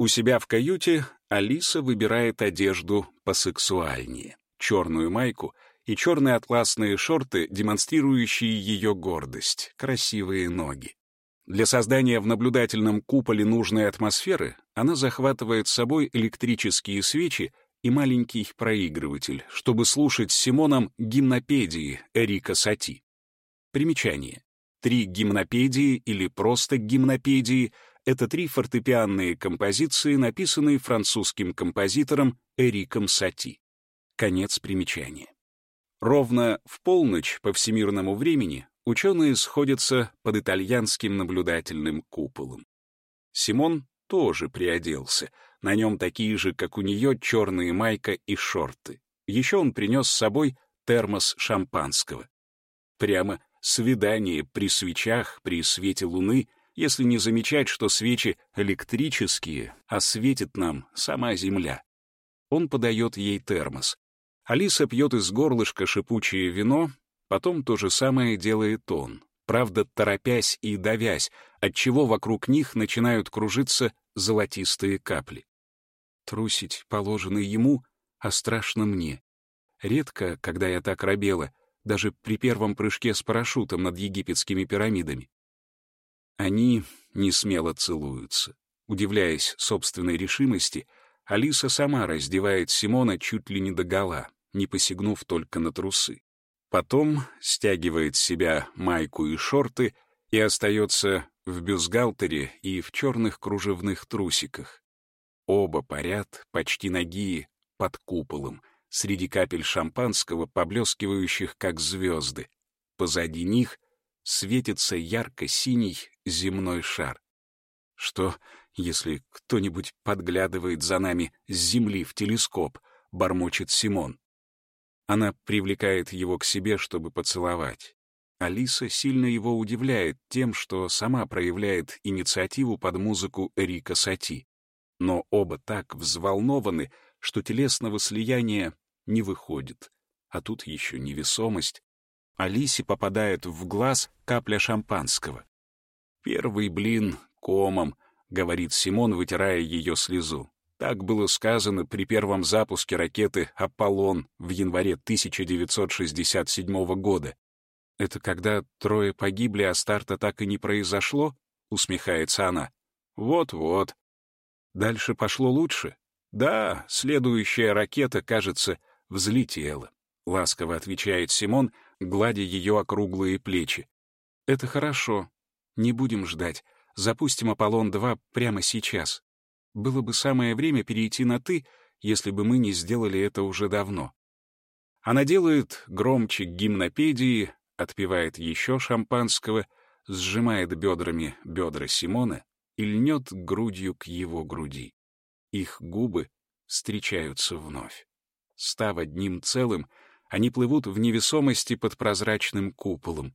У себя в каюте Алиса выбирает одежду посексуальнее. Черную майку и черные атласные шорты, демонстрирующие ее гордость, красивые ноги. Для создания в наблюдательном куполе нужной атмосферы она захватывает с собой электрические свечи и маленький проигрыватель, чтобы слушать с Симоном гимнопедии Эрика Сати. Примечание. Три гимнопедии или просто гимнопедии — это три фортепианные композиции, написанные французским композитором Эриком Сати. Конец примечания. Ровно в полночь по всемирному времени ученые сходятся под итальянским наблюдательным куполом. Симон тоже приоделся. На нем такие же, как у нее, черные майка и шорты. Еще он принес с собой термос шампанского. Прямо свидание при свечах, при свете луны, если не замечать, что свечи электрические, а светит нам сама Земля. Он подает ей термос. Алиса пьет из горлышка шипучее вино, Потом то же самое делает он, правда, торопясь и давясь, отчего вокруг них начинают кружиться золотистые капли. Трусить положено ему, а страшно мне. Редко, когда я так робела, даже при первом прыжке с парашютом над египетскими пирамидами. Они не смело целуются. Удивляясь собственной решимости, Алиса сама раздевает Симона чуть ли не догола, не посягнув только на трусы. Потом стягивает с себя майку и шорты и остается в бюстгальтере и в черных кружевных трусиках. Оба парят, почти ноги, под куполом, среди капель шампанского, поблескивающих как звезды. Позади них светится ярко-синий земной шар. Что, если кто-нибудь подглядывает за нами с земли в телескоп, бормочет Симон. Она привлекает его к себе, чтобы поцеловать. Алиса сильно его удивляет тем, что сама проявляет инициативу под музыку Эрика Сати. Но оба так взволнованы, что телесного слияния не выходит. А тут еще невесомость. Алисе попадает в глаз капля шампанского. «Первый блин комом», — говорит Симон, вытирая ее слезу. Так было сказано при первом запуске ракеты «Аполлон» в январе 1967 года. «Это когда трое погибли, а старта так и не произошло?» — усмехается она. «Вот-вот». Дальше пошло лучше? Да, следующая ракета, кажется, взлетела. Ласково отвечает Симон, гладя ее округлые плечи. Это хорошо. Не будем ждать. Запустим Аполлон-2 прямо сейчас. Было бы самое время перейти на «ты», если бы мы не сделали это уже давно. Она делает громче гимнопедии, отпивает еще шампанского, сжимает бедрами бедра Симона и льнет грудью к его груди. Их губы встречаются вновь. Став одним целым, они плывут в невесомости под прозрачным куполом.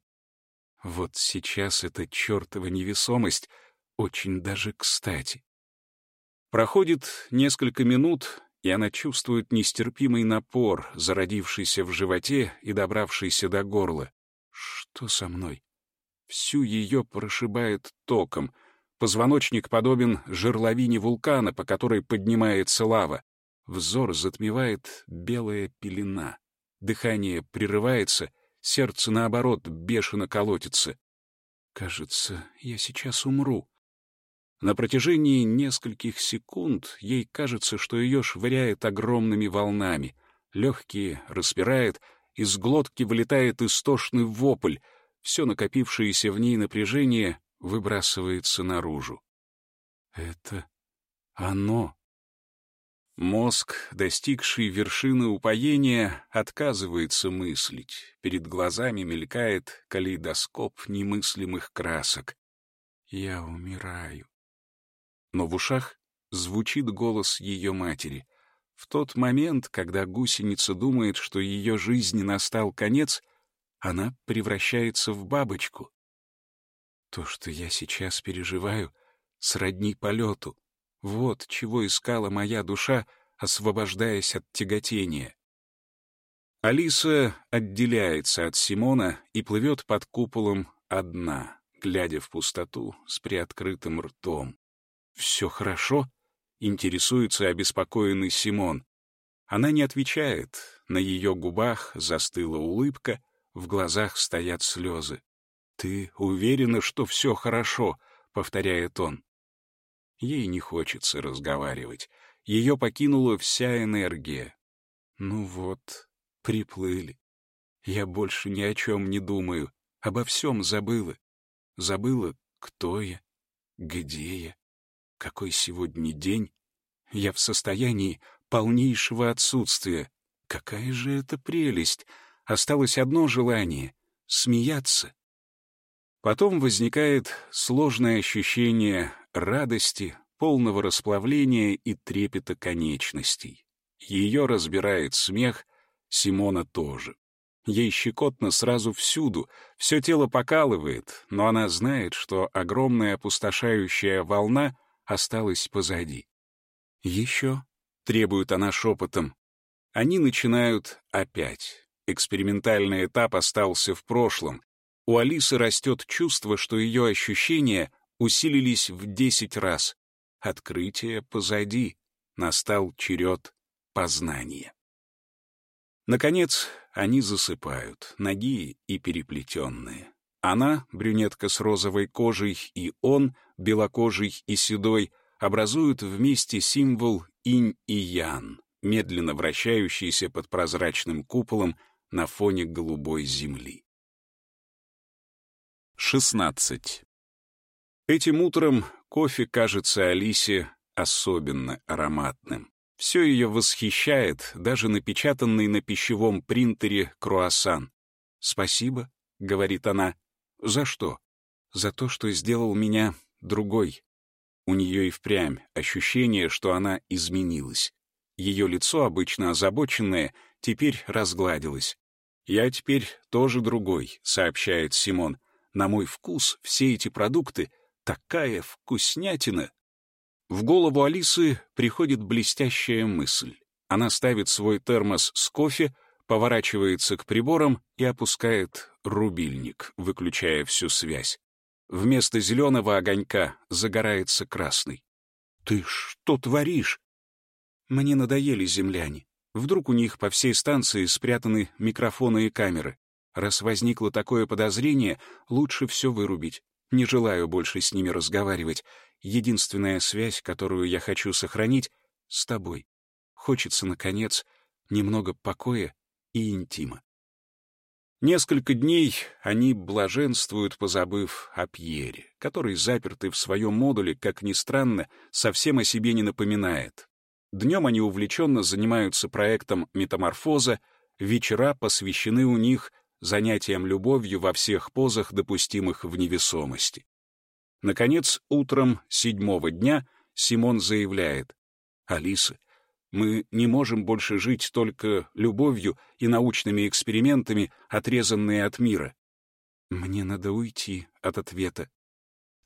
Вот сейчас эта чертова невесомость очень даже кстати. Проходит несколько минут, и она чувствует нестерпимый напор, зародившийся в животе и добравшийся до горла. Что со мной? Всю ее прошибает током. Позвоночник подобен жерловине вулкана, по которой поднимается лава. Взор затмевает белая пелена. Дыхание прерывается, сердце, наоборот, бешено колотится. Кажется, я сейчас умру. На протяжении нескольких секунд ей кажется, что ее швыряет огромными волнами. Легкие распирает, из глотки вылетает истошный вопль, все накопившееся в ней напряжение выбрасывается наружу. Это оно. Мозг, достигший вершины упоения, отказывается мыслить. Перед глазами мелькает калейдоскоп немыслимых красок. Я умираю но в ушах звучит голос ее матери. В тот момент, когда гусеница думает, что ее жизни настал конец, она превращается в бабочку. То, что я сейчас переживаю, сродни полету. Вот чего искала моя душа, освобождаясь от тяготения. Алиса отделяется от Симона и плывет под куполом одна, глядя в пустоту с приоткрытым ртом. «Все хорошо?» — интересуется обеспокоенный Симон. Она не отвечает, на ее губах застыла улыбка, в глазах стоят слезы. «Ты уверена, что все хорошо?» — повторяет он. Ей не хочется разговаривать. Ее покинула вся энергия. Ну вот, приплыли. Я больше ни о чем не думаю, обо всем забыла. Забыла, кто я, где я. Какой сегодня день? Я в состоянии полнейшего отсутствия. Какая же это прелесть! Осталось одно желание — смеяться. Потом возникает сложное ощущение радости, полного расплавления и трепета конечностей. Ее разбирает смех, Симона тоже. Ей щекотно сразу всюду, все тело покалывает, но она знает, что огромная опустошающая волна осталось позади. «Еще?» — требует она шепотом. Они начинают опять. Экспериментальный этап остался в прошлом. У Алисы растет чувство, что ее ощущения усилились в десять раз. Открытие позади. Настал черед познания. Наконец, они засыпают, ноги и переплетенные. Она, брюнетка с розовой кожей, и он, белокожий и седой, образуют вместе символ инь и ян, медленно вращающийся под прозрачным куполом на фоне голубой земли. 16. Этим утром кофе кажется Алисе особенно ароматным. Все ее восхищает, даже напечатанный на пищевом принтере круассан. «Спасибо», — говорит она. «За что?» «За то, что сделал меня другой». У нее и впрямь ощущение, что она изменилась. Ее лицо, обычно озабоченное, теперь разгладилось. «Я теперь тоже другой», — сообщает Симон. «На мой вкус все эти продукты — такая вкуснятина!» В голову Алисы приходит блестящая мысль. Она ставит свой термос с кофе, поворачивается к приборам и опускает рубильник, выключая всю связь. Вместо зеленого огонька загорается красный. «Ты что творишь?» Мне надоели земляне. Вдруг у них по всей станции спрятаны микрофоны и камеры. Раз возникло такое подозрение, лучше все вырубить. Не желаю больше с ними разговаривать. Единственная связь, которую я хочу сохранить, — с тобой. Хочется, наконец, немного покоя и интима. Несколько дней они блаженствуют, позабыв о Пьере, который, запертый в своем модуле, как ни странно, совсем о себе не напоминает. Днем они увлеченно занимаются проектом «Метаморфоза», вечера посвящены у них занятиям любовью во всех позах, допустимых в невесомости. Наконец, утром седьмого дня Симон заявляет, «Алиса, мы не можем больше жить только любовью и научными экспериментами, отрезанные от мира. Мне надо уйти от ответа.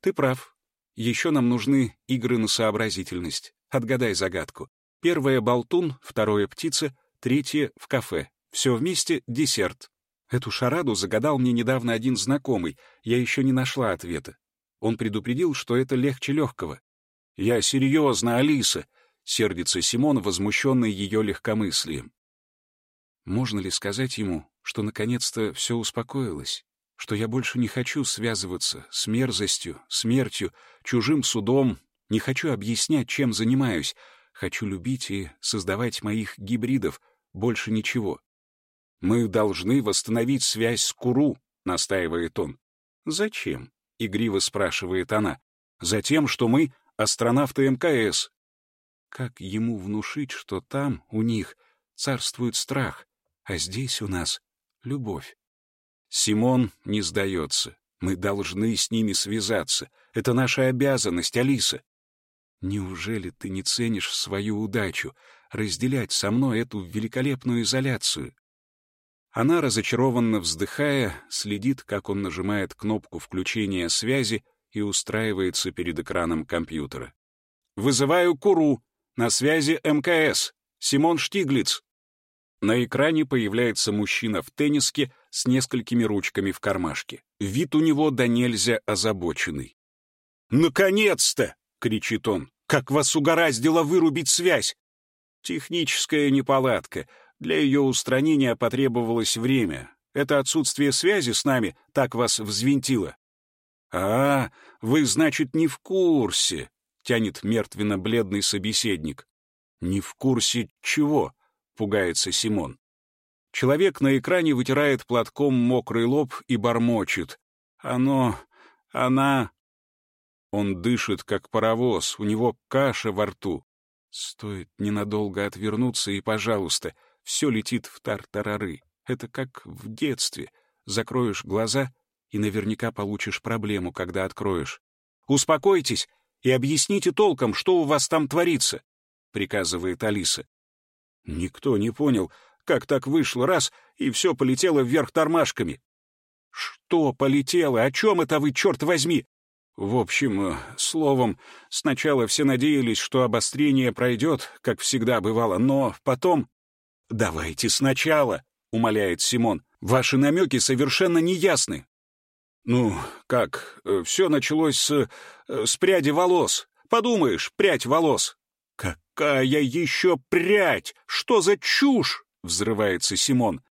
Ты прав. Еще нам нужны игры на сообразительность. Отгадай загадку. Первое — болтун, второе — птица, третье — в кафе. Все вместе — десерт. Эту шараду загадал мне недавно один знакомый, я еще не нашла ответа. Он предупредил, что это легче легкого. «Я серьезно, Алиса!» — сердится Симон, возмущенный ее легкомыслием. Можно ли сказать ему, что наконец-то все успокоилось, что я больше не хочу связываться с мерзостью, смертью, чужим судом, не хочу объяснять, чем занимаюсь, Хочу любить и создавать моих гибридов, больше ничего. «Мы должны восстановить связь с Куру», — настаивает он. «Зачем?» — игриво спрашивает она. «Затем, что мы — астронавты МКС». Как ему внушить, что там, у них, царствует страх, а здесь у нас — любовь? Симон не сдается. Мы должны с ними связаться. Это наша обязанность, Алиса. Неужели ты не ценишь свою удачу, разделять со мной эту великолепную изоляцию? Она, разочарованно вздыхая, следит, как он нажимает кнопку включения связи и устраивается перед экраном компьютера. «Вызываю Куру! На связи МКС! Симон Штиглиц!» На экране появляется мужчина в тенниске с несколькими ручками в кармашке. Вид у него до нельзя озабоченный. «Наконец-то!» — кричит он. «Как вас угораздило вырубить связь!» Техническая неполадка. Для ее устранения потребовалось время. Это отсутствие связи с нами так вас взвинтило. «А, вы, значит, не в курсе», — тянет мертвенно-бледный собеседник. «Не в курсе чего?» — пугается Симон. Человек на экране вытирает платком мокрый лоб и бормочет. «Оно... она...» Он дышит, как паровоз, у него каша во рту. Стоит ненадолго отвернуться, и, пожалуйста, все летит в тартарары. Это как в детстве. Закроешь глаза, и наверняка получишь проблему, когда откроешь. «Успокойтесь и объясните толком, что у вас там творится», — приказывает Алиса. Никто не понял, как так вышло раз, и все полетело вверх тормашками. «Что полетело? О чем это вы, черт возьми? В общем, э, словом, сначала все надеялись, что обострение пройдет, как всегда бывало, но потом... «Давайте сначала», — умоляет Симон. «Ваши намеки совершенно неясны». «Ну, как, э, все началось с... Э, с пряди волос. Подумаешь, прядь волос». «Какая еще прядь? Что за чушь?» — взрывается Симон.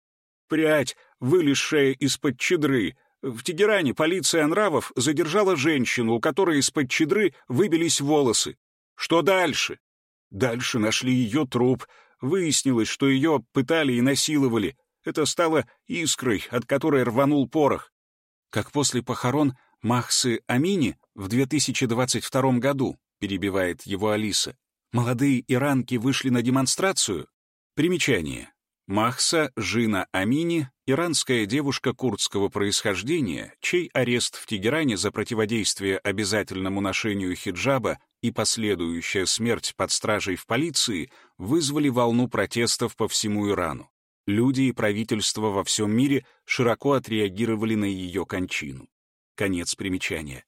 «Прядь, вылезшая из-под чедры, в Тегеране полиция нравов задержала женщину, у которой из-под чедры выбились волосы. Что дальше? Дальше нашли ее труп. Выяснилось, что ее пытали и насиловали. Это стало искрой, от которой рванул порох. Как после похорон Махсы Амини в 2022 году, перебивает его Алиса. Молодые иранки вышли на демонстрацию? Примечание. Махса Жина Амини, иранская девушка курдского происхождения, чей арест в Тегеране за противодействие обязательному ношению хиджаба и последующая смерть под стражей в полиции вызвали волну протестов по всему Ирану. Люди и правительство во всем мире широко отреагировали на ее кончину. Конец примечания.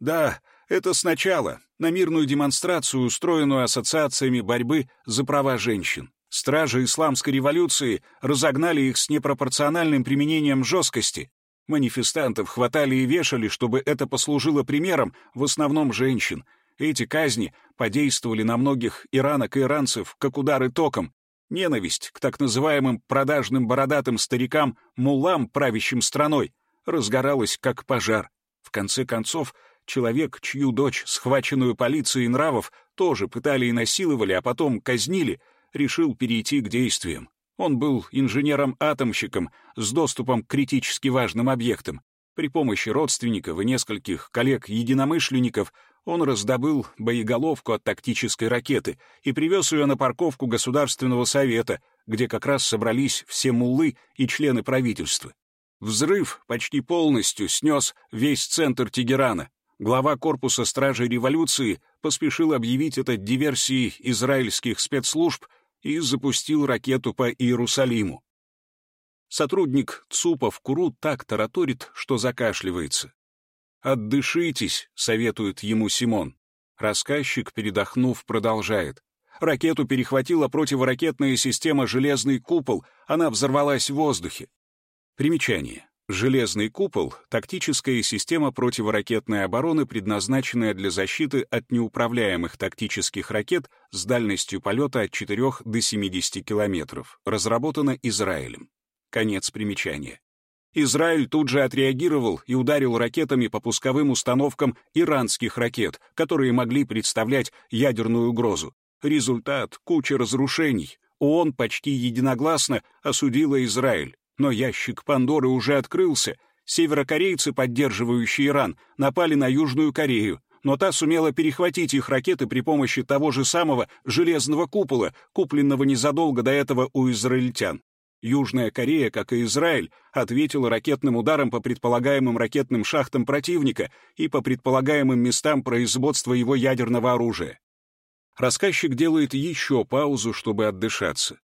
Да, это сначала, на мирную демонстрацию, устроенную ассоциациями борьбы за права женщин. Стражи исламской революции разогнали их с непропорциональным применением жесткости. Манифестантов хватали и вешали, чтобы это послужило примером, в основном женщин. Эти казни подействовали на многих иранок и иранцев, как удары током. Ненависть к так называемым продажным бородатым старикам, муллам, правящим страной, разгоралась как пожар. В конце концов, человек, чью дочь, схваченную полицией нравов, тоже пытали и насиловали, а потом казнили — решил перейти к действиям. Он был инженером-атомщиком с доступом к критически важным объектам. При помощи родственников и нескольких коллег-единомышленников он раздобыл боеголовку от тактической ракеты и привез ее на парковку Государственного совета, где как раз собрались все муллы и члены правительства. Взрыв почти полностью снес весь центр Тегерана. Глава корпуса стражей революции поспешил объявить это диверсией израильских спецслужб и запустил ракету по Иерусалиму. Сотрудник ЦУПа в Куру так тараторит, что закашливается. «Отдышитесь», — советует ему Симон. Рассказчик, передохнув, продолжает. Ракету перехватила противоракетная система «Железный купол», она взорвалась в воздухе. Примечание. Железный купол — тактическая система противоракетной обороны, предназначенная для защиты от неуправляемых тактических ракет с дальностью полета от 4 до 70 километров, разработана Израилем. Конец примечания. Израиль тут же отреагировал и ударил ракетами по пусковым установкам иранских ракет, которые могли представлять ядерную угрозу. Результат — куча разрушений. ООН почти единогласно осудила Израиль. Но ящик Пандоры уже открылся. Северокорейцы, поддерживающие Иран, напали на Южную Корею, но та сумела перехватить их ракеты при помощи того же самого железного купола, купленного незадолго до этого у израильтян. Южная Корея, как и Израиль, ответила ракетным ударом по предполагаемым ракетным шахтам противника и по предполагаемым местам производства его ядерного оружия. Рассказчик делает еще паузу, чтобы отдышаться.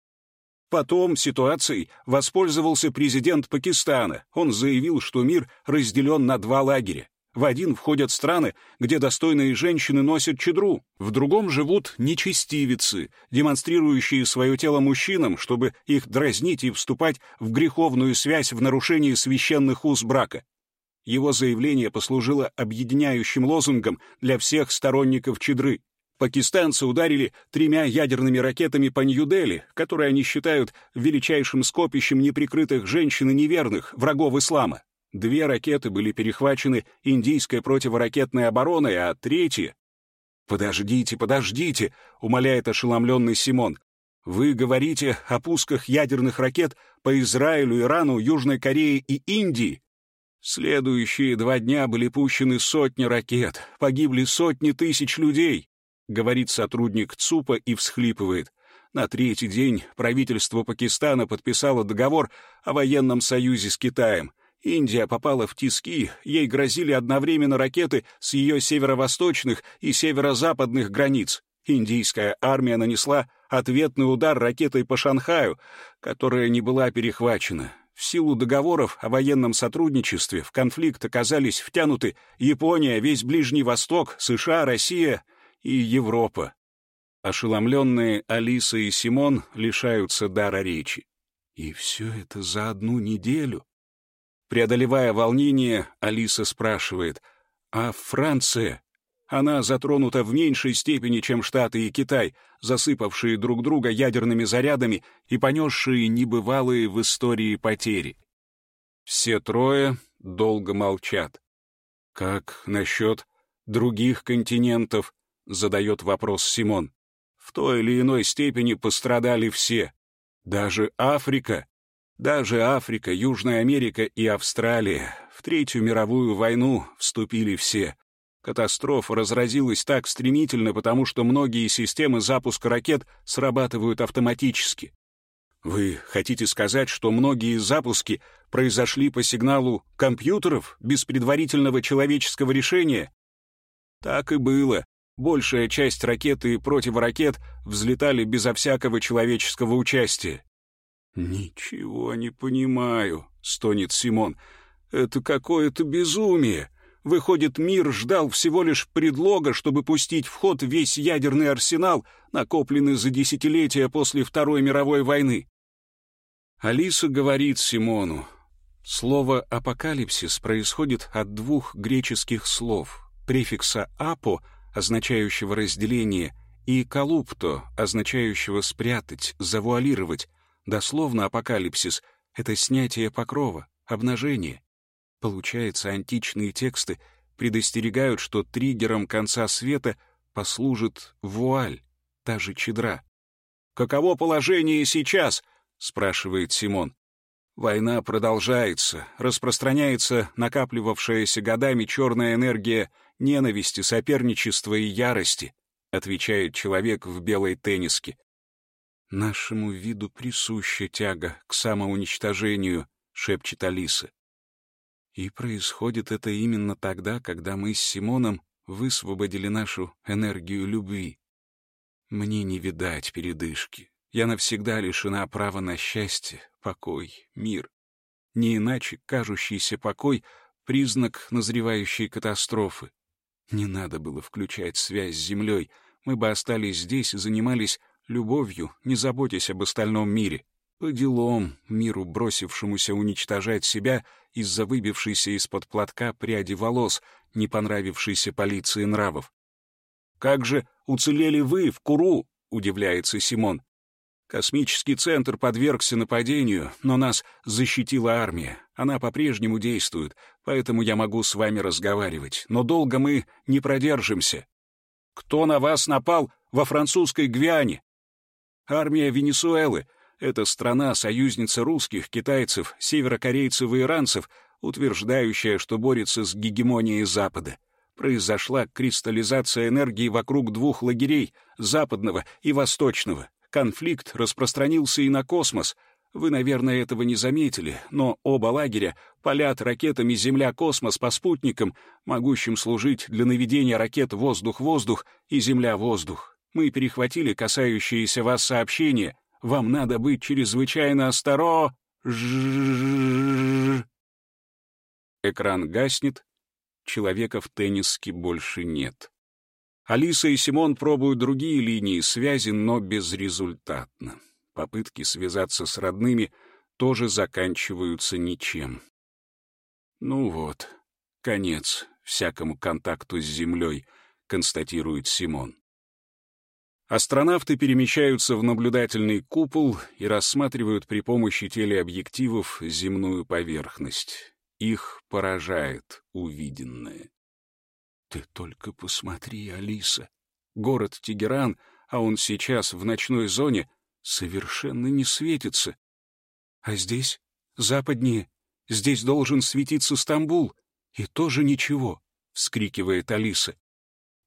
Потом ситуацией воспользовался президент Пакистана. Он заявил, что мир разделен на два лагеря. В один входят страны, где достойные женщины носят чедру, в другом живут нечестивицы, демонстрирующие свое тело мужчинам, чтобы их дразнить и вступать в греховную связь в нарушении священных уз брака. Его заявление послужило объединяющим лозунгом для всех сторонников чедры. Пакистанцы ударили тремя ядерными ракетами по Нью-Дели, которые они считают величайшим скопищем неприкрытых женщин и неверных, врагов ислама. Две ракеты были перехвачены индийской противоракетной обороной, а третья... «Подождите, подождите!» — умоляет ошеломленный Симон. «Вы говорите о пусках ядерных ракет по Израилю, Ирану, Южной Корее и Индии?» Следующие два дня были пущены сотни ракет, погибли сотни тысяч людей. — говорит сотрудник ЦУПа и всхлипывает. На третий день правительство Пакистана подписало договор о военном союзе с Китаем. Индия попала в тиски, ей грозили одновременно ракеты с ее северо-восточных и северо-западных границ. Индийская армия нанесла ответный удар ракетой по Шанхаю, которая не была перехвачена. В силу договоров о военном сотрудничестве в конфликт оказались втянуты Япония, весь Ближний Восток, США, Россия — и Европа. Ошеломленные Алиса и Симон лишаются дара речи. И все это за одну неделю. Преодолевая волнение, Алиса спрашивает, «А Франция?» Она затронута в меньшей степени, чем Штаты и Китай, засыпавшие друг друга ядерными зарядами и понесшие небывалые в истории потери. Все трое долго молчат. Как насчет других континентов? Задает вопрос Симон. В той или иной степени пострадали все. Даже Африка. Даже Африка, Южная Америка и Австралия. В Третью мировую войну вступили все. Катастрофа разразилась так стремительно, потому что многие системы запуска ракет срабатывают автоматически. Вы хотите сказать, что многие запуски произошли по сигналу компьютеров без предварительного человеческого решения? Так и было. Большая часть ракет и противоракет взлетали безо всякого человеческого участия. «Ничего не понимаю», — стонет Симон. «Это какое-то безумие. Выходит, мир ждал всего лишь предлога, чтобы пустить в ход весь ядерный арсенал, накопленный за десятилетия после Второй мировой войны». Алиса говорит Симону. Слово «апокалипсис» происходит от двух греческих слов, префикса «апо», означающего разделение, и «калупто», означающего спрятать, завуалировать, Дословно апокалипсис — это снятие покрова, обнажение. Получается, античные тексты предостерегают, что триггером конца света послужит вуаль, та же чедра. «Каково положение сейчас?» — спрашивает Симон. Война продолжается, распространяется накапливавшаяся годами черная энергия ненависти, соперничества и ярости, отвечает человек в белой тенниске. «Нашему виду присуща тяга к самоуничтожению», — шепчет Алиса. И происходит это именно тогда, когда мы с Симоном высвободили нашу энергию любви. Мне не видать передышки. Я навсегда лишена права на счастье, покой, мир. Не иначе кажущийся покой — признак назревающей катастрофы. Не надо было включать связь с Землей. Мы бы остались здесь и занимались любовью, не заботясь об остальном мире. По делам, миру, бросившемуся уничтожать себя из-за выбившейся из-под платка пряди волос, не понравившейся полиции нравов. «Как же уцелели вы в Куру?» — удивляется Симон. «Космический центр подвергся нападению, но нас защитила армия. Она по-прежнему действует, поэтому я могу с вами разговаривать. Но долго мы не продержимся. Кто на вас напал во французской Гвиане?» Армия Венесуэлы — это страна, союзница русских, китайцев, северокорейцев и иранцев, утверждающая, что борется с гегемонией Запада. Произошла кристаллизация энергии вокруг двух лагерей — западного и восточного. Конфликт распространился и на космос. Вы, наверное, этого не заметили, но оба лагеря палят ракетами Земля-космос по спутникам, могущим служить для наведения ракет воздух-воздух и Земля-воздух. Мы перехватили касающиеся вас сообщения. Вам надо быть чрезвычайно осторо... Экран гаснет. Человека в тенниске больше нет. Алиса и Симон пробуют другие линии связи, но безрезультатно. Попытки связаться с родными тоже заканчиваются ничем. Ну вот, конец всякому контакту с Землей, констатирует Симон. Астронавты перемещаются в наблюдательный купол и рассматривают при помощи телеобъективов земную поверхность. Их поражает увиденное. «Ты только посмотри, Алиса. Город Тегеран, а он сейчас в ночной зоне, совершенно не светится. А здесь, западнее, здесь должен светиться Стамбул, и тоже ничего», — вскрикивает Алиса.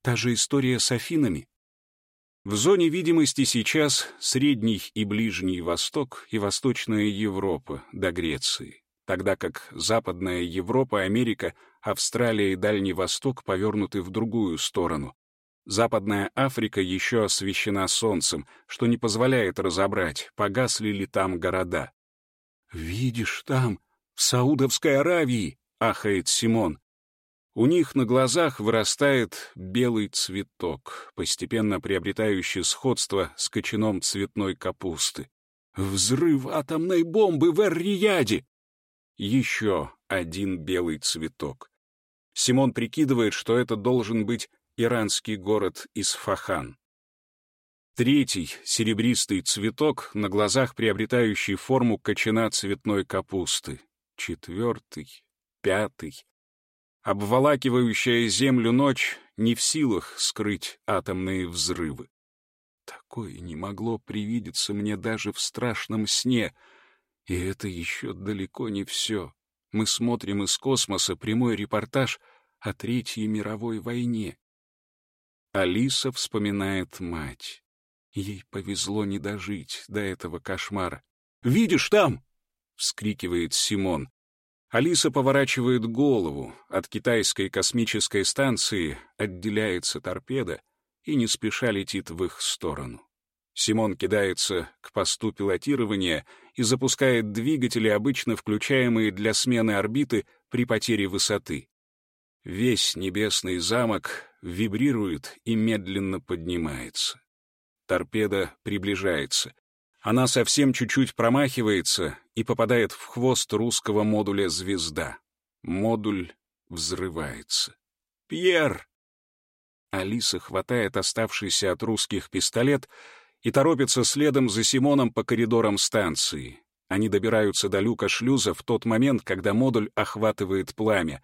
«Та же история с Афинами. В зоне видимости сейчас Средний и Ближний Восток и Восточная Европа до Греции, тогда как Западная Европа, Америка, Австралия и Дальний Восток повернуты в другую сторону. Западная Африка еще освещена солнцем, что не позволяет разобрать, погасли ли там города. «Видишь там, в Саудовской Аравии!» — ахает Симон. У них на глазах вырастает белый цветок, постепенно приобретающий сходство с кочаном цветной капусты. Взрыв атомной бомбы в Эр-Рияде! Еще один белый цветок. Симон прикидывает, что это должен быть иранский город Исфахан. Третий серебристый цветок, на глазах приобретающий форму кочана цветной капусты. Четвертый, пятый. Обволакивающая землю ночь не в силах скрыть атомные взрывы. Такое не могло привидеться мне даже в страшном сне. И это еще далеко не все. Мы смотрим из космоса прямой репортаж о Третьей мировой войне. Алиса вспоминает мать. Ей повезло не дожить до этого кошмара. «Видишь там!» — вскрикивает Симон. Алиса поворачивает голову. От китайской космической станции отделяется торпеда и не спеша летит в их сторону. Симон кидается к посту пилотирования и запускает двигатели, обычно включаемые для смены орбиты при потере высоты. Весь небесный замок вибрирует и медленно поднимается. Торпеда приближается. Она совсем чуть-чуть промахивается и попадает в хвост русского модуля «Звезда». Модуль взрывается. «Пьер!» Алиса хватает оставшийся от русских пистолет и торопится следом за Симоном по коридорам станции. Они добираются до люка шлюза в тот момент, когда модуль охватывает пламя.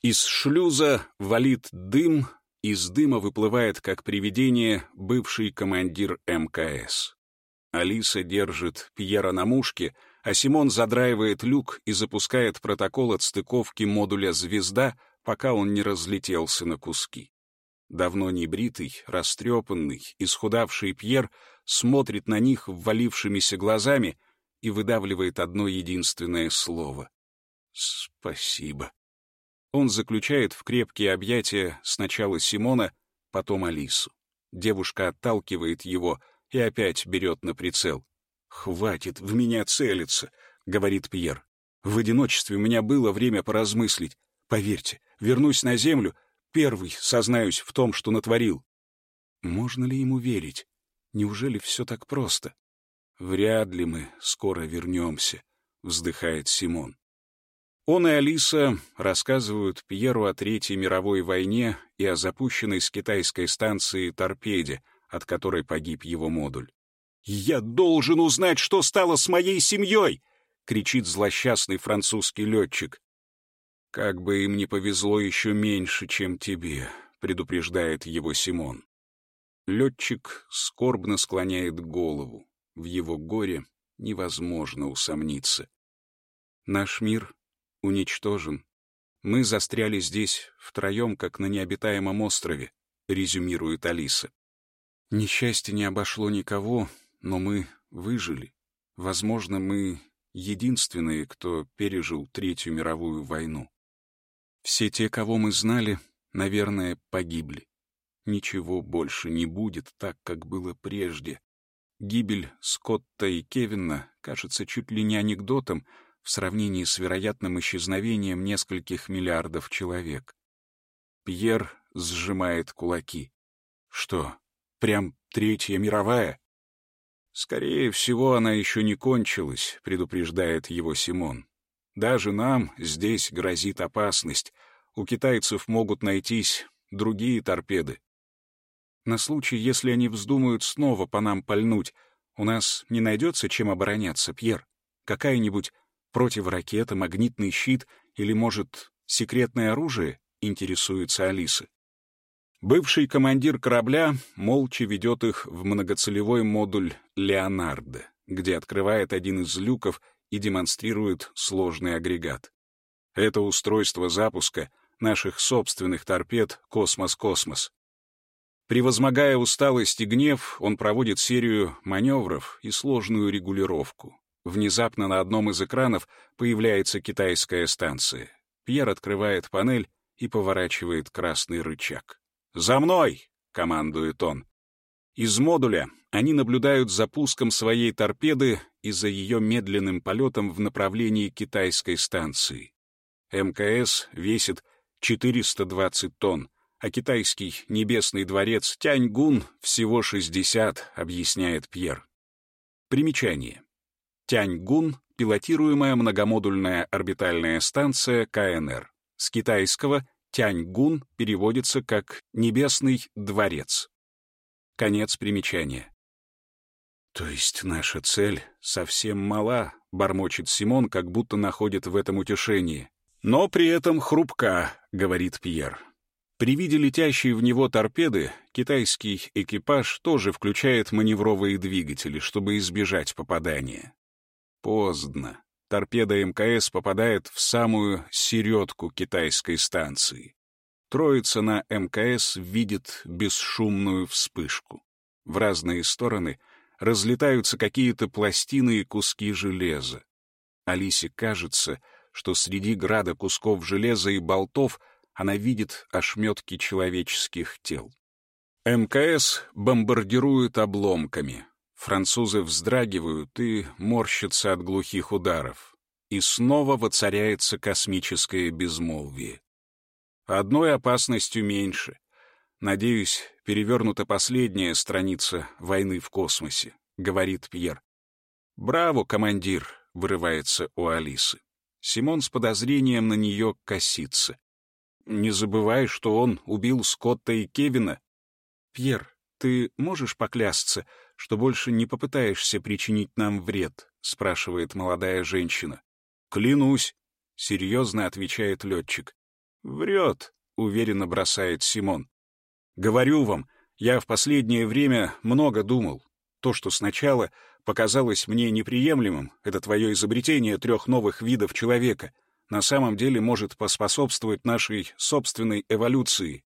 Из шлюза валит дым, из дыма выплывает, как привидение, бывший командир МКС. Алиса держит Пьера на мушке, а Симон задраивает люк и запускает протокол отстыковки модуля «Звезда», пока он не разлетелся на куски. Давно не бритый, растрепанный, исхудавший Пьер смотрит на них ввалившимися глазами и выдавливает одно единственное слово. «Спасибо». Он заключает в крепкие объятия сначала Симона, потом Алису. Девушка отталкивает его и опять берет на прицел. «Хватит в меня целиться», — говорит Пьер. «В одиночестве у меня было время поразмыслить. Поверьте, вернусь на землю, первый сознаюсь в том, что натворил». Можно ли ему верить? Неужели все так просто? «Вряд ли мы скоро вернемся», — вздыхает Симон. Он и Алиса рассказывают Пьеру о Третьей мировой войне и о запущенной с китайской станции торпеде, от которой погиб его модуль. «Я должен узнать, что стало с моей семьей!» — кричит злосчастный французский летчик. «Как бы им не повезло еще меньше, чем тебе», — предупреждает его Симон. Летчик скорбно склоняет голову. В его горе невозможно усомниться. Наш мир уничтожен. Мы застряли здесь втроем, как на необитаемом острове, резюмирует Алиса. Несчастье не обошло никого, но мы выжили. Возможно, мы единственные, кто пережил Третью мировую войну. Все те, кого мы знали, наверное, погибли. Ничего больше не будет так, как было прежде. Гибель Скотта и Кевина кажется чуть ли не анекдотом, в сравнении с вероятным исчезновением нескольких миллиардов человек. Пьер сжимает кулаки. Что, прям Третья мировая? Скорее всего, она еще не кончилась, предупреждает его Симон. Даже нам здесь грозит опасность. У китайцев могут найтись другие торпеды. На случай, если они вздумают снова по нам пальнуть, у нас не найдется чем обороняться, Пьер. Какая-нибудь Противоракета, магнитный щит или, может, секретное оружие, интересуется Алиса. Бывший командир корабля молча ведет их в многоцелевой модуль «Леонардо», где открывает один из люков и демонстрирует сложный агрегат. Это устройство запуска наших собственных торпед «Космос-Космос». Превозмогая усталость и гнев, он проводит серию маневров и сложную регулировку. Внезапно на одном из экранов появляется китайская станция. Пьер открывает панель и поворачивает красный рычаг. «За мной!» — командует он. Из модуля они наблюдают за пуском своей торпеды и за ее медленным полетом в направлении китайской станции. МКС весит 420 тонн, а китайский небесный дворец Тяньгун всего 60, объясняет Пьер. Примечание. Тяньгун — пилотируемая многомодульная орбитальная станция КНР. С китайского Тяньгун переводится как «небесный дворец». Конец примечания. «То есть наша цель совсем мала», — бормочет Симон, как будто находит в этом утешение. «Но при этом хрупка», — говорит Пьер. При виде летящей в него торпеды китайский экипаж тоже включает маневровые двигатели, чтобы избежать попадания. Поздно. Торпеда МКС попадает в самую середку китайской станции. Троица на МКС видит бесшумную вспышку. В разные стороны разлетаются какие-то пластины и куски железа. Алисе кажется, что среди града кусков железа и болтов она видит ошметки человеческих тел. МКС бомбардируют обломками. Французы вздрагивают и морщатся от глухих ударов. И снова воцаряется космическое безмолвие. Одной опасностью меньше. Надеюсь, перевернута последняя страница войны в космосе, говорит Пьер. Браво, командир, вырывается у Алисы. Симон с подозрением на нее косится. Не забывай, что он убил Скотта и Кевина. Пьер, ты можешь поклясться, что больше не попытаешься причинить нам вред? спрашивает молодая женщина. Клянусь, серьезно отвечает летчик. «Врет», — уверенно бросает Симон. «Говорю вам, я в последнее время много думал. То, что сначала показалось мне неприемлемым, это твое изобретение трех новых видов человека, на самом деле может поспособствовать нашей собственной эволюции.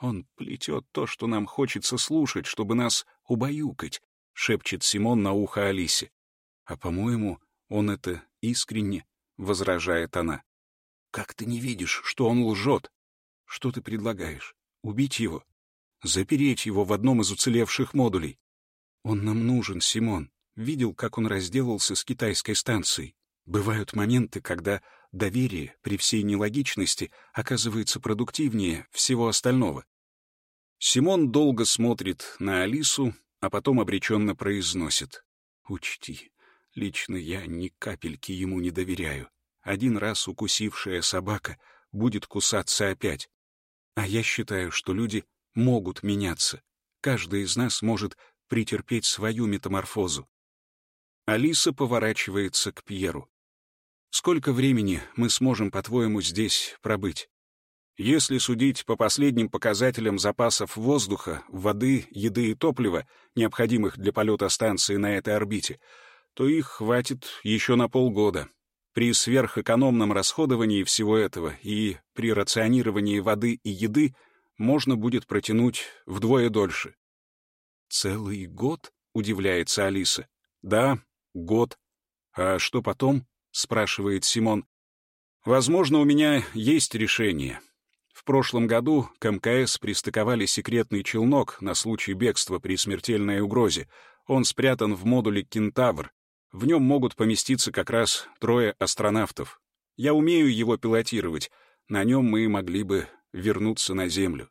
Он плетет то, что нам хочется слушать, чтобы нас убаюкать», — шепчет Симон на ухо Алисе. «А, по-моему, он это искренне», — возражает она. Как ты не видишь, что он лжет? Что ты предлагаешь? Убить его? Запереть его в одном из уцелевших модулей? Он нам нужен, Симон. Видел, как он разделался с китайской станцией. Бывают моменты, когда доверие при всей нелогичности оказывается продуктивнее всего остального. Симон долго смотрит на Алису, а потом обреченно произносит. «Учти, лично я ни капельки ему не доверяю. Один раз укусившая собака будет кусаться опять. А я считаю, что люди могут меняться. Каждый из нас может претерпеть свою метаморфозу. Алиса поворачивается к Пьеру. «Сколько времени мы сможем, по-твоему, здесь пробыть?» Если судить по последним показателям запасов воздуха, воды, еды и топлива, необходимых для полета станции на этой орбите, то их хватит еще на полгода. При сверхэкономном расходовании всего этого и при рационировании воды и еды можно будет протянуть вдвое дольше. «Целый год?» — удивляется Алиса. «Да, год. А что потом?» — спрашивает Симон. «Возможно, у меня есть решение. В прошлом году к МКС пристыковали секретный челнок на случай бегства при смертельной угрозе. Он спрятан в модуле «Кентавр», в нем могут поместиться как раз трое астронавтов. Я умею его пилотировать. На нем мы могли бы вернуться на Землю.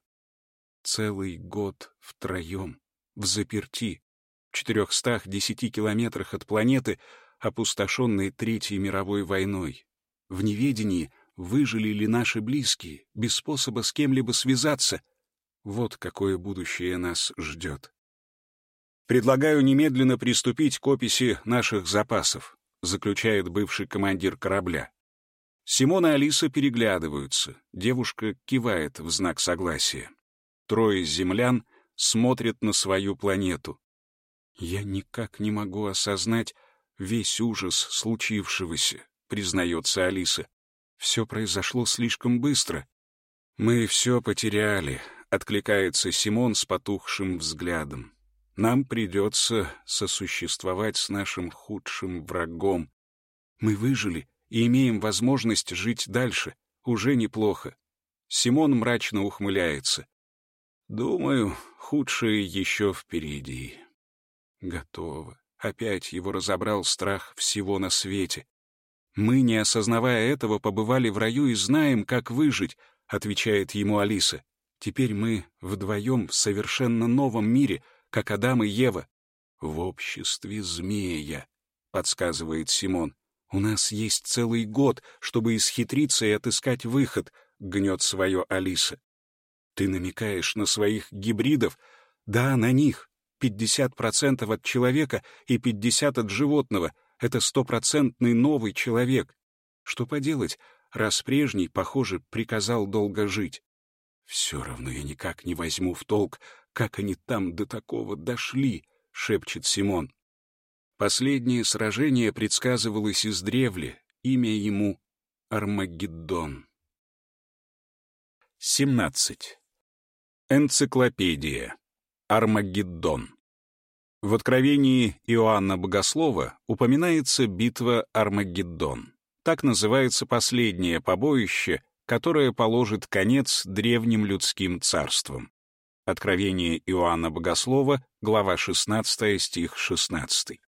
Целый год втроем, в заперти, в 410 километрах от планеты, опустошенной Третьей мировой войной. В неведении, выжили ли наши близкие, без способа с кем-либо связаться. Вот какое будущее нас ждет. Предлагаю немедленно приступить к описи наших запасов, заключает бывший командир корабля. Симон и Алиса переглядываются. Девушка кивает в знак согласия. Трое землян смотрят на свою планету. «Я никак не могу осознать весь ужас случившегося», — признается Алиса. «Все произошло слишком быстро». «Мы все потеряли», — откликается Симон с потухшим взглядом. Нам придется сосуществовать с нашим худшим врагом. Мы выжили и имеем возможность жить дальше. Уже неплохо. Симон мрачно ухмыляется. Думаю, худшее еще впереди. Готово. Опять его разобрал страх всего на свете. Мы, не осознавая этого, побывали в раю и знаем, как выжить, отвечает ему Алиса. Теперь мы вдвоем в совершенно новом мире — как Адам и Ева. В обществе змея, подсказывает Симон. У нас есть целый год, чтобы исхитриться и отыскать выход, гнет свое Алиса. Ты намекаешь на своих гибридов? Да, на них. Пятьдесят процентов от человека и пятьдесят от животного. Это стопроцентный новый человек. Что поделать, раз прежний, похоже, приказал долго жить. Все равно я никак не возьму в толк, как они там до такого дошли, шепчет Симон. Последнее сражение предсказывалось издревле, имя ему Армагеддон. 17. Энциклопедия. Армагеддон. В Откровении Иоанна Богослова упоминается битва Армагеддон. Так называется последнее побоище, которое положит конец древним людским царствам. Откровение Иоанна Богослова, глава 16, стих 16.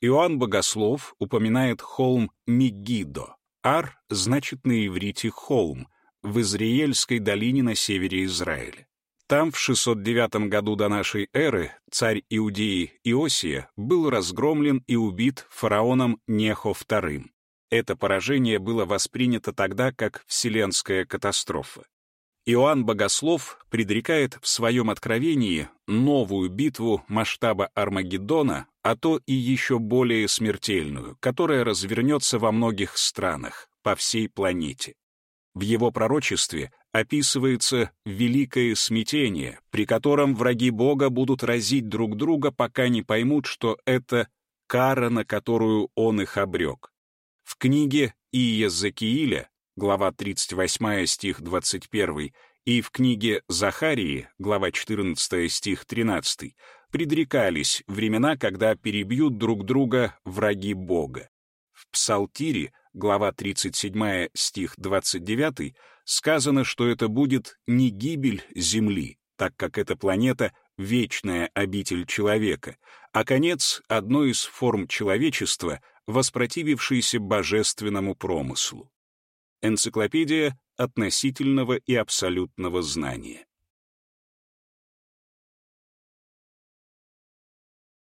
Иоанн Богослов упоминает холм Мегидо. Ар значит на иврите «холм», в Израильской долине на севере Израиля. Там в 609 году до нашей эры царь Иудеи Иосия был разгромлен и убит фараоном Нехо II. Это поражение было воспринято тогда как вселенская катастрофа. Иоанн Богослов предрекает в своем откровении новую битву масштаба Армагеддона, а то и еще более смертельную, которая развернется во многих странах, по всей планете. В его пророчестве описывается великое смятение, при котором враги Бога будут разить друг друга, пока не поймут, что это кара, на которую он их обрек. В книге Иезекииля, глава 38 стих 21, и в книге Захарии, глава 14 стих 13, предрекались времена, когда перебьют друг друга враги Бога. В Псалтире глава 37, стих 29, сказано, что это будет не гибель Земли, так как эта планета — вечная обитель человека, а конец одной из форм человечества, воспротивившейся божественному промыслу. Энциклопедия относительного и абсолютного знания.